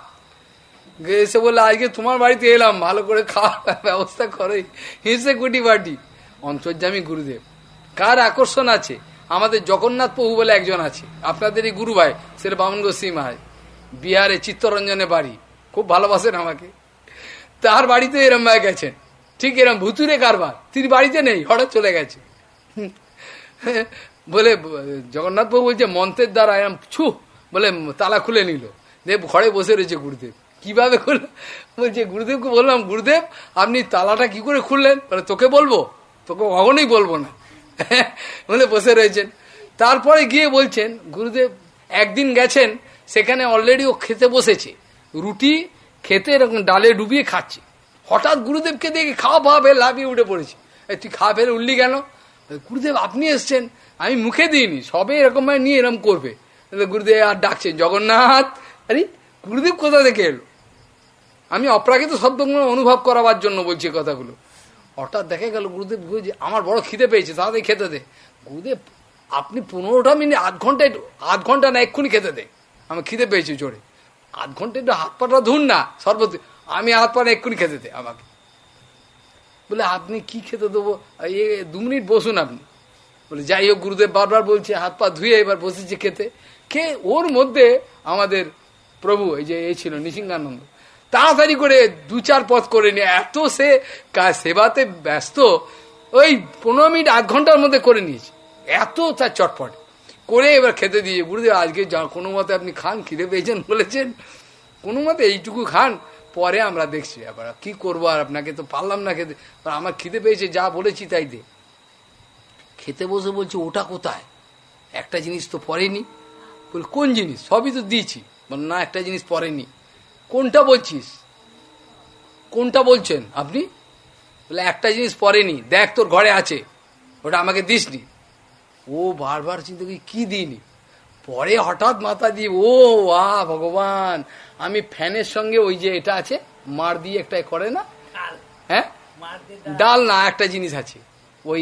S1: এসে বললে, আজকে তোমার বাড়িতে এলাম, ভালো করে খাওয়ার ব্যবস্থা করে হেসে কুটি বাটি অন্তর্জামী গুরুদেব। কার আকর্ষণ আছে? আমাদের জগন্নাথ প্রভু বলে একজন আছে। আপনাদেরই গুরু ভাই সেটা বামন গোস্বী মাহাজ বিহারে চিত্তরঞ্জনে বাড়ি। খুব ভালোবাসেন আমাকে। তার বাড়িতে এরম ভাই গেছেন। ঠিক এরম ভুতুরে কারবার। তিনি বাড়িতে নেই, হঠাৎ চলে গেছে। বলে, জগন্নাথ প্রভু বলছে মন্ত্রের দ্বারা এরম ছু, বলে তালা খুলে নিল। দেব ঘরে বসে রয়েছে গুরুদেব। কীভাবে খুলল বলছে, গুরুদেবকে বললাম, গুরুদেব, আপনি তালাটা কি করে খুললেন? বলে, তোকে বলব। তোকে কখনোই বলব না। বলে বসে রয়েছেন। তারপরে গিয়ে বলছেন, গুরুদেব, একদিন গেছেন, সেখানে অলরেডি ও খেতে বসেছে। রুটি খেতে এরকম ডালে ডুবিয়ে খাচ্ছে। হঠাৎ গুরুদেবকে দেখে খাওয়া পাওয়া ফেলে লাভিয়ে উঠে পড়েছে। তুই খাওয়া ফেলে উঠলি কেন? গুরুদেব, আপনি এসছেন। আমি মুখে দিইনি। সবে এরকম নিয়ে এরকম করবে। গুরুদেব, আর ডাকছেন? জগন্নাথ! আরে, গুরুদেব কোথা থেকে এলো? আমি অপ্রাকৃত শব্দগুলো অনুভব করাবার জন্য বলছি কথাগুলো। হঠাৎ দেখা গেল গুরুদেব গুরুজি আমার বড় খিদে পেয়েছে, তাড়াতাড়ি খেতে দে। গুরুদেব, আপনি পনেরোটা মিনিট, আধ ঘণ্টা আধ ঘণ্টা না, এক্ষুনি খেতে দে। আমার খিদে পেয়েছে জোরে। আধ ঘণ্টা একটু হাত পাটা ধুন না, সর্বত আমি হাত পাটা এক্ষুনি খেতে দে আমাকে। বলে, আপনি কি খেতে দেবো? এ দু মিনিট বসুন আপনি। বলে, যাই হোক, গুরুদেব বারবার বলছে, হাত পা ধুয়ে এবার বসেছে খেতে। কে? ওর মধ্যে আমাদের প্রভু, এই যে এ ছিল নিসিংহানন্দ। তাড়াতাড়ি করে দু চার পথ করে নিয়ে, এত সে সেবাতে ব্যস্ত, ওই পনেরো মিনিট, আধ ঘণ্টার মধ্যে করে নিয়েছে। এত তার চটপট। করে এবার খেতে দিয়ে, গুরুদেব, আজকে যা, কোনো মতে আপনি খান, খিদে পেয়েছেন বলেছেন? কোনো মতে এইটুকু খান, পরে আমরা দেখছি এবার কি করব আর আপনাকে তো পারলাম না খেতে। আমার খিদে পেয়েছে, যা বলেছি তাই দে। খেতে বসে বলছে, ওটা কোথায়? একটা জিনিস তো পরেনি বল, কোন জিনিস? সবই তো দিয়েছি। বল, না, একটা জিনিস পরেনি কোনটা বলছিস? কোনটা বলছেন আপনি? বলে একটা জিনিস পরেনি দেখ তোর ঘরে আছে ওটা আমাকে দিসনি। ও বারবার চিন্তা করি কি দিইনি? পরে হঠাৎ মাথা দিয়ে ও আ ভগবান আমি ফ্যানের সঙ্গে ওই যে এটা আছে মার দিয়ে একটা করে না? হ্যাঁ? ডাল। না একটা জিনিস আছে। ওই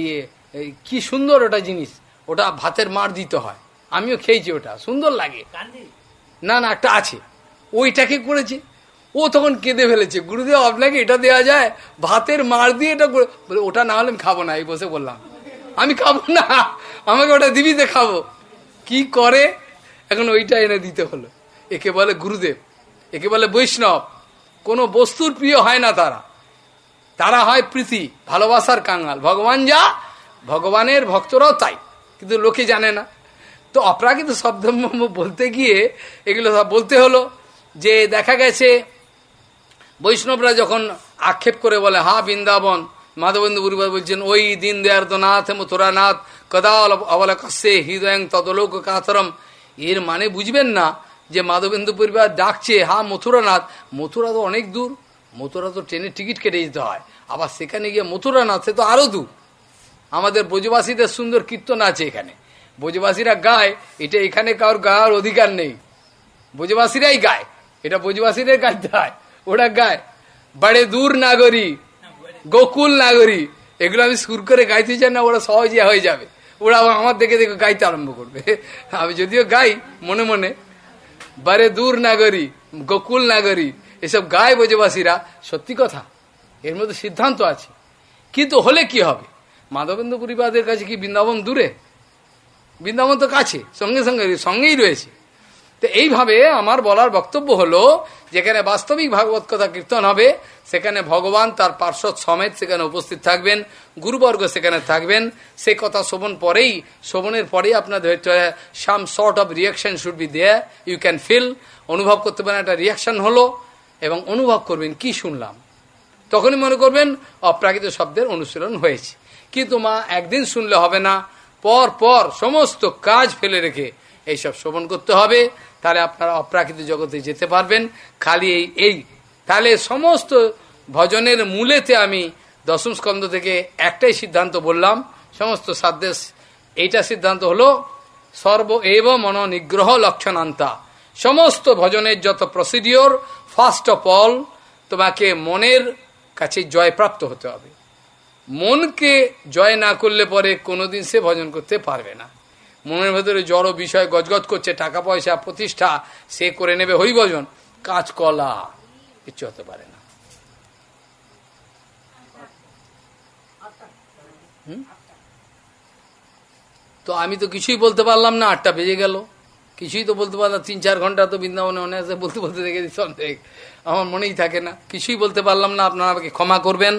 S1: কি সুন্দর ওটা জিনিস ওটা ভাতের মার দিতে হয়। আমিও খেয়েছি ওটা সুন্দর লাগে। না না একটা আছে। ওইটাকে করেছে? ও তখন কেঁদে ফেলেছে। গুরুদেব, আপনাকে এটা দেওয়া যায়, ভাতের মার দিয়ে এটা বলে, ওটা না হলে আমি খাব না। এই বসে বললাম। আমি খাব না। আমাকে ওটা দিবিতে খাব। কি করে? এখন ওইটা এনে দিতে হলো। একে বলে গুরুদেব, একে বলে বৈষ্ণব। কোনো বস্তুর প্রিয় হয় না তারা। তারা হয় প্রীতি, ভালোবাসার কাঙ্গাল ভগবান যা, ভগবানের ভক্তরাও তাই। কিন্তু লোকে জানে না। তো অপ্রাকৃত শব্দ বলতে গিয়ে এগুলো সব বলতে হলো। যে দেখা গেছে, বৈষ্ণবরা যখন আক্ষেপ করে বলে, হা বৃন্দাবন মাধবেন্দ্র বুড়িবাদ বলছেন, ওই দিন নাথ মথুরা নাথ কদা অবলা কশ্যে হৃদয়ং তদলোক কাতরম। এর মানে বুঝবেন না যে মাধবেন্দ্র পরিবার ডাকছে, হা মথুরানাথ। মথুরা তো অনেক দূর, মথুরা তো ট্রেনের টিকিট কেটে যেতে হয়। আবার সেখানে গিয়ে মথুরানাথ, সে তো আরও দূর। আমাদের ব্রজবাসীদের সুন্দর কীর্তন আছে এখানে। ব্রজবাসীরা গায়, এটা এখানে কারোর গাওয়ার অধিকার নেই। ব্রজবাসীরাই গায়। এটা ব্রজবাসীদের গাইতে হয় ওরা গায়, বাড়ে দূর নাগরী, গোকুল নাগরী। এগুলো আমি সুর করে গাইতে চাই না, ওরা সহজে হয়ে যাবে। ওরা আমার দেখে দেখে গাইতে আরম্ভ করবে। আমি যদিও গাই, মনে মনে। বারে দূর নাগরী, গোকুল নাগরী। এসব গায় ব্রজবাসীরা সত্যি কথা, এর মধ্যে সিদ্ধান্ত আছে। কিন্তু হলে কি হবে? মাধবেন্দ্র পরিবারের কাছে কি বৃন্দাবন দূরে? বৃন্দাবন তো কাছে, সঙ্গে সঙ্গে, সঙ্গেই রয়েছে। তো এইভাবে আমার বলার বক্তব্য হলো, যেখানে বাস্তবিক ভাগবত কথা কীর্তন হবে, সেখানে ভগবান তার পার্শ্বদ সমেত সেখানে উপস্থিত থাকবেন, গুরুবর্গ সেখানে থাকবেন। সে কথা শোভন পরেই শোভনের পরেই আপনাদের some short of reaction should be there you can feel অনুভব করতে পারেন, একটা রিয়াকশন হলো এবং অনুভব করবেন, কি শুনলাম। তখনই মনে করবেন, অপ্রাকৃত শব্দের অনুশীলন হয়েছে। কিন্তু মা, একদিন শুনলে হবে না, পর পর সমস্ত কাজ ফেলে রেখে এইসব শ্রবণ করতে হবে। তাহলে আপনারা অপ্রাকৃত জগতে যেতে পারবেন। খালি এই এই তাহলে সমস্ত ভজনের মূলেতে আমি দশম স্কন্ধ থেকে একটাই সিদ্ধান্ত বললাম। সমস্ত সাদ্দেশ এইটা সিদ্ধান্ত হলো সর্ব এব মন নিগ্রহ লক্ষণান্তা। সমস্ত ভজনের যত প্রসিডিওর ফার্স্ট অফ অল তোমাকে মনের কাছে জয়প্রাপ্ত হতে হবে। মনকে জয় না করলে পরে কোনোদিন সে ভজন করতে পারবে না। মনের ভেতরে জড় বিষয় গজগজ করছে, টাকা পয়সা, প্রতিষ্ঠা, সে করে নেবে হরিভজন। কাঁচকলা, কিচ্ছু হতে পারে না। তো আমি তো কিছুই বলতে পারলাম না, আটটা বেজে গেল। কিছুই তো বলতে পারলাম তিন চার ঘণ্টা তো বৃন্দাবনে অনায়াসে বলতে বলতে দেখেছি সন্দেহ। আমার মনেই থাকে না। কিছুই বলতে পারলাম না, আপনারা আমাকে ক্ষমা করবেন।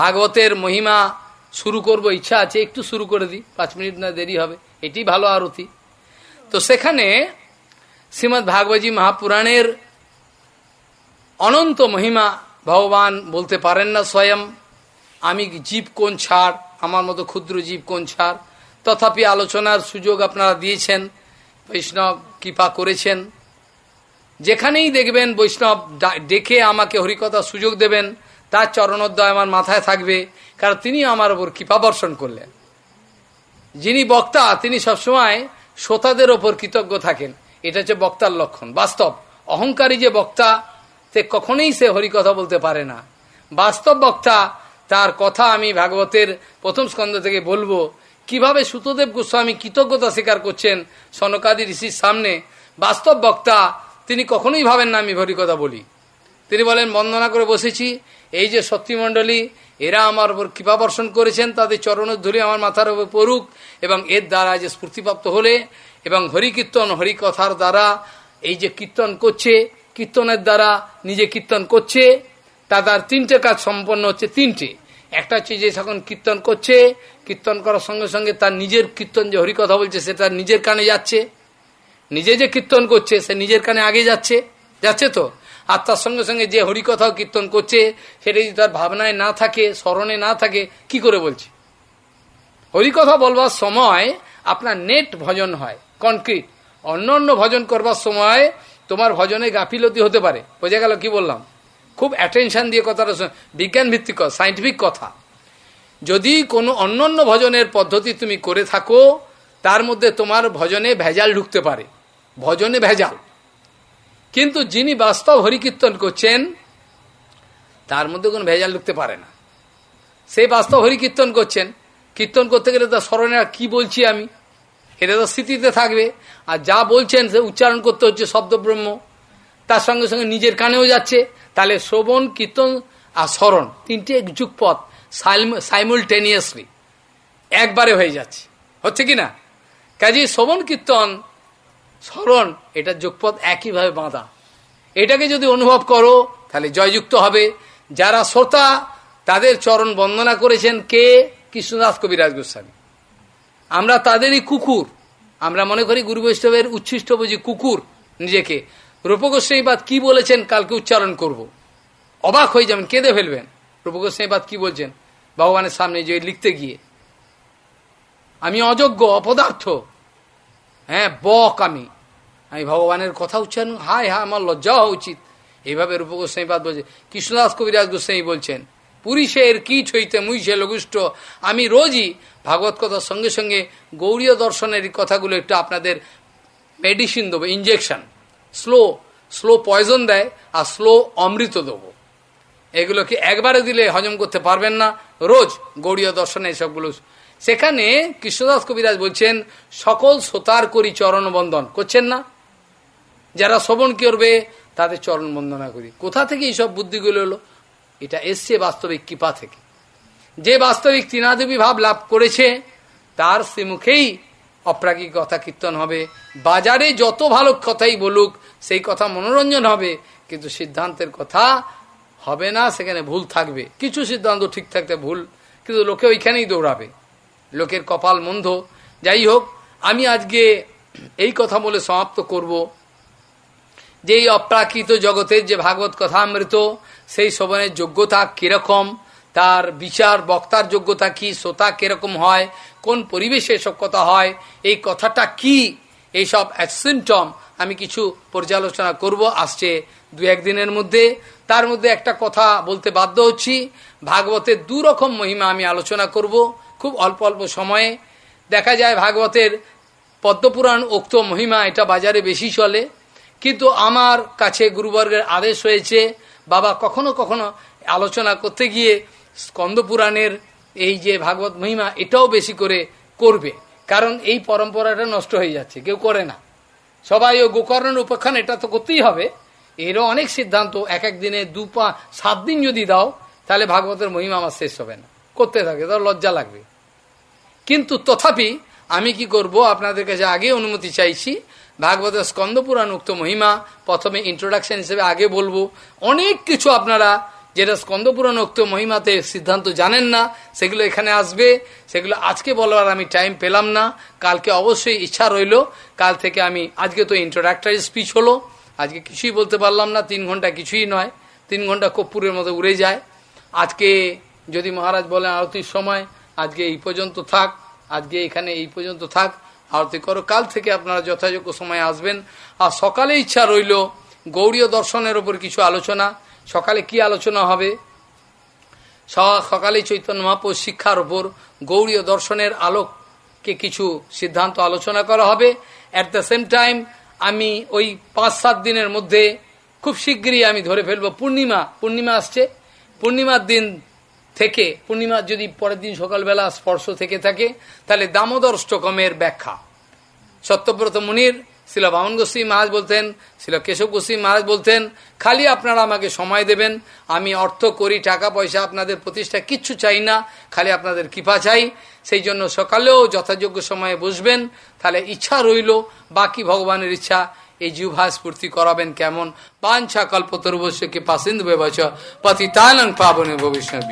S1: ভাগবতের মহিমা শুরু করব, ইচ্ছা আছে, একটু শুরু করে দিই, পাঁচ মিনিট না দেরি হবে। এটি ভালো আরতি। তো সেখানে শ্রীমৎ ভাগবতী মহাপুরাণের অনন্ত মহিমা ভগবান বলতে পারেন না স্বয়ং, আমি জীব কোন ছাড়? আমার মতো ক্ষুদ্র জীব কোন ছাড়? তথাপি আলোচনার সুযোগ আপনারা দিয়েছেন, বৈষ্ণব কৃপা করেছেন। যেখানেই দেখবেন বৈষ্ণব ডেকে আমাকে হরিকথা সুযোগ দেবেন, তার চরণোদ্দয় আমার মাথায় থাকবে, কারণ তিনি আমার ওপর কৃপা বর্ষণ করলেন। যিনি বক্তা, তিনি সবসময় শ্রোতাদের ওপর কৃতজ্ঞ থাকেন। এটা হচ্ছে বক্তার লক্ষণ। বাস্তব, অহংকারী যে বক্তা সে কখনোই সে হরিকথা বলতে পারে না। বাস্তব বক্তা, তার কথা আমি ভাগবতের প্রথম স্কন্ধ থেকে বলব। কীভাবে সুতদেব গোস্বামী কৃতজ্ঞতা স্বীকার করছেন সনকাদি ঋষির সামনে? বাস্তব বক্তা, তিনি কখনোই ভাবেন না আমি হরিকথা বলি। তিনি বলেন, বন্দনা করে বসেছি। এই যে শক্তিমণ্ডলী এরা আমার উপর কৃপা বর্ষণ করেছেন, তাদের চরণের ধরে আমার মাথার উপর পড়ুক এবং এর দ্বারা যে স্ফূর্তিপ্রাপ্ত হলে এবং হরিকীর্তন, হরিকথার দ্বারা এই যে কীর্তন করছে, কীর্তনের দ্বারা নিজে কীর্তন করছে, তার তিনটে কাজ সম্পন্ন হচ্ছে, তিনটে। একটা হচ্ছে যে যখন কীর্তন করছে, কীর্তন করার সঙ্গে সঙ্গে তার নিজের কীর্তন যে হরিকথা বলছে সেটা নিজের কানে যাচ্ছে। নিজে যে কীর্তন করছে, সে নিজের কানে আগে যাচ্ছে যাচ্ছে তো? আর তার সঙ্গে সঙ্গে যে হরিকথাও কীর্তন করছে, সেটা যদি তার ভাবনায় না থাকে, স্মরণে না থাকে, কি করে বলছে? হরিকথা বলবার সময় আপনার নেট ভজন হয় কনক্রিট অন্য অন্য ভজন করবার সময় তোমার ভজনে গাফিলতি হতে পারে। বোঝা গেল কি বললাম? খুব অ্যাটেনশন দিয়ে কথাটা বিজ্ঞান ভিত্তিক সাইন্টিফিক কথা। যদি কোনো অন্য অন্য ভজনের পদ্ধতি তুমি করে থাকো, তার মধ্যে তোমার ভজনে ভেজাল ঢুকতে পারে। ভজনে ভেজাল। কিন্তু যিনি বাস্তব হরিকীর্তন করছেন, তার মধ্যে কোনো ভেজাল ঢুকতে পারে না। সেই বাস্তব হরিকীর্তন করছেন। কীর্তন করতে গেলে তো স্মরণে কি বলছি আমি? এটা তো স্মৃতিতে থাকবে। আর যা বলছেন, সে উচ্চারণ করতে হচ্ছে শব্দব্রহ্ম। তার সঙ্গে সঙ্গে নিজের কানেও যাচ্ছে। তাহলে শ্রবণ, কীর্তন আর স্মরণ তিনটে যুগপথ সাইমুলটেনিয়াসলি একবারে হয়ে যাচ্ছে। হচ্ছে কি না? কাজে শ্রবণ, কীর্তন স্মরণ, এটা যুগপথ একইভাবে বাঁধা। এটাকে যদি অনুভব করো, তাহলে জয়যুক্ত হবে। যারা শ্রোতা, তাদের চরণ বন্দনা করেছেন কে? কৃষ্ণদাস কবিরাজ গোস্বামী। আমরা তাদেরই কুকুর। আমরা মনে করি গুরু বৈষ্ণবের উচ্ছিষ্ট বুঝি কুকুর নিজেকে। রূপগোস্বাইবাদ কি বলেছেন কালকে উচ্চারণ করব। অবাক হয়ে যাবেন, কেঁদে ফেলবেন। রূপগোস্বাইবাদ কি বলছেন? ভগবানের সামনে যে লিখতে গিয়ে। আমি অযোগ্য, অপদার্থ হ্যাঁ বক আমি। আমি ভগবানের কথা উচ্চারণ, হায় হ্যাঁ আমার লজ্জা হওয়া উচিত। এইভাবে রূপ গোস্বাইপাদ বলছে, কৃষ্ণদাস কবিরাজ গোস্বাই বলছেন পুরুষের কীট হইতে মুইছে লঘুষ্ট আমি রোজই ভাগবত কথার সঙ্গে সঙ্গে গৌরীয় দর্শনের কথাগুলো একটু আপনাদের মেডিসিন দেবো ইঞ্জেকশন স্লো স্লো পয়জন দেয় আর স্লো অমৃত দেবো। এগুলোকে একবারে দিলে হজম করতে পারবেন না। রোজ গৌরীয় দর্শনে এসবগুলো সেখানে কৃষ্ণদাস কবিরাজ বলছেন, সকল সোতার করি চরণ বন্দন। করছেন না? যারা শ্রবণ করবে, তাদের চরণ বন্দনা করি। কোথা থেকে এইসব বুদ্ধিগুলো হলো এটা এসছে বাস্তবিক কৃপা থেকে। যে বাস্তবিক তৃণাদেবী ভাব লাভ করেছে, তার শ্রীমুখেই অপ্রাকৃত কথা কীর্তন হবে। বাজারে যত ভালো কথাই বলুক, সেই কথা মনোরঞ্জন হবে, কিন্তু সিদ্ধান্তের কথা হবে না, সেখানে ভুল থাকবে। কিছু সিদ্ধান্ত ঠিক থাকতে ভুল, কিন্তু লোকে ওইখানেই দৌড়াবে। লোকের কপাল মন্দ। যাই হোক আমি আজকে এই কথা বলে সমাপ্ত করব যে এই অপ্রাকৃত জগতের যে ভাগবত কথা মৃত সেই শোভনের যোগ্যতা কীরকম, তার বিচার বক্তার যোগ্যতা কি, শ্রোতা কীরকম হয়, কোন পরিবেশে এসব কথা হয়, এই কথাটা কি, এইসব সিমটম আমি কিছু পর্যালোচনা করব আসছে দু একদিনের মধ্যে। তার মধ্যে একটা কথা বলতে বাধ্য হচ্ছি। ভাগবতের দু রকম মহিমা আমি আলোচনা করব। খুব অল্প অল্প সময়ে দেখা যায় ভাগবতের পদ্মপুরাণ উক্ত মহিমা এটা বাজারে বেশি চলে। কিন্তু আমার কাছে গুরুবর্গের আদেশ হয়েছে, বাবা কখনো কখনো আলোচনা করতে গিয়ে স্কন্দপুরাণের এই যে ভাগবত মহিমা এটাও বেশি করে করবে। কারণ এই পরম্পরাটা নষ্ট হয়ে যাচ্ছে, কেউ করে না। সবাই ও গোকর্ণের উপেক্ষণ এটা তো করতেই হবে। এরও অনেক সিদ্ধান্ত, এক এক দিনে দু পা, সাত দিন যদি দাও, তাহলে ভাগবতের মহিমা আমার শেষ হবে না। করতে থাকে তার লজ্জা লাগবে। কিন্তু তথাপি আমি কি করব? আপনাদের কাছে আগে অনুমতি চাইছি। ভাগবতের স্কন্দপুরাণ উক্ত মহিমা, প্রথমে ইন্ট্রোডাকশন হিসেবে আগে বলব। অনেক কিছু আপনারা যেটা স্কন্দপুরাণ উক্ত মহিমাতে সিদ্ধান্ত জানেন না, সেগুলো এখানে আসবে। সেগুলো আজকে বলার আমি টাইম পেলাম না। কালকে অবশ্যই ইচ্ছা রইল। কাল থেকে আমি, আজকে তো ইন্ট্রোডাক্টরি স্পিচ হলো। আজকে কিছুই বলতে পারলাম না। তিন ঘণ্টা কিছুই নয়। তিন ঘণ্টা কপ্পুরের মতো উড়ে যায়। আজকে যদি মহারাজ বলেন আরতির সময়, আজকে এই পর্যন্ত থাক। আজকে এখানে এই পর্যন্ত থাক। আরতি করো। কাল থেকে আপনারা যথাযোগ্য সময় আসবেন। আর সকালে ইচ্ছা রইল গৌরীয় দর্শনের ওপর কিছু আলোচনা। সকালে কি আলোচনা হবে? সকালে চৈতন্য মহাপুর শিক্ষার ওপর গৌরীয় দর্শনের আলোককে কিছু সিদ্ধান্ত আলোচনা করা হবে। অ্যাট দ্য সেম টাইম আমি ওই পাঁচ সাত দিনের মধ্যে খুব শীঘ্রই আমি ধরে ফেলব। পূর্ণিমা পূর্ণিমা আসছে। পূর্ণিমার দিন থেকে পূর্ণিমার যদি পরের দিন সকালবেলা স্পর্শ থেকে থাকে, তাহলে দামোদর স্টকমের ব্যাখ্যা। সত্যব্রত মুনির, শিল বামন গোস্বী মহারাজ বলতেন, শিল কেশব গোস্বী মহারাজ বলতেন, খালি আপনারা আমাকে সময় দেবেন, আমি অর্থ করি, টাকা পয়সা আপনাদের প্রতিষ্ঠা, কিচ্ছু চাই না, খালি আপনাদের কৃপা চাই। সেই জন্য সকালেও যথাযোগ্য সময়ে বসবেন, তাহলে ইচ্ছা রইল, বাকি ভগবানের ইচ্ছা এই জিহ্বা স্ফূর্তি করাবেন কেমন? বাঞ্ছা কল্পতরুবশ্যকে পাসিন্দু বেবচ পতিতানং পাবনে ভবিষ্যৎ